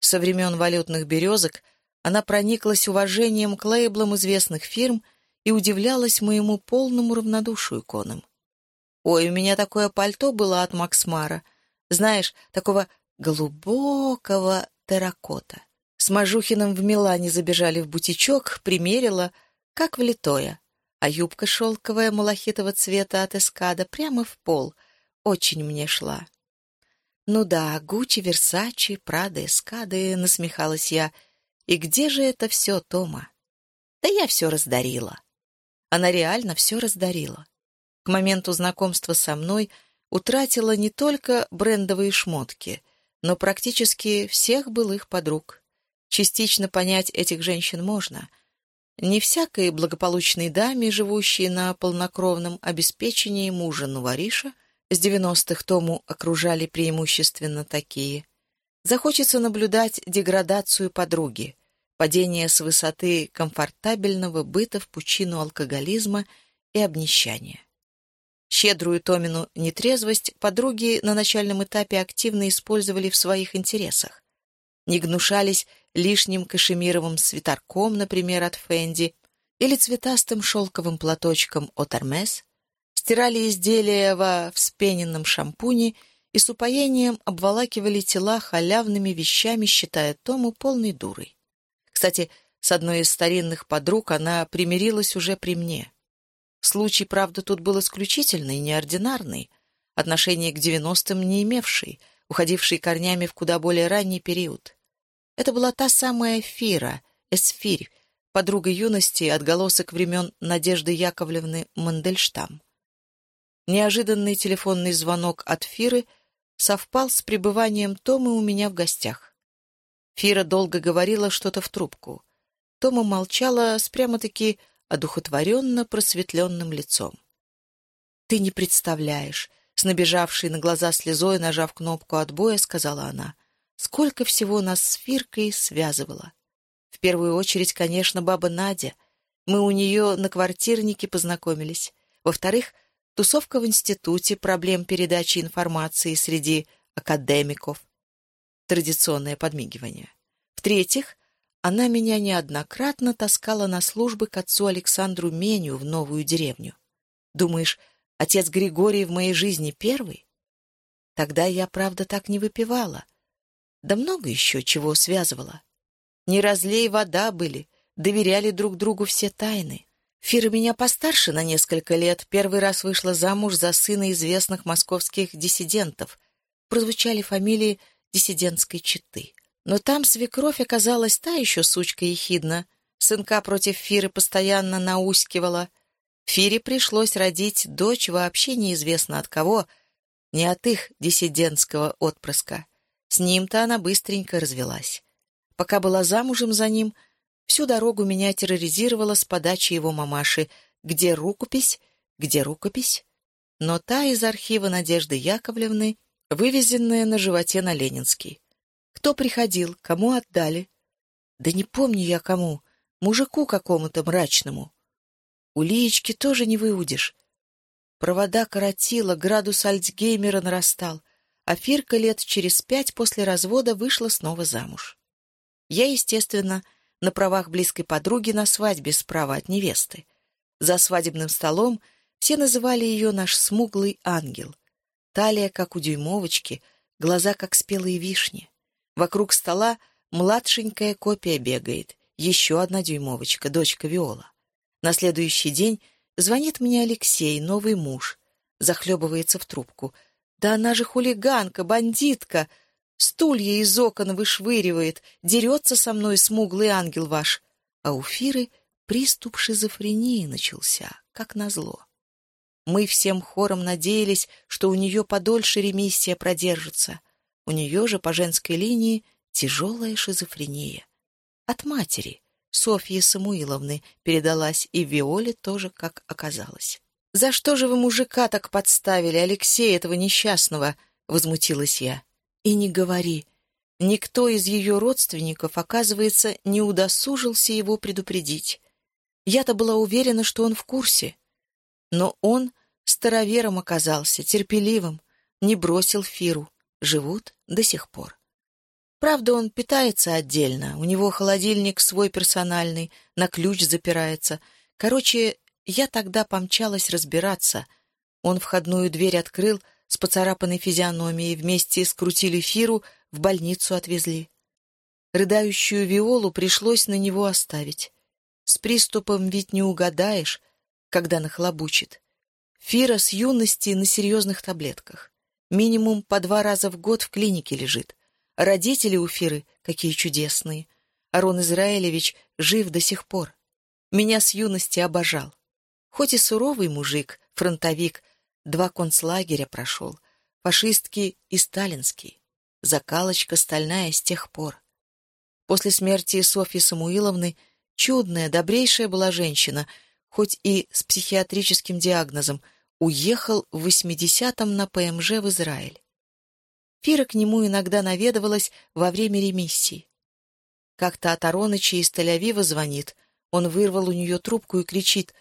Со времен валютных березок она прониклась уважением к лейблам известных фирм и удивлялась моему полному равнодушию к онам. «Ой, у меня такое пальто было от Максмара. Знаешь, такого глубокого терракота. С Мажухиным в Милане забежали в бутичок, примерила, как влитое. а юбка шелковая малахитового цвета от эскада прямо в пол. Очень мне шла. «Ну да, Гуччи, Версачи, Прада, эскады», — насмехалась я. «И где же это все, Тома?» «Да я все раздарила». Она реально все раздарила. К моменту знакомства со мной утратила не только брендовые шмотки, но практически всех былых подруг. Частично понять этих женщин можно — не всякой благополучной даме, живущей на полнокровном обеспечении мужа Нувариша, с девяностых тому окружали преимущественно такие, захочется наблюдать деградацию подруги, падение с высоты комфортабельного быта в пучину алкоголизма и обнищания. Щедрую Томину нетрезвость подруги на начальном этапе активно использовали в своих интересах. Не гнушались лишним кашемировым свитерком, например, от Фенди, или цветастым шелковым платочком от Армес, стирали изделия во вспененном шампуне и с упоением обволакивали тела халявными вещами, считая Тому полной дурой. Кстати, с одной из старинных подруг она примирилась уже при мне. Случай, правда, тут был исключительный, неординарный, отношение к девяностым не имевший, уходивший корнями в куда более ранний период. Это была та самая Фира, Эсфирь, подруга юности, отголосок времен Надежды Яковлевны Мандельштам. Неожиданный телефонный звонок от Фиры совпал с пребыванием Томы у меня в гостях. Фира долго говорила что-то в трубку. Тома молчала с прямо-таки одухотворенно просветленным лицом. «Ты не представляешь», — с набежавшей на глаза слезой, нажав кнопку отбоя, сказала она. Сколько всего нас с Фиркой связывало. В первую очередь, конечно, баба Надя. Мы у нее на квартирнике познакомились. Во-вторых, тусовка в институте, проблем передачи информации среди академиков. Традиционное подмигивание. В-третьих, она меня неоднократно таскала на службы к отцу Александру Меню в новую деревню. Думаешь, отец Григорий в моей жизни первый? Тогда я, правда, так не выпивала. Да много еще чего связывало. Не разлей вода были, доверяли друг другу все тайны. Фира меня постарше на несколько лет, первый раз вышла замуж за сына известных московских диссидентов. Прозвучали фамилии диссидентской четы. Но там свекровь оказалась та еще сучка ехидна. Сынка против Фиры постоянно наускивала. Фире пришлось родить дочь вообще неизвестно от кого, не от их диссидентского отпрыска. С ним-то она быстренько развелась. Пока была замужем за ним, всю дорогу меня терроризировала с подачи его мамаши «Где рукопись? Где рукопись?» Но та из архива Надежды Яковлевны, вывезенная на животе на Ленинский. Кто приходил, кому отдали? Да не помню я кому, мужику какому-то мрачному. У Лиечки тоже не выудишь. Провода коротило, градус Альцгеймера нарастал — а Фирка лет через пять после развода вышла снова замуж. Я, естественно, на правах близкой подруги на свадьбе справа от невесты. За свадебным столом все называли ее наш смуглый ангел. Талия, как у дюймовочки, глаза, как спелые вишни. Вокруг стола младшенькая копия бегает, еще одна дюймовочка, дочка Виола. На следующий день звонит мне Алексей, новый муж, захлебывается в трубку — да она же хулиганка, бандитка. Стулья из окон вышвыривает, дерется со мной смуглый ангел ваш. А у Фиры приступ шизофрении начался, как назло. Мы всем хором надеялись, что у нее подольше ремиссия продержится. У нее же по женской линии тяжелая шизофрения. От матери, Софьи Самуиловны, передалась и Виоле тоже, как оказалось. «За что же вы мужика так подставили, Алексея, этого несчастного?» — возмутилась я. «И не говори. Никто из ее родственников, оказывается, не удосужился его предупредить. Я-то была уверена, что он в курсе. Но он старовером оказался, терпеливым, не бросил Фиру. Живут до сих пор. Правда, он питается отдельно, у него холодильник свой персональный, на ключ запирается. Короче, я тогда помчалась разбираться. Он входную дверь открыл, с поцарапанной физиономией, вместе скрутили Фиру, в больницу отвезли. Рыдающую Виолу пришлось на него оставить. С приступом ведь не угадаешь. когда нахлобучит. Фира с юности на серьезных таблетках. Минимум по два раза в год в клинике лежит. Родители у Фиры какие чудесные. Арон Израилевич жив до сих пор. Меня с юности обожал. Хоть и суровый мужик, фронтовик, два концлагеря прошел, фашистский и сталинский. Закалочка стальная с тех пор. После смерти Софьи Самуиловны чудная, добрейшая была женщина, хоть и с психиатрическим диагнозом, уехал в 80-м на ПМЖ в Израиль. Фира к нему иногда наведывалась во время ремиссии. Как-то от Ароныча из Тель-Авива звонит. Он вырвал у нее трубку и кричит.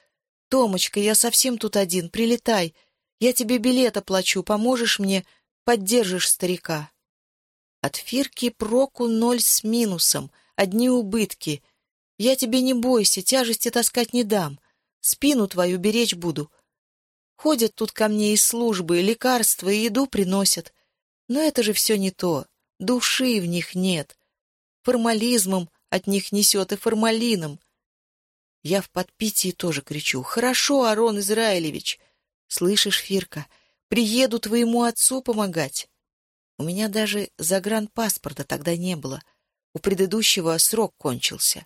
«Томочка, я совсем тут один, прилетай. Я тебе билет оплачу, поможешь мне, поддержишь старика». От Фирки проку ноль с минусом, одни убытки. Я тебе не бойся, тяжести таскать не дам. Спину твою беречь буду. Ходят тут ко мне из службы, лекарства и еду приносят. Но это же все не то. Души в них нет. Формализмом от них несет и формалином. Я в подпитии тоже кричу. «Хорошо, Арон Израилевич!» «Слышишь, Фирка, приеду твоему отцу помогать». У меня даже загранпаспорта тогда не было. У предыдущего срок кончился.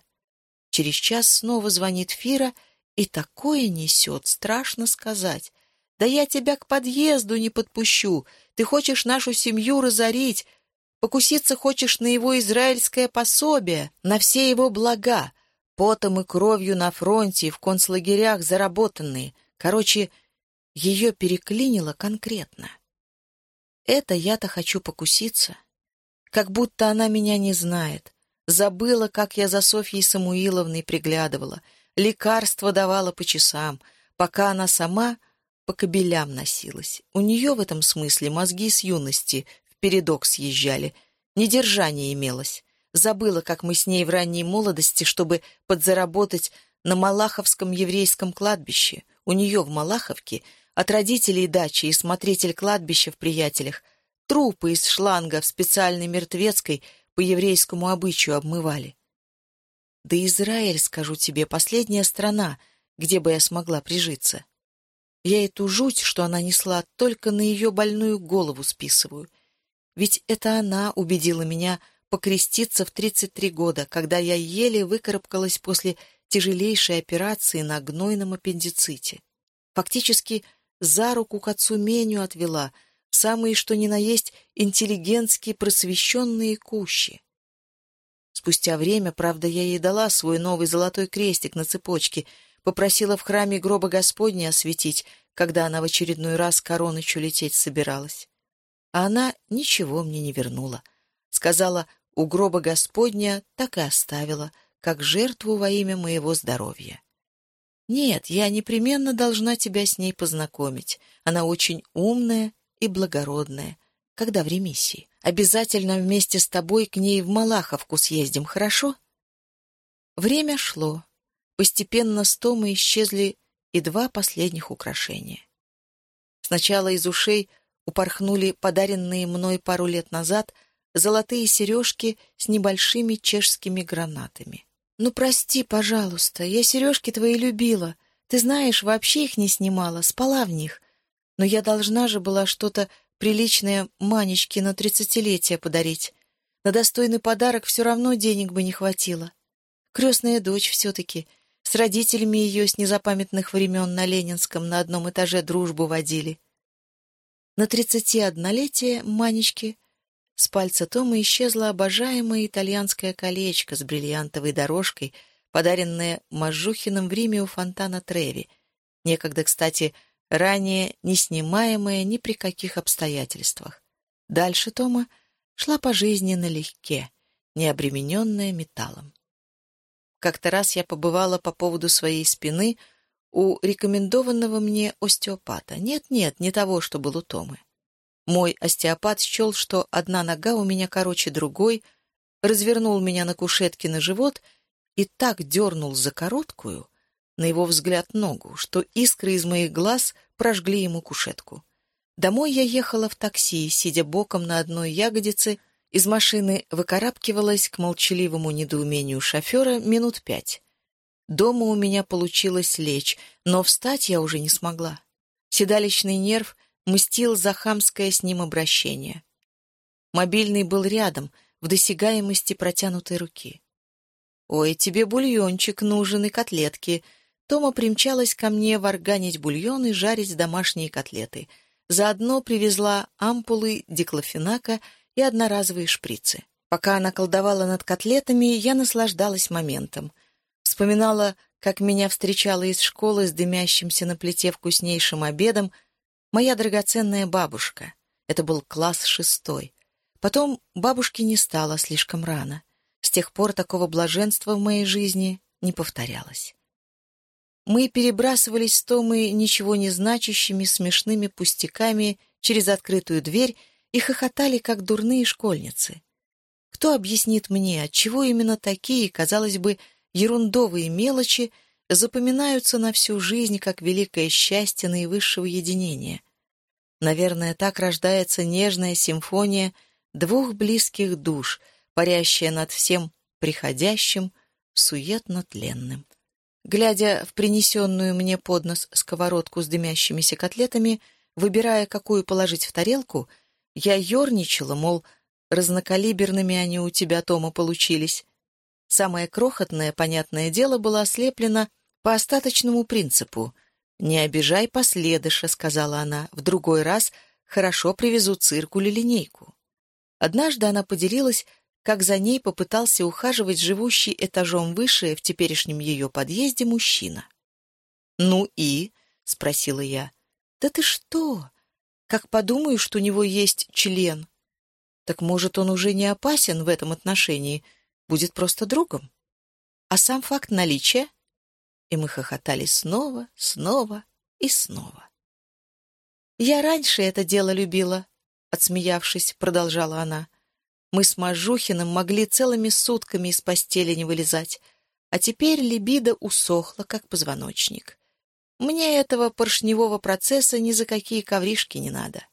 Через час снова звонит Фира, и такое несет, страшно сказать. Да я тебя к подъезду не подпущу. Ты хочешь нашу семью разорить. Покуситься хочешь на его израильское пособие, на все его блага, потом и кровью на фронте и в концлагерях заработанные. Короче, ее переклинило конкретно. Это я-то хочу покуситься. Как будто она меня не знает. Забыла, как я за Софьей Самуиловной приглядывала, лекарства давала по часам, пока она сама по кобелям носилась. У нее в этом смысле мозги с юности в передок съезжали, недержание имелось. Забыла, как мы с ней в ранней молодости, чтобы подзаработать на Малаховском еврейском кладбище. У нее в Малаховке от родителей дачи и смотритель кладбища в приятелях трупы из шланга в специальной мертвецкой по еврейскому обычаю обмывали. Да Израиль, скажу тебе, последняя страна, где бы я смогла прижиться. Я эту жуть, что она несла, только на ее больную голову списываю. Ведь это она убедила меня покреститься в 33 года, когда я еле выкарабкалась после тяжелейшей операции на гнойном аппендиците. Фактически за руку к отцу Меню отвела, в самые что ни на есть интеллигентские просвещенные кущи. Спустя время, правда, я ей дала свой новый золотой крестик на цепочке — Попросила в храме гроба Господня осветить, когда она в очередной раз коронычу лететь собиралась. А она ничего мне не вернула. Сказала, у гроба Господня так и оставила, как жертву во имя моего здоровья. Нет, я непременно должна тебя с ней познакомить. Она очень умная и благородная. Когда в ремиссии? Обязательно вместе с тобой к ней в Малаховку съездим, хорошо? Время шло. Постепенно с Тома исчезли и два последних украшения. Сначала из ушей упорхнули подаренные мной пару лет назад золотые сережки с небольшими чешскими гранатами. «Ну, прости, пожалуйста, я сережки твои любила. Ты знаешь, вообще их не снимала, спала в них. Но я должна же была что-то приличное Манечке на тридцатилетие подарить. На достойный подарок все равно денег бы не хватило. Крестная дочь все-таки, с родителями ее с незапамятных времен на Ленинском на одном этаже дружбу водили. На тридцати однолетие Манечки с пальца Тома исчезло обожаемое итальянское колечко с бриллиантовой дорожкой, подаренное Мажухиным в Риме у фонтана Треви, некогда, кстати, ранее не снимаемое ни при каких обстоятельствах. Дальше Тома шла по жизни налегке, не обремененная металлом. Как-то раз я побывала по поводу своей спины у рекомендованного мне остеопата. Нет-нет, не того, что был у Томы. Мой остеопат счел, что одна нога у меня короче другой, развернул меня на кушетке на живот и так дернул за короткую, на его взгляд, ногу, что искры из моих глаз прожгли ему кушетку. Домой я ехала в такси, сидя боком на одной ягодице из машины выкарабкивалась к молчаливому недоумению шофера минут пять. Дома у меня получилось лечь, но встать я уже не смогла. Седалищный нерв мстил за хамское с ним обращение. Мобильный был рядом, в досягаемости протянутой руки. «Ой, тебе бульончик нужен и котлетки». Тома примчалась ко мне варганить бульон и жарить домашние котлеты. Заодно привезла ампулы диклофенака и одноразовые шприцы. Пока она колдовала над котлетами, я наслаждалась моментом. Вспоминала, как меня встречала из школы с дымящимся на плите вкуснейшим обедом моя драгоценная бабушка. Это был класс шестой. Потом бабушки не стало слишком рано. С тех пор такого блаженства в моей жизни не повторялось. Мы перебрасывались с Томой ничего не значащими смешными пустяками через открытую дверь и хохотали, как дурные школьницы. Кто объяснит мне, отчего именно такие, казалось бы, ерундовые мелочи запоминаются на всю жизнь как великое счастье наивысшего единения? Наверное, так рождается нежная симфония двух близких душ, парящая над всем приходящим, суетно-тленным. Глядя в принесенную мне под нос сковородку с дымящимися котлетами, выбирая, какую положить в тарелку, я ерничала, мол, Разнокалиберными они у тебя, Тома, получились. Самое крохотное, понятное дело, было ослеплено по остаточному принципу. «Не обижай последыша», — сказала она, — «в другой раз хорошо привезу циркуль или линейку». Однажды она поделилась, как за ней попытался ухаживать живущий этажом выше в теперешнем ее подъезде мужчина. «Ну и?» — спросила я. «Да ты что? Как подумаю, что у него есть член?» Так может, он уже не опасен в этом отношении, будет просто другом? А сам факт наличия? И мы хохотали снова, снова и снова. «Я раньше это дело любила», — отсмеявшись, продолжала она. «Мы с Мажухиным могли целыми сутками из постели не вылезать, а теперь либидо усохла, как позвоночник. Мне этого поршневого процесса ни за какие ковришки не надо».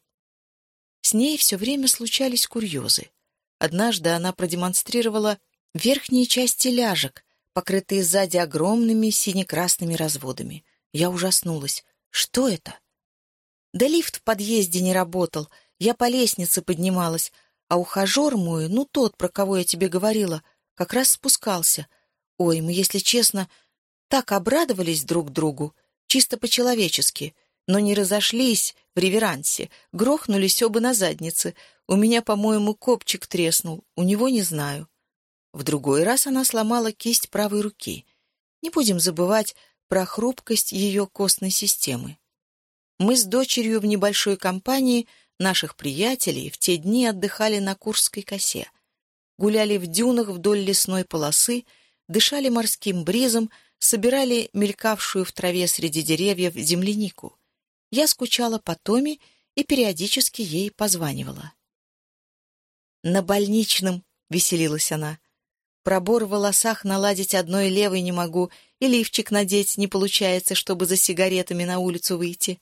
С ней все время случались курьезы. Однажды она продемонстрировала верхние части ляжек, покрытые сзади огромными сине-красными разводами. Я ужаснулась. Что это? Да лифт в подъезде не работал. Я по лестнице поднималась, а ухажер мой, ну тот, про кого я тебе говорила, как раз спускался. Ой, мы, если честно, так обрадовались друг другу, чисто по-человечески — но не разошлись в реверансе, грохнулись оба на заднице. У меня, по-моему, копчик треснул, у него не знаю. В другой раз она сломала кисть правой руки. Не будем забывать про хрупкость ее костной системы. Мы с дочерью в небольшой компании наших приятелей в те дни отдыхали на Курской косе. Гуляли в дюнах вдоль лесной полосы, дышали морским бризом, собирали мелькавшую в траве среди деревьев землянику — я скучала по Томе и периодически ей позванивала. «На больничном», — веселилась она. «Пробор в волосах наладить одной левой не могу, и лифчик надеть не получается, чтобы за сигаретами на улицу выйти.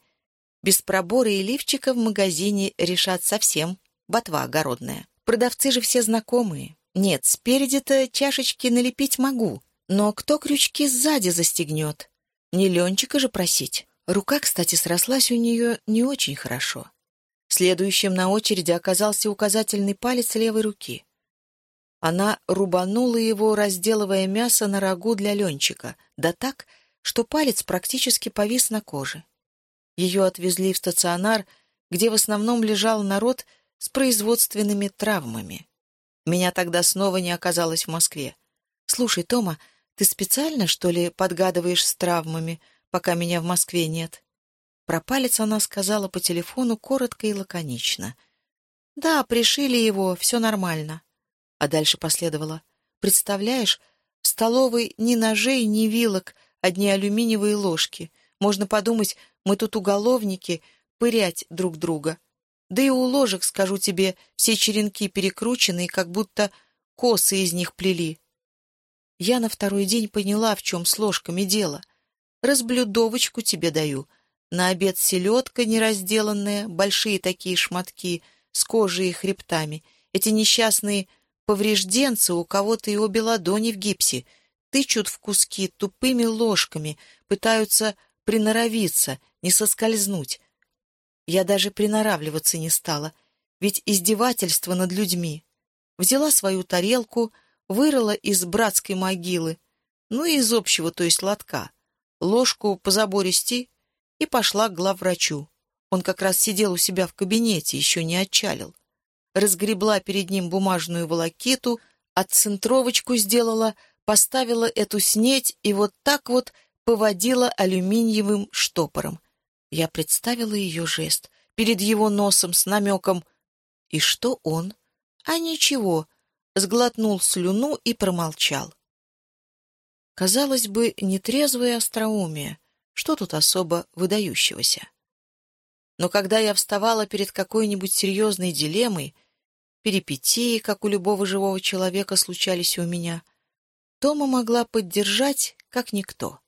Без пробора и лифчика в магазине решат совсем, ботва огородная. Продавцы же все знакомые. Нет, спереди-то чашечки налепить могу, но кто крючки сзади застегнет? Не Ленчика же просить». Рука, кстати, срослась у нее не очень хорошо. Следующим на очереди оказался указательный палец левой руки. Она рубанула его, разделывая мясо на рагу для Ленчика, да так, что палец практически повис на коже. Ее отвезли в стационар, где в основном лежал народ с производственными травмами. Меня тогда снова не оказалось в Москве. «Слушай, Тома, ты специально, что ли, подгадываешь с травмами?» пока меня в Москве нет. Про палец она сказала по телефону коротко и лаконично. «Да, пришили его, все нормально». А дальше последовало. «Представляешь, в столовой ни ножей, ни вилок, одни алюминиевые ложки. Можно подумать, мы тут уголовники, пырять друг друга. Да и у ложек, скажу тебе, все черенки перекручены, как будто косы из них плели. Я на второй день поняла, в чем с ложками дело — Разблюдовочку тебе даю. На обед селедка неразделанная, большие такие шматки, с кожей и хребтами. Эти несчастные поврежденцы, у кого-то и обе ладони в гипсе. тычут в куски тупыми ложками, пытаются приноровиться, не соскользнуть. Я даже приноравливаться не стала, ведь издевательство над людьми. Взяла свою тарелку, вырыла из братской могилы, ну и из общего, то есть лотка, ложку по забористи и пошла к главврачу. Он как раз сидел у себя в кабинете, еще не отчалил. Разгребла перед ним бумажную волокиту, отцентровочку сделала, поставила эту снеть и вот так вот поводила алюминиевым штопором. Я представила ее жест перед его носом с намеком. И что он? А ничего, сглотнул слюну и промолчал. Казалось бы, нетрезвое остроумие. Что тут особо выдающегося? Но когда я вставала перед какой-нибудь серьезной дилеммой, перипетии, как у любого живого человека, случались у меня, Тома могла поддержать, как никто.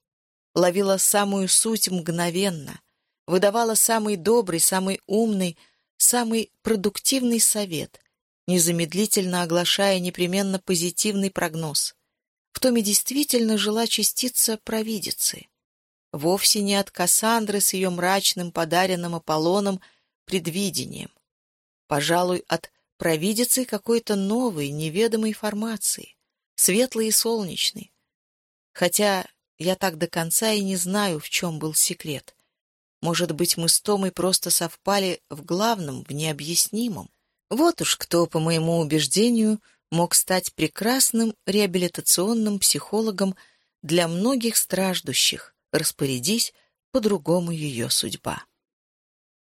Ловила самую суть мгновенно, выдавала самый добрый, самый умный, самый продуктивный совет, незамедлительно оглашая непременно позитивный прогноз. В Томе действительно жила частица провидицы. Вовсе не от Кассандры с ее мрачным, подаренным Аполлоном предвидением. Пожалуй, от провидицы какой-то новой, неведомой формации, светлой и солнечной. Хотя я так до конца и не знаю, в чем был секрет. Может быть, мы с Томой просто совпали в главном, в необъяснимом. Вот уж кто, по моему убеждению, мог стать прекрасным реабилитационным психологом для многих страждущих, распорядись по-другому ее судьба.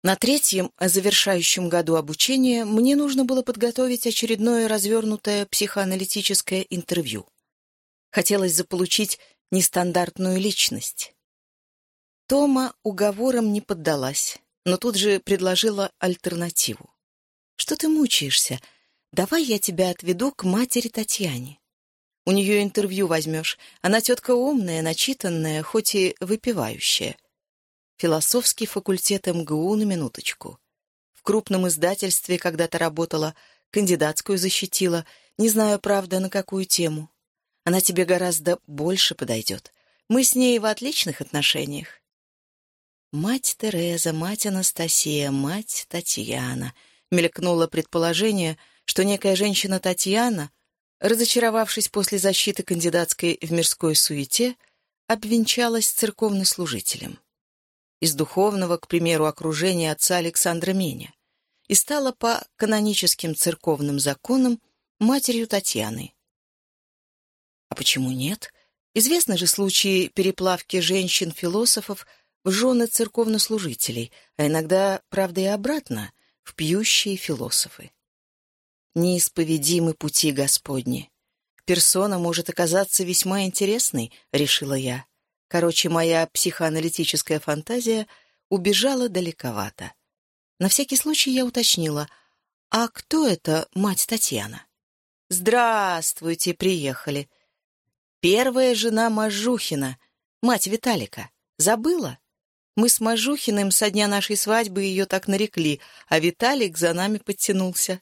На третьем, завершающем году обучения, мне нужно было подготовить очередное развернутое психоаналитическое интервью. Хотелось заполучить нестандартную личность. Тома уговором не поддалась, но тут же предложила альтернативу. «Что ты мучаешься? Давай я тебя отведу к матери Татьяне. У нее интервью возьмешь. Она тетка умная, начитанная, хоть и выпивающая. Философский факультет МГУ на минуточку. В крупном издательстве когда-то работала, кандидатскую защитила, не знаю, правда, на какую тему. Она тебе гораздо больше подойдет. Мы с ней в отличных отношениях. Мать Тереза, мать Анастасия, мать Татьяна. Мелькнуло предположение, что некая женщина Татьяна, разочаровавшись после защиты кандидатской в мирской суете, обвенчалась церковнослужителем. Из духовного, к примеру, окружения отца Александра Меня и стала по каноническим церковным законам матерью Татьяны. А почему нет? Известны же случаи переплавки женщин-философов в жены церковнослужителей, а иногда, правда, и обратно, в пьющие философы. Неисповедимы пути Господни. Персона может оказаться весьма интересной, решила я. Короче, моя психоаналитическая фантазия убежала далековато. На всякий случай я уточнила, а кто это мать Татьяна? «Здравствуйте, приехали», Первая жена Мажухина, мать Виталика. Забыла? Мы с Мажухиным со дня нашей свадьбы ее так нарекли, а Виталик за нами подтянулся.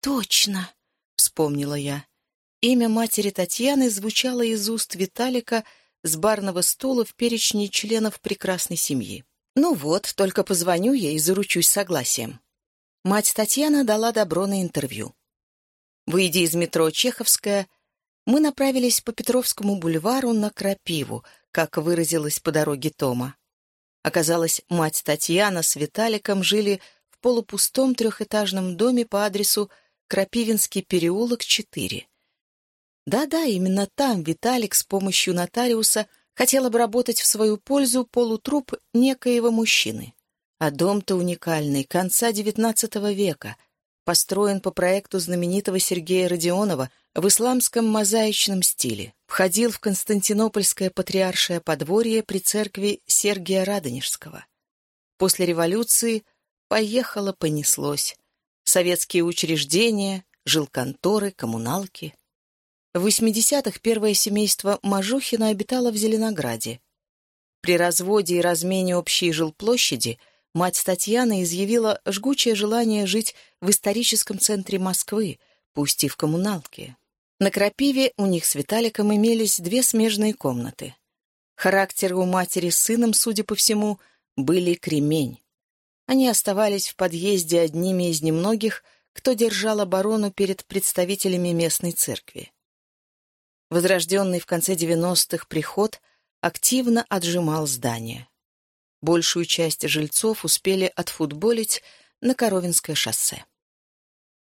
«Точно!» — вспомнила я. Имя матери Татьяны звучало из уст Виталика с барного стула в перечне членов прекрасной семьи. Ну вот, только позвоню ей и заручусь согласием. Мать Татьяна дала добро на интервью. Выйдя из метро Чеховская, мы направились по Петровскому бульвару на Крапиву, как выразилась по дороге Тома. Оказалось, мать Татьяна с Виталиком жили в полупустом трехэтажном доме по адресу Крапивинский переулок, 4. Да-да, именно там Виталик с помощью нотариуса хотел обработать в свою пользу полутруп некоего мужчины. А дом-то уникальный, конца XIX века, построен по проекту знаменитого Сергея Родионова — в исламском мозаичном стиле, входил в Константинопольское патриаршее подворье при церкви Сергия Радонежского. После революции поехало, понеслось. Советские учреждения, жилконторы, коммуналки. В 80-х первое семейство Мажухина обитало в Зеленограде. При разводе и размене общей жилплощади мать Татьяна изъявила жгучее желание жить в историческом центре Москвы, пусть и в коммуналке. На Крапиве у них с Виталиком имелись две смежные комнаты. Характеры у матери с сыном, судя по всему, были кремень. Они оставались в подъезде одними из немногих, кто держал оборону перед представителями местной церкви. Возрожденный в конце 90-х приход активно отжимал здание. Большую часть жильцов успели отфутболить на Коровинское шоссе.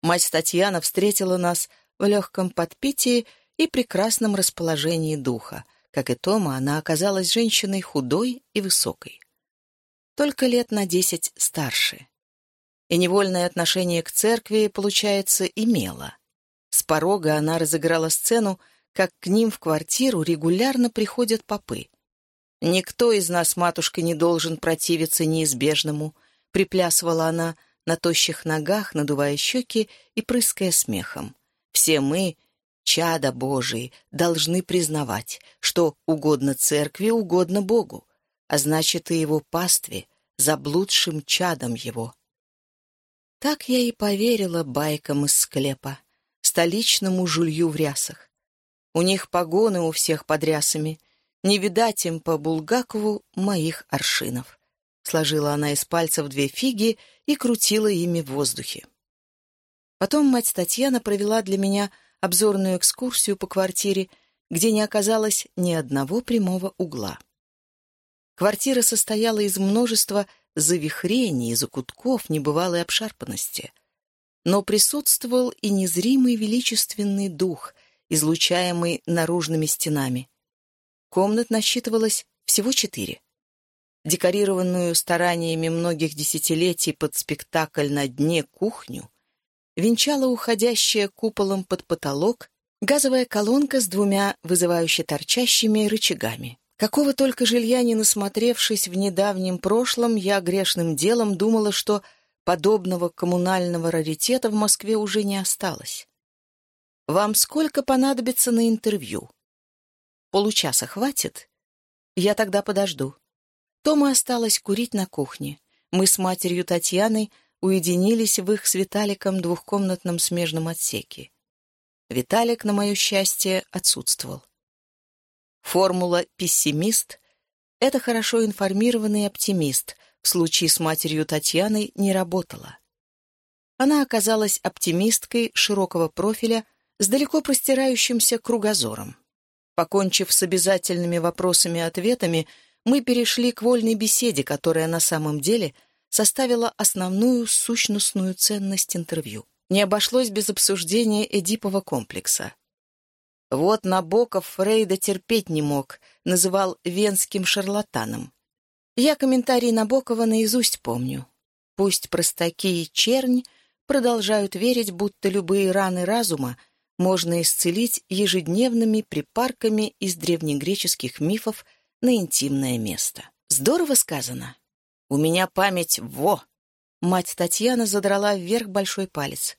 Мать Татьяна встретила нас в легком подпитии и прекрасном расположении духа. Как и Тома, она оказалась женщиной худой и высокой. Только лет на десять старше. И невольное отношение к церкви, получается, имела. С порога она разыграла сцену, как к ним в квартиру регулярно приходят попы. «Никто из нас, матушка, не должен противиться неизбежному», — приплясывала она на тощих ногах, надувая щеки и прыская смехом. «Все мы, чада Божии, должны признавать, что угодно церкви, угодно Богу, а значит и его пастве, заблудшим чадом его». Так я и поверила байкам из склепа, столичному жулью в рясах. У них погоны у всех под рясами — не видать им по Булгакову моих аршинов. Сложила она из пальцев две фиги и крутила ими в воздухе. Потом мать Татьяна провела для меня обзорную экскурсию по квартире, где не оказалось ни одного прямого угла. Квартира состояла из множества завихрений, закутков небывалой обшарпанности. Но присутствовал и незримый величественный дух, излучаемый наружными стенами. Комнат насчитывалось всего четыре. Декорированную стараниями многих десятилетий под спектакль на дне кухню венчала уходящая куполом под потолок газовая колонка с двумя вызывающе торчащими рычагами. Какого только жилья не насмотревшись в недавнем прошлом, я грешным делом думала, что подобного коммунального раритета в Москве уже не осталось. «Вам сколько понадобится на интервью?» Получаса хватит? Я тогда подожду. Тома осталось курить на кухне. Мы с матерью Татьяной уединились в их с Виталиком двухкомнатном смежном отсеке. Виталик, на мое счастье, отсутствовал. Формула «пессимист» — это хорошо информированный оптимист, в случае с матерью Татьяной не работала. Она оказалась оптимисткой широкого профиля с далеко простирающимся кругозором. Покончив с обязательными вопросами-ответами, мы перешли к вольной беседе, которая на самом деле составила основную сущностную ценность интервью. Не обошлось без обсуждения Эдипова комплекса. Вот Набоков Фрейда терпеть не мог, называл венским шарлатаном. Я комментарий Набокова наизусть помню. Пусть простаки и чернь продолжают верить, будто любые раны разума — можно исцелить ежедневными припарками из древнегреческих мифов на интимное место. Здорово сказано. У меня память во. Мать Татьяна задрала вверх большой палец.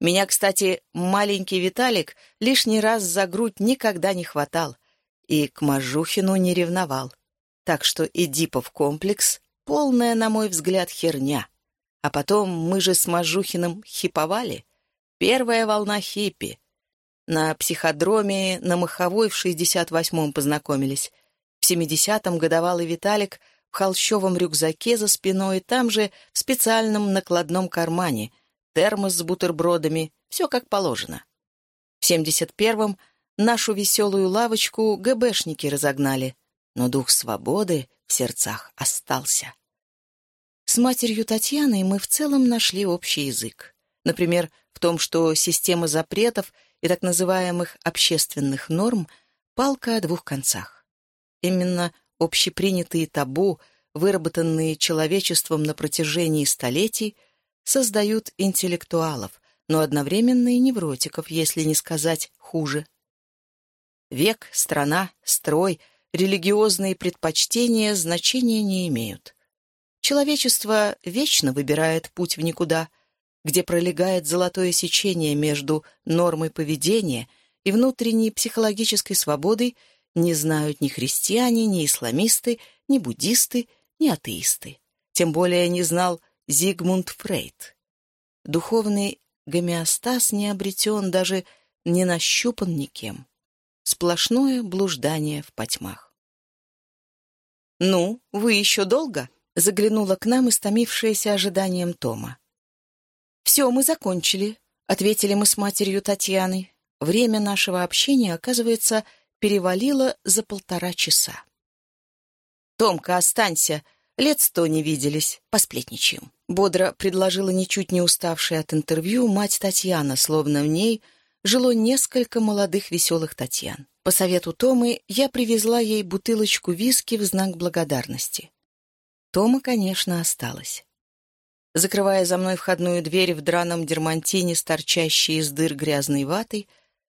Меня, кстати, маленький Виталик лишний раз за грудь никогда не хватал и к Мажухину не ревновал. Так что Эдипов комплекс — полная, на мой взгляд, херня. А потом мы же с Мажухиным хиповали. Первая волна хиппи. На психодроме на Маховой в 68-м познакомились. В 70-м годовалый Виталик в холщовом рюкзаке за спиной, там же в специальном накладном кармане, термос с бутербродами, все как положено. В 71-м нашу веселую лавочку ГБшники разогнали, но дух свободы в сердцах остался. С матерью Татьяной мы в целом нашли общий язык. Например, в том, что система запретов — и так называемых общественных норм палка о двух концах. Именно общепринятые табу, выработанные человечеством на протяжении столетий, создают интеллектуалов, но одновременно и невротиков, если не сказать хуже. Век, страна, строй, религиозные предпочтения значения не имеют. Человечество вечно выбирает путь в никуда — где пролегает золотое сечение между нормой поведения и внутренней психологической свободой, не знают ни христиане, ни исламисты, ни буддисты, ни атеисты. Тем более не знал Зигмунд Фрейд. Духовный гомеостаз не обретен даже не нащупан никем. Сплошное блуждание в потьмах. «Ну, вы еще долго?» — заглянула к нам истомившаяся ожиданием Тома. «Все, мы закончили», — ответили мы с матерью Татьяной. Время нашего общения, оказывается, перевалило за полтора часа. «Томка, останься. Лет сто не виделись. Посплетничаем». Бодро предложила ничуть не уставшая от интервью мать Татьяна, словно в ней жило несколько молодых веселых Татьян. По совету Томы я привезла ей бутылочку виски в знак благодарности. Тома, конечно, осталась. Закрывая за мной входную дверь в драном дермантине с торчащей из дыр грязной ватой,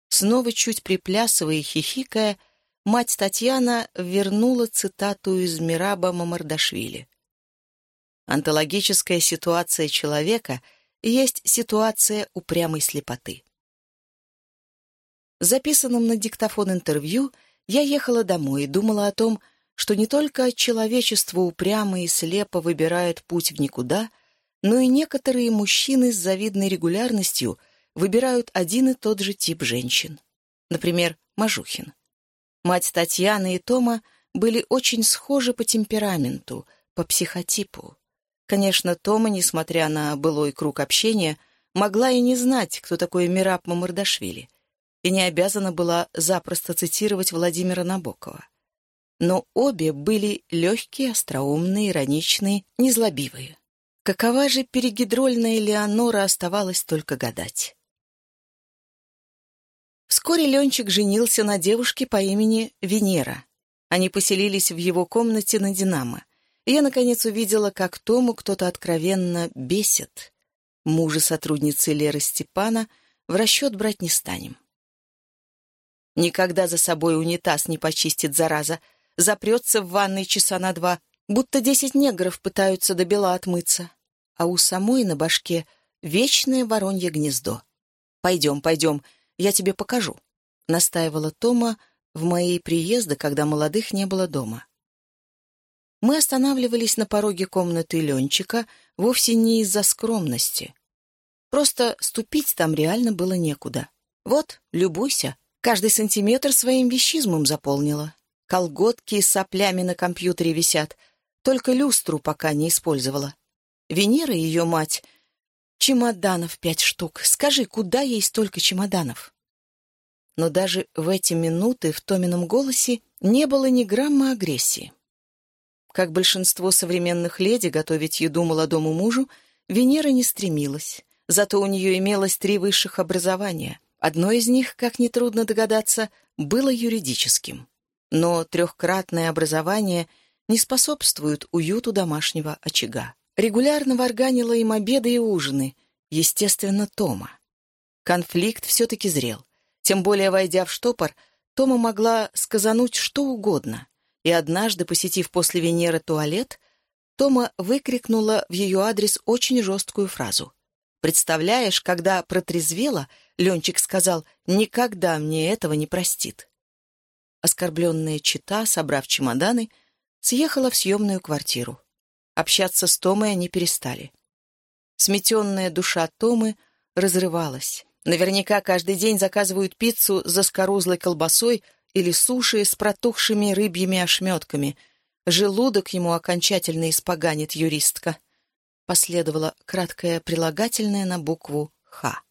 снова чуть приплясывая и хихикая, мать Татьяна вернула цитату из Мираба Мамардашвили. «Антологическая ситуация человека есть ситуация упрямой слепоты». В записанном на диктофон интервью я ехала домой и думала о том, что не только человечество упрямо и слепо выбирает путь в никуда, но и некоторые мужчины с завидной регулярностью выбирают один и тот же тип женщин. Например, Мажухин. Мать Татьяны и Тома были очень схожи по темпераменту, по психотипу. Конечно, Тома, несмотря на былой круг общения, могла и не знать, кто такой Мираб Мамардашвили, и не обязана была запросто цитировать Владимира Набокова. Но обе были легкие, остроумные, ироничные, незлобивые. Какова же перегидрольная Леонора оставалось только гадать. Вскоре Ленчик женился на девушке по имени Венера. Они поселились в его комнате на «Динамо». И я, наконец, увидела, как Тому кто-то откровенно бесит. Мужа сотрудницы Леры Степана в расчет брать не станем. Никогда за собой унитаз не почистит, зараза. Запрется в ванной часа на два, будто десять негров пытаются до бела отмыться. А у самой на башке вечное воронье гнездо. «Пойдем, пойдем, я тебе покажу», — настаивала Тома в мои приезды, когда молодых не было дома. Мы останавливались на пороге комнаты Ленчика вовсе не из-за скромности. Просто ступить там реально было некуда. Вот, любуйся, каждый сантиметр своим вещизмом заполнила. Колготки с соплями на компьютере висят, только люстру пока не использовала. Венера, ее мать, Чемоданов пять штук. Скажи, куда ей столько чемоданов? Но даже в эти минуты в Томином голосе не было ни грамма агрессии. Как большинство современных леди готовить еду молодому мужу, Венера не стремилась. Зато у нее имелось три высших образования. Одно из них, как нетрудно догадаться, было юридическим. Но трехкратное образование не способствует уюту домашнего очага регулярно варганила им обеды и ужины, естественно, Тома. Конфликт все-таки зрел. Тем более, войдя в штопор, Тома могла сказануть что угодно. И однажды, посетив после Венеры туалет, Тома выкрикнула в ее адрес очень жесткую фразу. «Представляешь, когда протрезвела, Ленчик сказал, никогда мне этого не простит». Оскорбленная чита, собрав чемоданы, съехала в съемную квартиру. Общаться с Томой они перестали. Сметенная душа Томы разрывалась. Наверняка каждый день заказывают пиццу за скорузлой колбасой или суши с протухшими рыбьими ошметками. Желудок ему окончательно испоганит юристка. Последовало краткое прилагательное на букву «Х».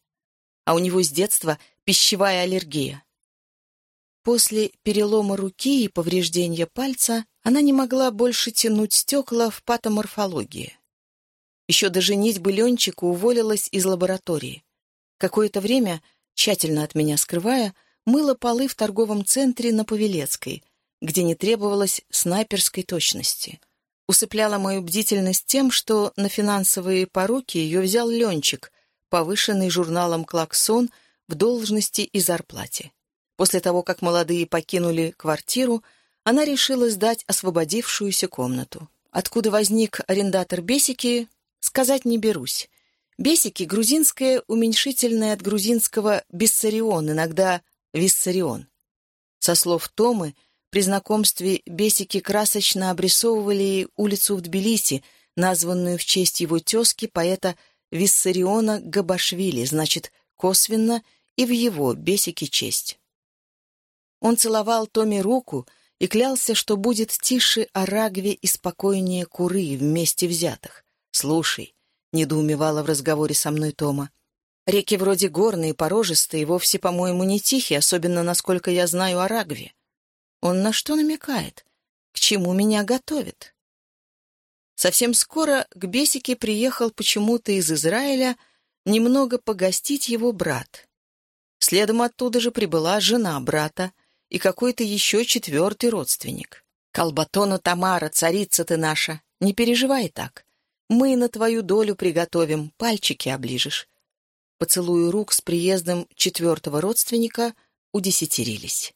А у него с детства пищевая аллергия. После перелома руки и повреждения пальца она не могла больше тянуть стекла в патоморфологии. Еще до женитьбы Ленчика уволилась из лаборатории. Какое-то время, тщательно от меня скрывая, мыла полы в торговом центре на Павелецкой, где не требовалось снайперской точности. Усыпляла мою бдительность тем, что на финансовые поруки ее взял Ленчик, повышенный журналом «Клаксон» в должности и зарплате. После того, как молодые покинули квартиру, она решила сдать освободившуюся комнату. Откуда возник арендатор Бесики, сказать не берусь. Бесики — грузинское уменьшительное от грузинского «биссарион», иногда «виссарион». Со слов Томы, при знакомстве Бесики красочно обрисовывали улицу в Тбилиси, названную в честь его тезки, поэта Виссариона Габашвили, значит, косвенно и в его бесике честь. Он целовал Томе руку и клялся, что будет тише Арагве и спокойнее Куры вместе взятых. «Слушай», — недоумевала в разговоре со мной Тома, «реки вроде горные, порожистые, вовсе, по-моему, не тихие, особенно, насколько я знаю о Рагве. Он на что намекает? К чему меня готовит?» Совсем скоро к Бесике приехал почему-то из Израиля немного погостить его брат. Следом оттуда же прибыла жена брата и какой-то еще четвертый родственник. «Колбатона Тамара, царица ты наша, не переживай так. Мы на твою долю приготовим, пальчики оближешь». Поцелуи рук с приездом четвертого родственника удесятерились.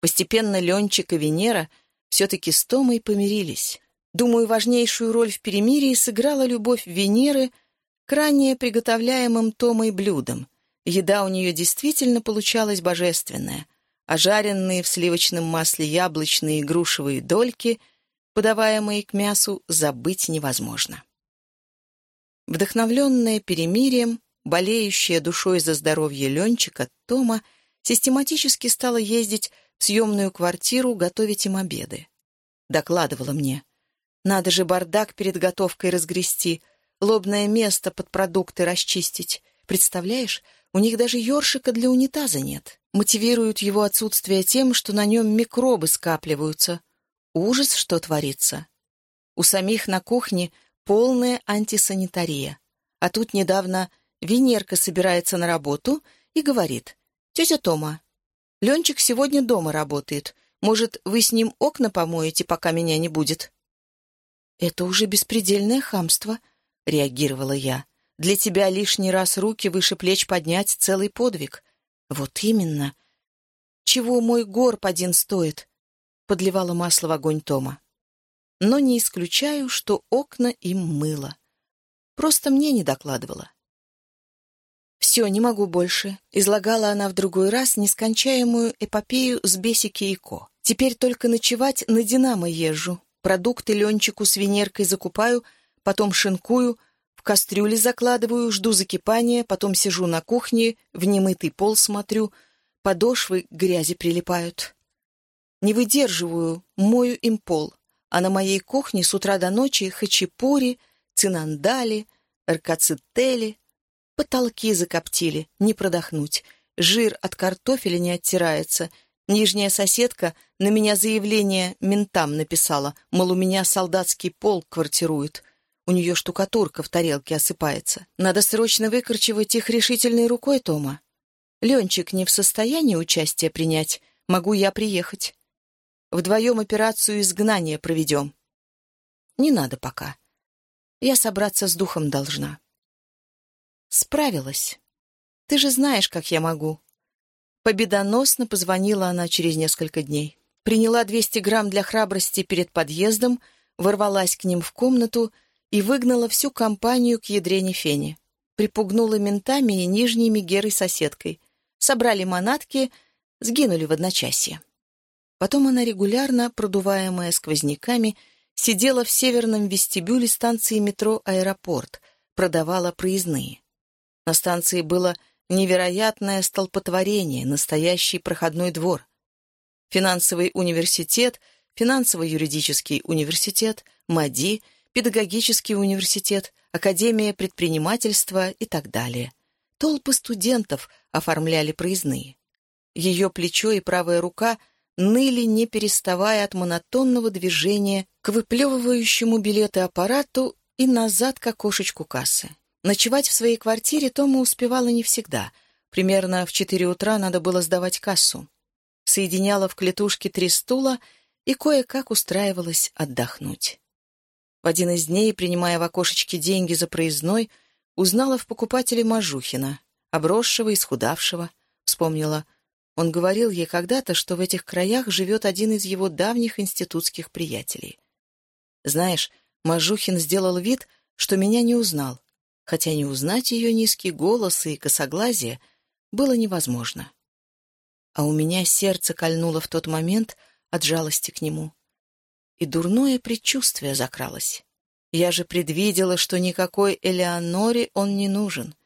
Постепенно Ленчик и Венера все-таки с Томой помирились. Думаю, важнейшую роль в перемирии сыграла любовь Венеры к ранее приготовляемым Томой блюдам. Еда у нее действительно получалась божественная, а жареные в сливочном масле яблочные и грушевые дольки, подаваемые к мясу, забыть невозможно. Вдохновленная перемирием, болеющая душой за здоровье Ленчика, Тома систематически стала ездить в съемную квартиру готовить им обеды. Докладывала мне. Надо же бардак перед готовкой разгрести, лобное место под продукты расчистить. Представляешь, у них даже ёршика для унитаза нет. Мотивируют его отсутствие тем, что на нем микробы скапливаются. Ужас, что творится. У самих на кухне полная антисанитария. А тут недавно Венерка собирается на работу и говорит, «Тетя Тома, Ленчик сегодня дома работает. Может, вы с ним окна помоете, пока меня не будет?» «Это уже беспредельное хамство», — реагировала я. «Для тебя лишний раз руки выше плеч поднять — целый подвиг». «Вот именно. Чего мой горб один стоит?» — подливала масло в огонь Тома. «Но не исключаю, что окна им мыло. Просто мне не докладывала». «Все, не могу больше», — излагала она в другой раз нескончаемую эпопею с Бесики и Ко. «Теперь только ночевать на «Динамо» езжу. Продукты Ленчику с Венеркой закупаю, потом шинкую, в кастрюле закладываю, жду закипания, потом сижу на кухне, в немытый пол смотрю, подошвы к грязи прилипают. Не выдерживаю, мою им пол, а на моей кухне с утра до ночи хачапури, цинандали, аркацетели, потолки закоптили, не продохнуть, жир от картофеля не оттирается — Нижняя соседка на меня заявление ментам написала, мол, у меня солдатский полк квартирует. У нее штукатурка в тарелке осыпается. Надо срочно выкорчевать их решительной рукой, Тома. Ленчик не в состоянии участия принять. Могу я приехать. Вдвоем операцию изгнания проведем. Не надо пока. Я собраться с духом должна. Справилась. Ты же знаешь, как я могу. Победоносно позвонила она через несколько дней. Приняла 200 грамм для храбрости перед подъездом, ворвалась к ним в комнату и выгнала всю компанию к ядрене фене. Припугнула ментами и нижними Герой-соседкой. Собрали манатки, сгинули в одночасье. Потом она регулярно, продуваемая сквозняками, сидела в северном вестибюле станции метро «Аэропорт», продавала проездные. На станции было невероятное столпотворение, настоящий проходной двор. Финансовый университет, финансово-юридический университет, МАДИ, педагогический университет, Академия предпринимательства и так далее. Толпы студентов оформляли проездные. Ее плечо и правая рука ныли, не переставая от монотонного движения к выплевывающему билеты аппарату и назад к окошечку кассы. Ночевать в своей квартире Тома успевала не всегда. Примерно в четыре утра надо было сдавать кассу. Соединяла в клетушке три стула и кое-как устраивалась отдохнуть. В один из дней, принимая в окошечке деньги за проездной, узнала в покупателе Мажухина, обросшего и схудавшего. Вспомнила, он говорил ей когда-то, что в этих краях живет один из его давних институтских приятелей. Знаешь, Мажухин сделал вид, что меня не узнал, хотя не узнать ее низкий голос и косоглазие было невозможно. А у меня сердце кольнуло в тот момент от жалости к нему. И дурное предчувствие закралось. Я же предвидела, что никакой Элеоноре он не нужен.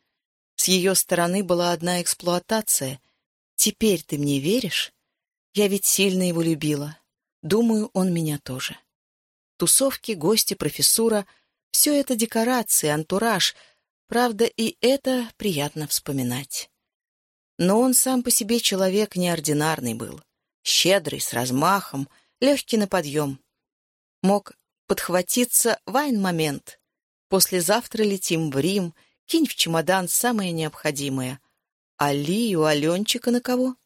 С ее стороны была одна эксплуатация. Теперь ты мне веришь? Я ведь сильно его любила. Думаю, он меня тоже. Тусовки, гости, профессура — все это декорации, антураж. Правда, и это приятно вспоминать. Но он сам по себе человек неординарный был. Щедрый, с размахом, легкий на подъем. Мог подхватиться в один момент. Послезавтра летим в Рим, кинь в чемодан самое необходимое. А Лию, Аленчика на кого?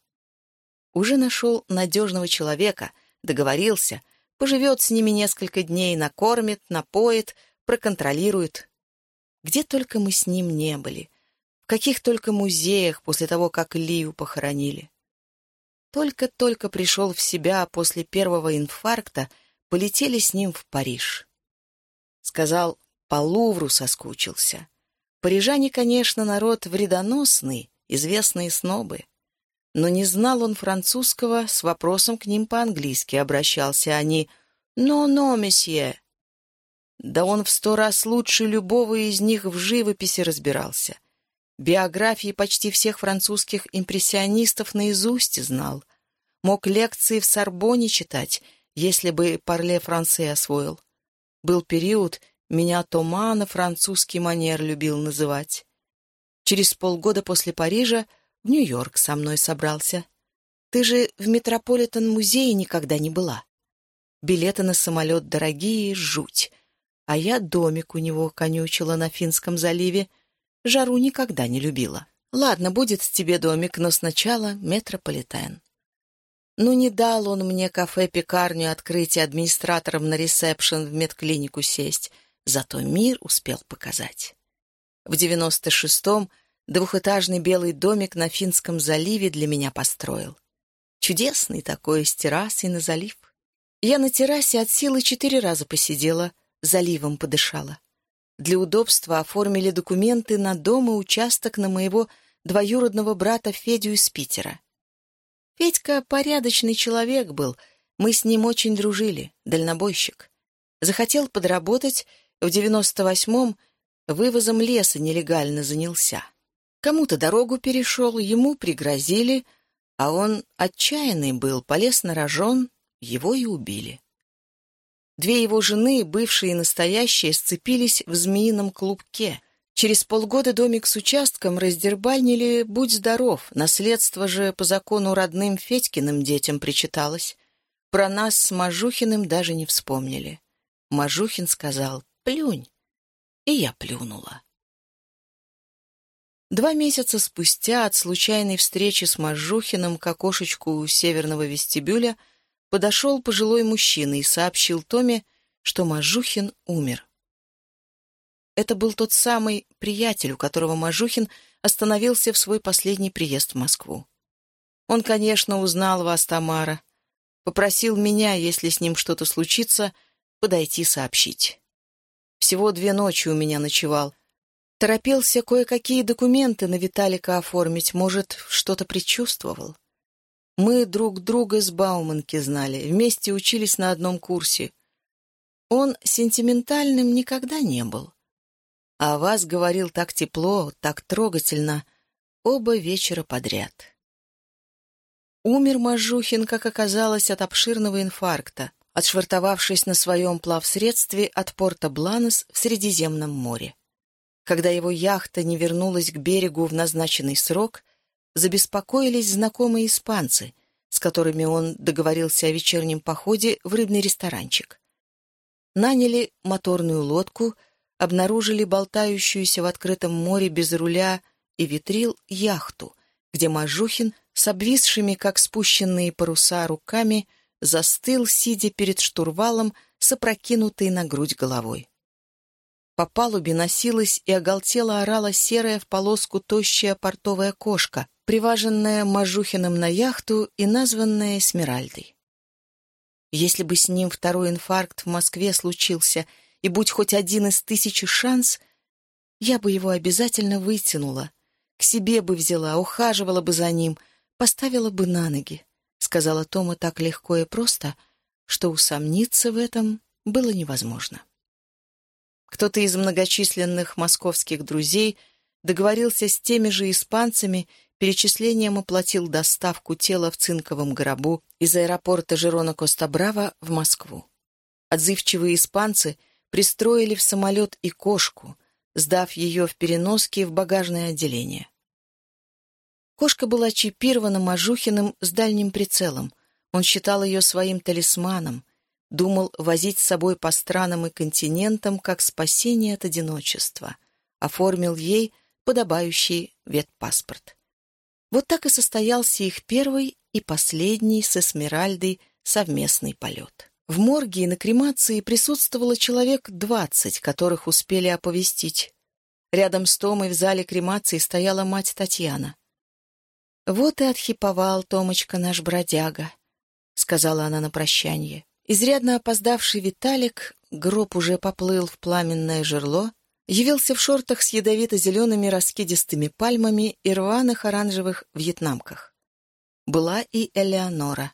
Уже нашел надежного человека, договорился, поживет с ними несколько дней, накормит, напоит, проконтролирует. Где только мы с ним не были — каких только музеях после того, как Лию похоронили. Только-только пришел в себя после первого инфаркта, полетели с ним в Париж. Сказал, по Лувру соскучился. Парижане, конечно, народ вредоносный, известные снобы. Но не знал он французского, с вопросом к ним по-английски обращался они «Но-но, месье». Да он в сто раз лучше любого из них в живописи разбирался — Биографии почти всех французских импрессионистов наизусть знал. Мог лекции в Сорбоне читать, если бы парле франце освоил. Был период, меня Тома на французский манер любил называть. Через полгода после Парижа в Нью-Йорк со мной собрался. Ты же в Метрополитен-музее никогда не была. Билеты на самолет дорогие, жуть. А я домик у него конючила на Финском заливе — Жару никогда не любила. Ладно, будет тебе домик, но сначала метрополитен. Ну, не дал он мне кафе-пекарню открыть и администратором на ресепшн в медклинику сесть, зато мир успел показать. В девяносто шестом двухэтажный белый домик на Финском заливе для меня построил. Чудесный такой, с террасой на залив. Я на террасе от силы четыре раза посидела, заливом подышала. Для удобства оформили документы на дом и участок на моего двоюродного брата Федю из Питера. Федька порядочный человек был, мы с ним очень дружили, дальнобойщик. Захотел подработать, в девяносто восьмом вывозом леса нелегально занялся. Кому-то дорогу перешел, ему пригрозили, а он отчаянный был, полез на рожон, его и убили. Две его жены, бывшие и настоящие, сцепились в змеином клубке. Через полгода домик с участком раздербальнили «Будь здоров», наследство же по закону родным Федькиным детям причиталось. Про нас с Мажухиным даже не вспомнили. Мажухин сказал «Плюнь», и я плюнула. Два месяца спустя от случайной встречи с Мажухиным к окошечку северного вестибюля — подошел пожилой мужчина и сообщил Томе, что Мажухин умер. Это был тот самый приятель, у которого Мажухин остановился в свой последний приезд в Москву. Он, конечно, узнал вас, Тамара. Попросил меня, если с ним что-то случится, подойти сообщить. Всего две ночи у меня ночевал. Торопился кое-какие документы на Виталика оформить, может, что-то предчувствовал. Мы друг друга с Бауманки знали, вместе учились на одном курсе. Он сентиментальным никогда не был. А вас говорил так тепло, так трогательно, оба вечера подряд. Умер Мажухин, как оказалось, от обширного инфаркта, отшвартовавшись на своем плавсредстве от порта Бланес в Средиземном море. Когда его яхта не вернулась к берегу в назначенный срок, забеспокоились знакомые испанцы, с которыми он договорился о вечернем походе в рыбный ресторанчик. Наняли моторную лодку, обнаружили болтающуюся в открытом море без руля и витрил яхту, где Мажухин с обвисшими, как спущенные паруса, руками застыл, сидя перед штурвалом с опрокинутой на грудь головой. По палубе носилась и оголтело орала серая в полоску тощая портовая кошка, приваженная Мажухиным на яхту и названная Эсмеральдой. Если бы с ним второй инфаркт в Москве случился, и будь хоть один из тысячи шанс, я бы его обязательно вытянула, к себе бы взяла, ухаживала бы за ним, поставила бы на ноги, — сказала Тома так легко и просто, что усомниться в этом было невозможно. Кто-то из многочисленных московских друзей договорился с теми же испанцами, перечислением оплатил доставку тела в цинковом гробу из аэропорта Жерона Коста-Браво в Москву. Отзывчивые испанцы пристроили в самолет и кошку, сдав ее в переноске в багажное отделение. Кошка была чипирована Мажухиным с дальним прицелом. Он считал ее своим талисманом, думал возить с собой по странам и континентам как спасение от одиночества. Оформил ей подобающий ветпаспорт. Вот так и состоялся их первый и последний с Эсмеральдой совместный полет. В морге и на кремации присутствовало человек двадцать, которых успели оповестить. Рядом с Томой в зале кремации стояла мать Татьяна. «Вот и отхиповал, Томочка, наш бродяга», — сказала она на прощание. Изрядно опоздавший Виталик, гроб уже поплыл в пламенное жерло, явился в шортах с ядовито-зелеными раскидистыми пальмами и рваных оранжевых вьетнамках. Была и Элеонора.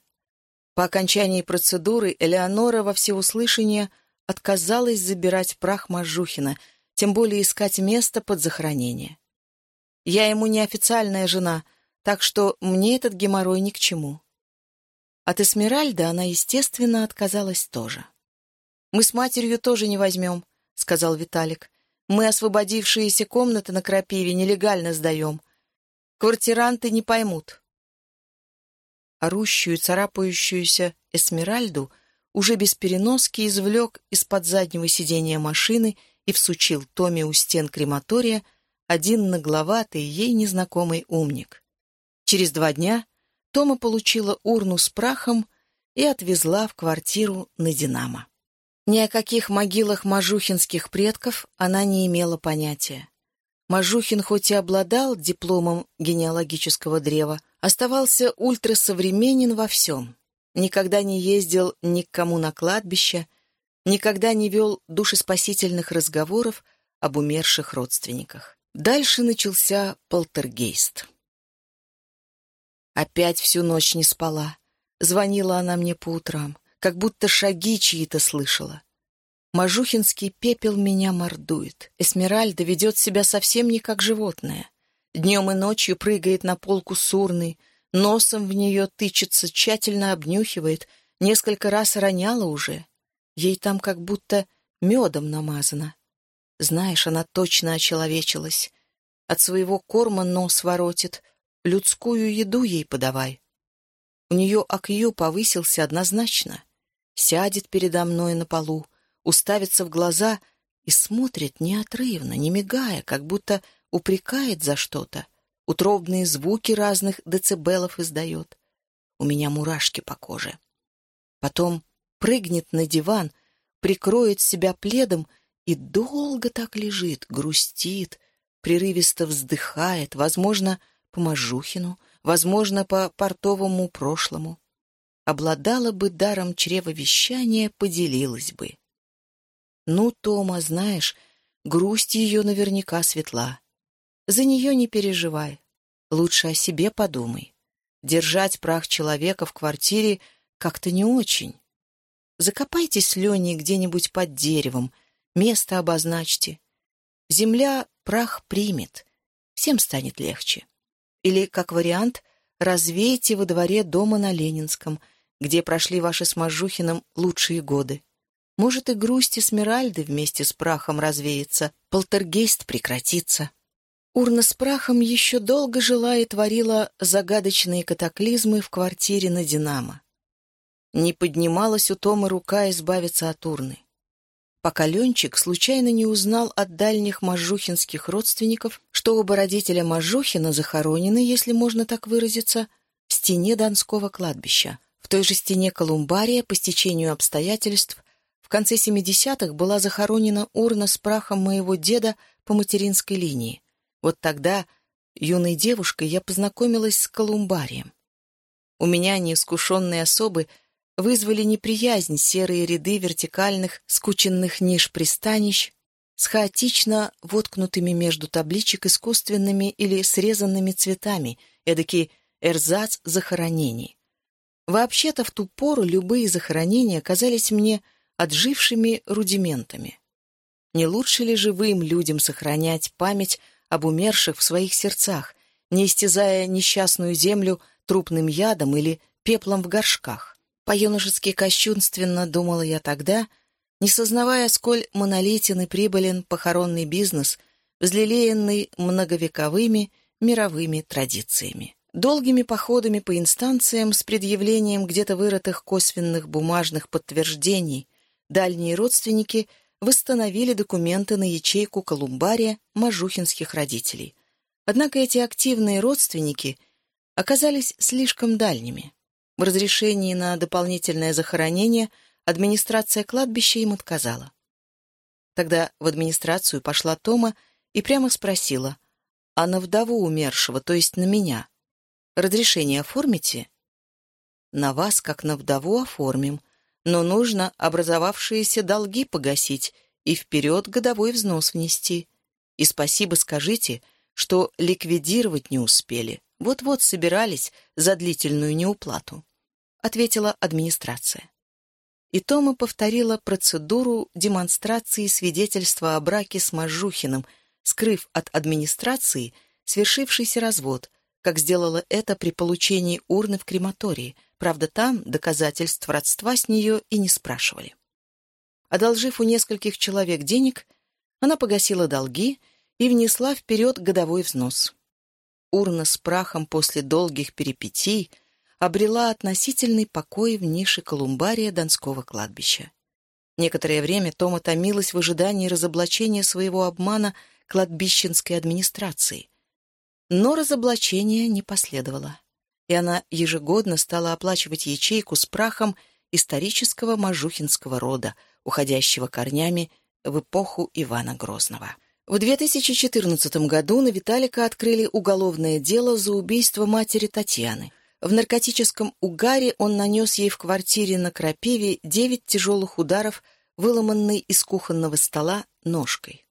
По окончании процедуры Элеонора во всеуслышание отказалась забирать прах Мажухина, тем более искать место под захоронение. «Я ему неофициальная жена», так что мне этот геморрой ни к чему. От Эсмеральды она, естественно, отказалась тоже. «Мы с матерью тоже не возьмем», — сказал Виталик. «Мы освободившиеся комнаты на Крапиве нелегально сдаем. Квартиранты не поймут». Орущую, царапающуюся Эсмеральду уже без переноски извлек из-под заднего сиденья машины и всучил Томе у стен крематория один нагловатый, ей незнакомый умник. Через два дня Тома получила урну с прахом и отвезла в квартиру на «Динамо». Ни о каких могилах мажухинских предков она не имела понятия. Мажухин хоть и обладал дипломом генеалогического древа, оставался ультрасовременен во всем. Никогда не ездил ни к кому на кладбище, никогда не вел душеспасительных разговоров об умерших родственниках. Дальше начался полтергейст. Опять всю ночь не спала. Звонила она мне по утрам, как будто шаги чьи-то слышала. Мажухинский пепел меня мордует. Эсмеральда ведет себя совсем не как животное. Днем и ночью прыгает на полку сурной, носом в нее тычется, тщательно обнюхивает, несколько раз роняла уже. Ей там как будто медом намазано. Знаешь, она точно очеловечилась. От своего корма нос воротит — Людскую еду ей подавай. У нее акью повысился однозначно. Сядет передо мной на полу, уставится в глаза и смотрит неотрывно, не мигая, как будто упрекает за что-то. Утробные звуки разных децибелов издает. У меня мурашки по коже. Потом прыгнет на диван, прикроет себя пледом и долго так лежит, грустит, прерывисто вздыхает, возможно, по Мажухину, возможно, по портовому прошлому. Обладала бы даром чревовещания, поделилась бы. Ну, Тома, знаешь, грусть ее наверняка светла. За нее не переживай. Лучше о себе подумай. Держать прах человека в квартире как-то не очень. Закопайтесь с Леней где-нибудь под деревом, место обозначьте. Земля прах примет, всем станет легче. Или, как вариант, развейте во дворе дома на Ленинском, где прошли ваши с Мажухиным лучшие годы. Может, и грусть Эсмеральды вместе с прахом развеется, полтергейст прекратится. Урна с прахом еще долго жила и творила загадочные катаклизмы в квартире на «Динамо». Не поднималась у Томы рука избавиться от урны пока Ленчик случайно не узнал от дальних мажухинских родственников, что оба родителя Мажухина захоронены, если можно так выразиться, в стене Донского кладбища. В той же стене Колумбария, по стечению обстоятельств, в конце 70-х была захоронена урна с прахом моего деда по материнской линии. Вот тогда, юной девушкой, я познакомилась с Колумбарием. У меня, неискушенные особы, вызвали неприязнь серые ряды вертикальных скученных ниш пристанищ с хаотично воткнутыми между табличек искусственными или срезанными цветами, эдакий эрзац захоронений. Вообще-то в ту пору любые захоронения казались мне отжившими рудиментами. Не лучше ли живым людям сохранять память об умерших в своих сердцах, не истязая несчастную землю трупным ядом или пеплом в горшках. По-юношески кощунственно думала я тогда, не сознавая, сколь монолитен и прибылен похоронный бизнес, взлелеянный многовековыми мировыми традициями. Долгими походами по инстанциям с предъявлением где-то вырытых косвенных бумажных подтверждений дальние родственники восстановили документы на ячейку колумбария мажухинских родителей. Однако эти активные родственники оказались слишком дальними. В разрешении на дополнительное захоронение администрация кладбища им отказала. Тогда в администрацию пошла Тома и прямо спросила, а на вдову умершего, то есть на меня, разрешение оформите? На вас, как на вдову, оформим, но нужно образовавшиеся долги погасить и вперед годовой взнос внести. И спасибо скажите, что ликвидировать не успели. Вот-вот собирались за длительную неуплату», — ответила администрация. И Тома повторила процедуру демонстрации свидетельства о браке с Мажухиным, скрыв от администрации свершившийся развод, как сделала это при получении урны в крематории, правда, там доказательств родства с нее и не спрашивали. Одолжив у нескольких человек денег, она погасила долги и внесла вперед годовой взнос урна с прахом после долгих перипетий обрела относительный покой в нише колумбария Донского кладбища. Некоторое время Тома томилась в ожидании разоблачения своего обмана кладбищенской администрации. Но разоблачения не последовало, и она ежегодно стала оплачивать ячейку с прахом исторического мажухинского рода, уходящего корнями в эпоху Ивана Грозного. В 2014 году на Виталика открыли уголовное дело за убийство матери Татьяны. В наркотическом угаре он нанес ей в квартире на Крапиве девять тяжелых ударов, выломанной из кухонного стола ножкой.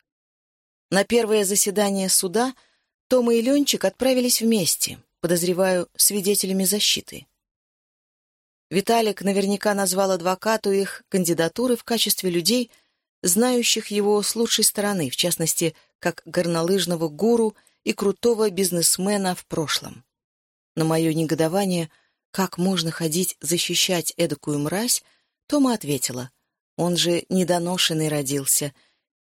На первое заседание суда Тома и Ленчик отправились вместе, подозреваю, свидетелями защиты. Виталик наверняка назвал адвокату их кандидатуры в качестве людей – знающих его с лучшей стороны, в частности, как горнолыжного гуру и крутого бизнесмена в прошлом. На мое негодование, как можно ходить защищать эдакую мразь, Тома ответила, он же недоношенный родился.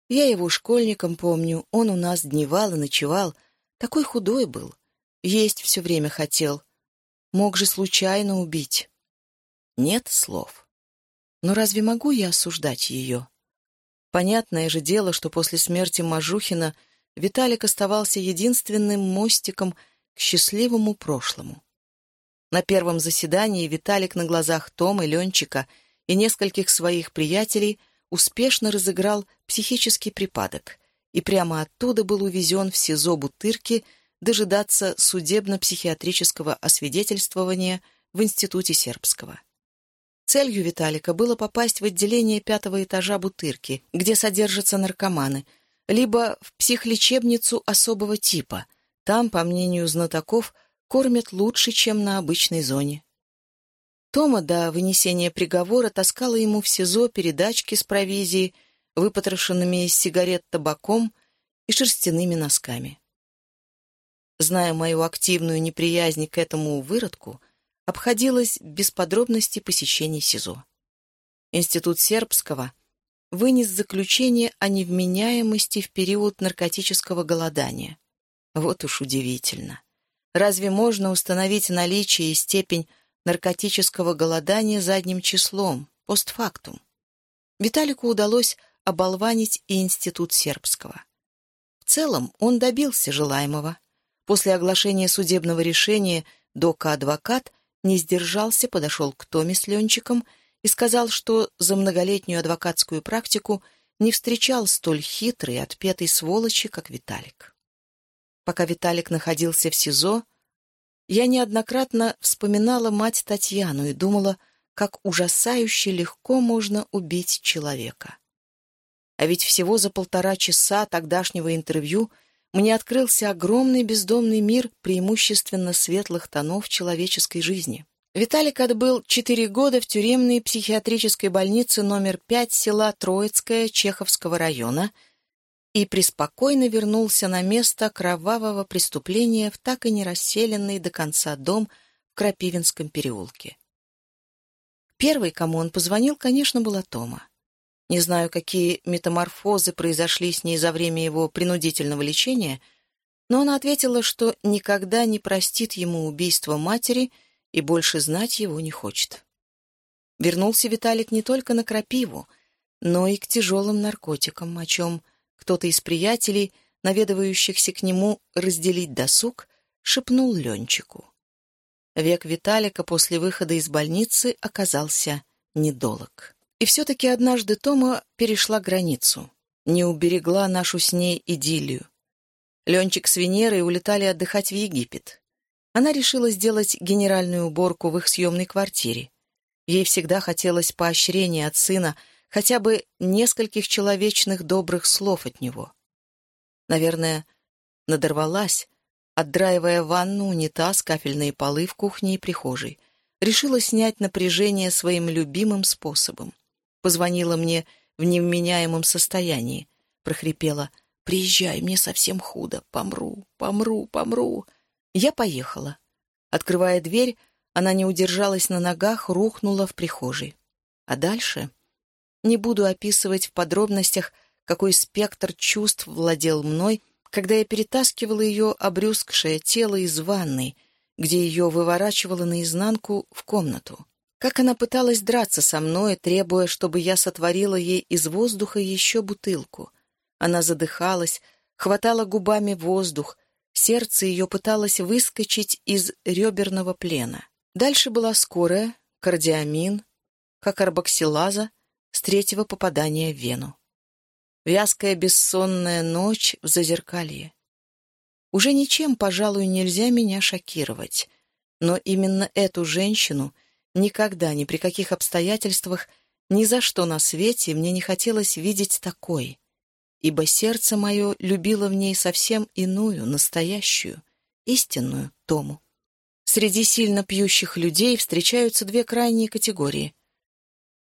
Я его школьником помню, он у нас дневал и ночевал, такой худой был, есть все время хотел. Мог же случайно убить. Нет слов. Но разве могу я осуждать ее? Понятное же дело, что после смерти Мажухина Виталик оставался единственным мостиком к счастливому прошлому. На первом заседании Виталик на глазах Тома, Ленчика и нескольких своих приятелей успешно разыграл психический припадок и прямо оттуда был увезен в СИЗО Бутырки дожидаться судебно-психиатрического освидетельствования в Институте Сербского. Целью Виталика было попасть в отделение пятого этажа Бутырки, где содержатся наркоманы, либо в психлечебницу особого типа. Там, по мнению знатоков, кормят лучше, чем на обычной зоне. Тома до вынесения приговора таскала ему в СИЗО передачки с провизией, выпотрошенными из сигарет табаком и шерстяными носками. Зная мою активную неприязнь к этому выродку, обходилось без подробностей посещений СИЗО. Институт Сербского вынес заключение о невменяемости в период наркотического голодания. Вот уж удивительно. Разве можно установить наличие и степень наркотического голодания задним числом, постфактум? Виталику удалось оболванить и Институт Сербского. В целом он добился желаемого. После оглашения судебного решения дока-адвокат не сдержался, подошел к Томе с Ленчиком и сказал, что за многолетнюю адвокатскую практику не встречал столь хитрой, отпетой сволочи, как Виталик. Пока Виталик находился в СИЗО, я неоднократно вспоминала мать Татьяну и думала, как ужасающе легко можно убить человека. А ведь всего за полтора часа тогдашнего интервью мне открылся огромный бездомный мир преимущественно светлых тонов человеческой жизни. Виталик отбыл четыре года в тюремной психиатрической больнице номер 5 села Троицкое Чеховского района, и преспокойно вернулся на место кровавого преступления в так и не расселенный до конца дом в Крапивинском переулке. Первый, кому он позвонил, конечно, была Тома. Не знаю, какие метаморфозы произошли с ней за время его принудительного лечения, но она ответила, что никогда не простит ему убийство матери и больше знать его не хочет. Вернулся Виталик не только на крапиву, но и к тяжелым наркотикам, о чем кто-то из приятелей, наведывающихся к нему разделить досуг, шепнул Ленчику. Век Виталика после выхода из больницы оказался недолог. И все-таки однажды Тома перешла границу, не уберегла нашу с ней идиллию. Ленчик с Венерой улетали отдыхать в Египет. Она решила сделать генеральную уборку в их съемной квартире. Ей всегда хотелось поощрения от сына, хотя бы нескольких человечных добрых слов от него. Наверное, надорвалась, отдраивая ванну, унитаз, кафельные полы в кухне и прихожей. Решила снять напряжение своим любимым способом. Позвонила мне в невменяемом состоянии. Прохрипела «Приезжай, мне совсем худо, помру, помру, помру». Я поехала. Открывая дверь, она не удержалась на ногах, рухнула в прихожей. А дальше... Не буду описывать в подробностях, какой спектр чувств владел мной, когда я перетаскивала ее обрюзгшее тело из ванной, где ее выворачивала наизнанку в комнату. Как она пыталась драться со мной, требуя, чтобы я сотворила ей из воздуха еще бутылку. Она задыхалась, хватала губами воздух, сердце ее пыталось выскочить из реберного плена. Дальше была скорая, кардиамин, кокарбоксилаза с третьего попадания в вену. Вязкая бессонная ночь в зазеркалье. Уже ничем, пожалуй, нельзя меня шокировать, но именно эту женщину никогда, ни при каких обстоятельствах, ни за что на свете мне не хотелось видеть такой, ибо сердце мое любило в ней совсем иную, настоящую, истинную Тому. Среди сильно пьющих людей встречаются две крайние категории.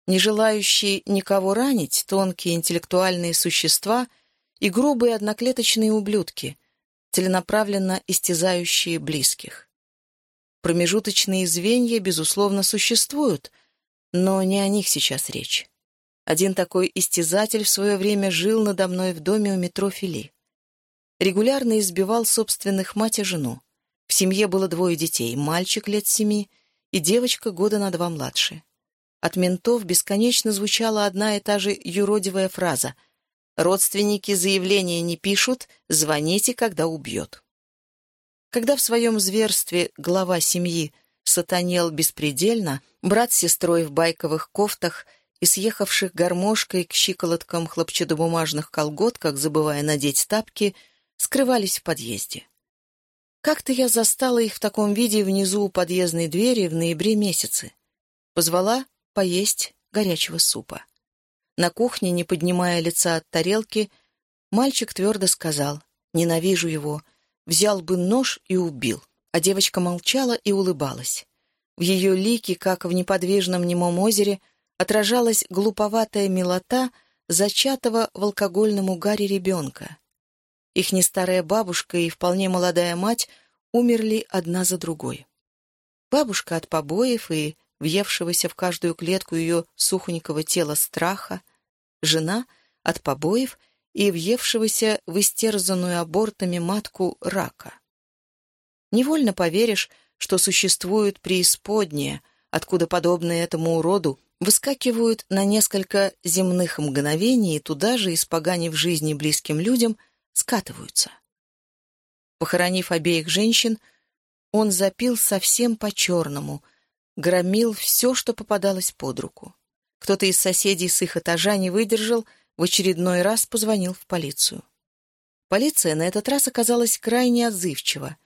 Не желающие никого ранить, тонкие интеллектуальные существа и грубые одноклеточные ублюдки, целенаправленно истязающие близких. Промежуточные звенья, безусловно, существуют, но не о них сейчас речь. Один такой истязатель в свое время жил надо мной в доме у метро Фили. Регулярно избивал собственных мать и жену. В семье было двое детей, мальчик лет семи и девочка года на два младше. От ментов бесконечно звучала одна и та же юродивая фраза «Родственники заявления не пишут, звоните, когда убьет». Когда в своем зверстве глава семьи сатанел беспредельно, брат с сестрой в байковых кофтах и съехавших гармошкой к щиколоткам хлопчатобумажных колготках, забывая надеть тапки, скрывались в подъезде. Как-то я застала их в таком виде внизу у подъездной двери в ноябре месяце. Позвала поесть горячего супа. На кухне, не поднимая лица от тарелки, мальчик твердо сказал «Ненавижу его», взял бы нож и убил. А девочка молчала и улыбалась. В ее лике, как в неподвижном немом озере, отражалась глуповатая милота зачатого в алкогольном угаре ребенка. Их нестарая бабушка и вполне молодая мать умерли одна за другой. Бабушка от побоев и въевшегося в каждую клетку ее сухонького тела страха, жена от побоев и въевшегося в истерзанную абортами матку рака. Невольно поверишь, что существуют преисподние, откуда подобные этому уроду выскакивают на несколько земных мгновений и туда же, испоганив жизни близким людям, скатываются. Похоронив обеих женщин, он запил совсем по-черному, громил все, что попадалось под руку. Кто-то из соседей с их этажа не выдержал, в очередной раз позвонил в полицию. Полиция на этот раз оказалась крайне отзывчива.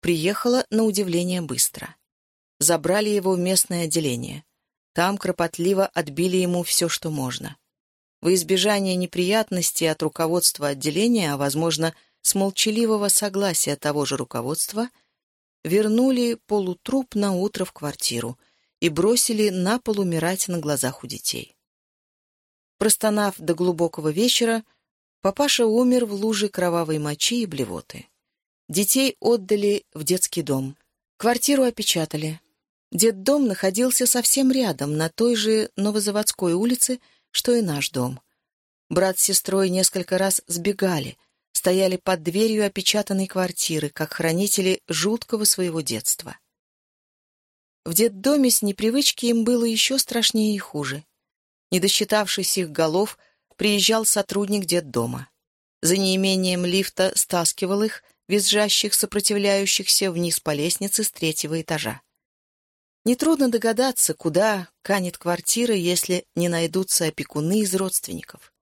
Приехала, на удивление, быстро. Забрали его в местное отделение. Там кропотливо отбили ему все, что можно. Во избежание неприятностей от руководства отделения, а, возможно, с молчаливого согласия того же руководства, вернули полутруп на утро в квартиру и бросили на пол умирать на глазах у детей. Простонав до глубокого вечера, Папаша умер в луже кровавой мочи и блевоты. Детей отдали в детский дом. Квартиру опечатали. Детдом находился совсем рядом, на той же Новозаводской улице, что и наш дом. Брат с сестрой несколько раз сбегали, стояли под дверью опечатанной квартиры, как хранители жуткого своего детства. В детдоме с непривычки им было еще страшнее и хуже. Не досчитавшись их голов, приезжал сотрудник детдома. За неимением лифта стаскивал их, визжащих, сопротивляющихся, вниз по лестнице с третьего этажа. Нетрудно догадаться, куда канет квартира, если не найдутся опекуны из родственников.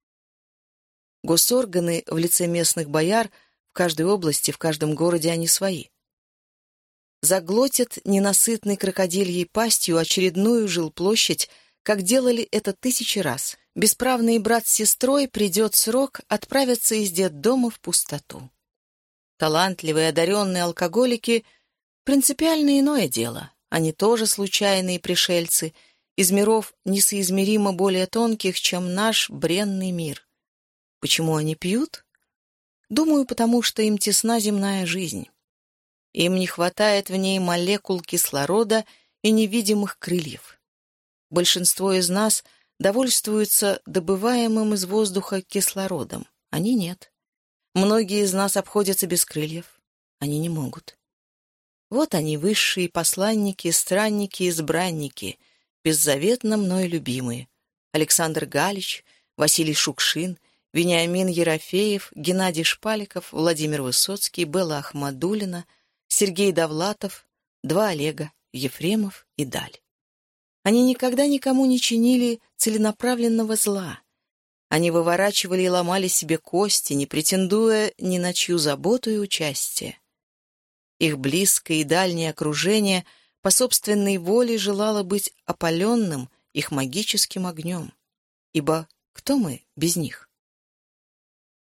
Госорганы в лице местных бояр в каждой области, в каждом городе они свои. Заглотят ненасытной крокодильей пастью очередную жилплощадь, как делали это тысячи раз. Бесправный брат с сестрой придет срок отправиться из детдома в пустоту. Талантливые, одаренные алкоголики — принципиально иное дело. Они тоже случайные пришельцы, из миров несоизмеримо более тонких, чем наш бренный мир. Почему они пьют? Думаю, потому что им тесна земная жизнь. Им не хватает в ней молекул кислорода и невидимых крыльев. Большинство из нас довольствуются добываемым из воздуха кислородом. Они нет. Многие из нас обходятся без крыльев. Они не могут. Вот они, высшие посланники, странники, избранники, беззаветно мной любимые. Александр Галич, Василий Шукшин, Вениамин Ерофеев, Геннадий Шпаликов, Владимир Высоцкий, Белла Ахмадулина, Сергей Довлатов, два Олега, Ефремов и Даль. Они никогда никому не чинили целенаправленного зла. Они выворачивали и ломали себе кости, не претендуя ни на чью заботу и участие. Их близкое и дальнее окружение по собственной воле желало быть опаленным их магическим огнем. Ибо кто мы без них?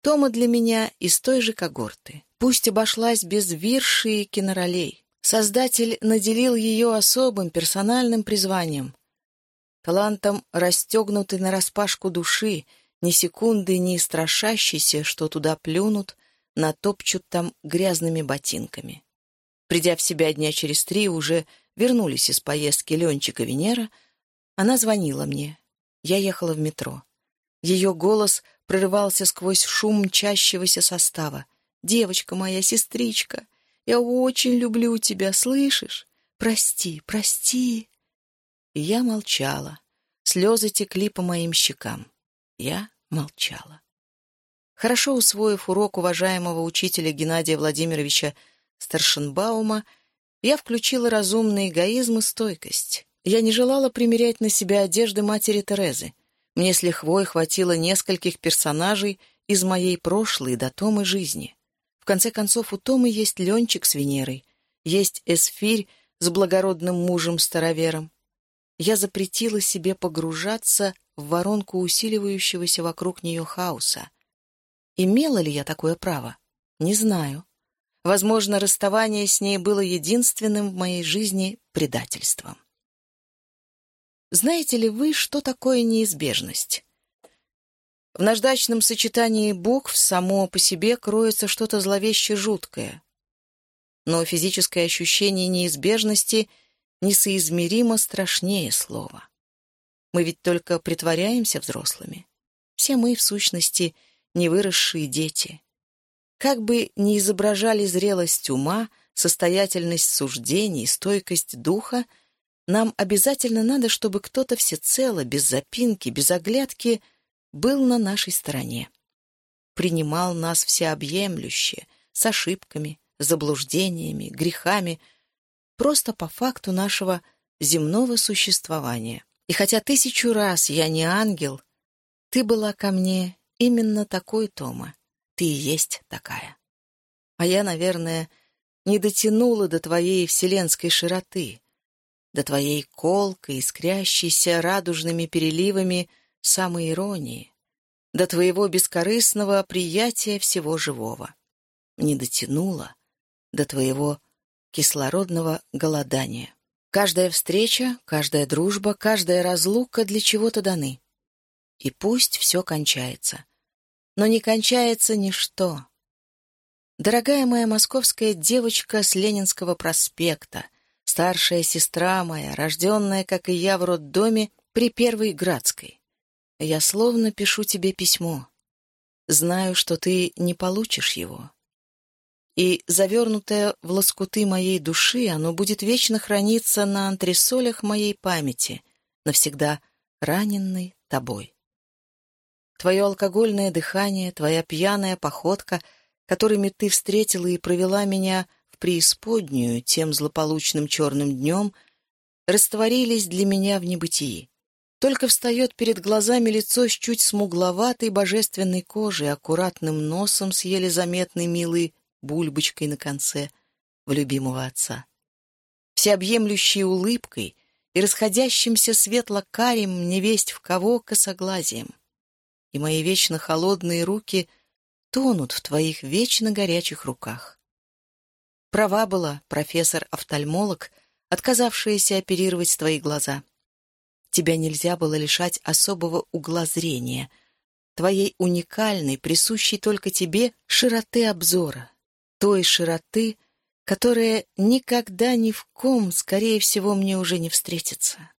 Тома для меня из той же когорты. Пусть обошлась без вирши и киноролей. Создатель наделил ее особым персональным призванием. Талантом, расстегнутой нараспашку души, ни секунды не страшащейся, что туда плюнут, натопчут там грязными ботинками. Придя в себя дня через три, уже вернулись из поездки Ленчик Венера, она звонила мне. Я ехала в метро. Ее голос прорывался сквозь шум мчащегося состава. «Девочка моя, сестричка, я очень люблю тебя, слышишь? Прости, прости!» И я молчала. Слезы текли по моим щекам. Я молчала. Хорошо усвоив урок уважаемого учителя Геннадия Владимировича Старшенбаума, я включила разумный эгоизм и стойкость. Я не желала примерять на себя одежды матери Терезы. Мне с лихвой хватило нескольких персонажей из моей прошлой до Томы жизни. В конце концов, у Томы есть Ленчик с Венерой, есть Эсфирь с благородным мужем-старовером. Я запретила себе погружаться в воронку усиливающегося вокруг нее хаоса. Имела ли я такое право? Не знаю. Возможно, расставание с ней было единственным в моей жизни предательством. Знаете ли вы, что такое неизбежность? В наждачном сочетании букв само по себе кроется что-то зловеще жуткое. Но физическое ощущение неизбежности несоизмеримо страшнее слова. Мы ведь только притворяемся взрослыми. Все мы, в сущности, невыросшие дети. Как бы ни изображали зрелость ума, состоятельность суждений, стойкость духа, нам обязательно надо, чтобы кто-то всецело, без запинки, без оглядки, был на нашей стороне. Принимал нас всеобъемлюще, с ошибками, заблуждениями, грехами, просто по факту нашего земного существования. И хотя тысячу раз я не ангел, ты была ко мне именно такой, Тома. Ты и есть такая. А я, наверное, не дотянула до твоей вселенской широты, до твоей колкой, искрящейся радужными переливами самой иронии, до твоего бескорыстного приятия всего живого. Не дотянула до твоего кислородного голодания. Каждая встреча, каждая дружба, каждая разлука для чего-то даны. И пусть все кончается. но не кончается ничто. Дорогая моя московская девочка с Ленинского проспекта, старшая сестра моя, рожденная, как и я, в роддоме при Первой Градской. Я словно пишу тебе письмо. Знаю, что ты не получишь его. И, завернутое в лоскуты моей души, оно будет вечно храниться на антресолях моей памяти, навсегда раненной тобой. Твое алкогольное дыхание, твоя пьяная походка, которыми ты встретила и провела меня в преисподнюю тем злополучным черным днем, растворились для меня в небытии. Только встает перед глазами лицо с чуть смугловатой божественной кожей, аккуратным носом с еле заметной милой бульбочкой на конце в любимого отца. Всеобъемлющей улыбкой и расходящимся светло-карим невесть в кого косоглазием. И мои вечно холодные руки тонут в твоих вечно горячих руках. Права была профессор-офтальмолог, отказавшаяся оперировать твои глаза. Тебя нельзя было лишать особого угла зрения, твоей уникальной, присущей только тебе, широты обзора, той широты, которая никогда ни в ком, скорее всего, мне уже не встретится.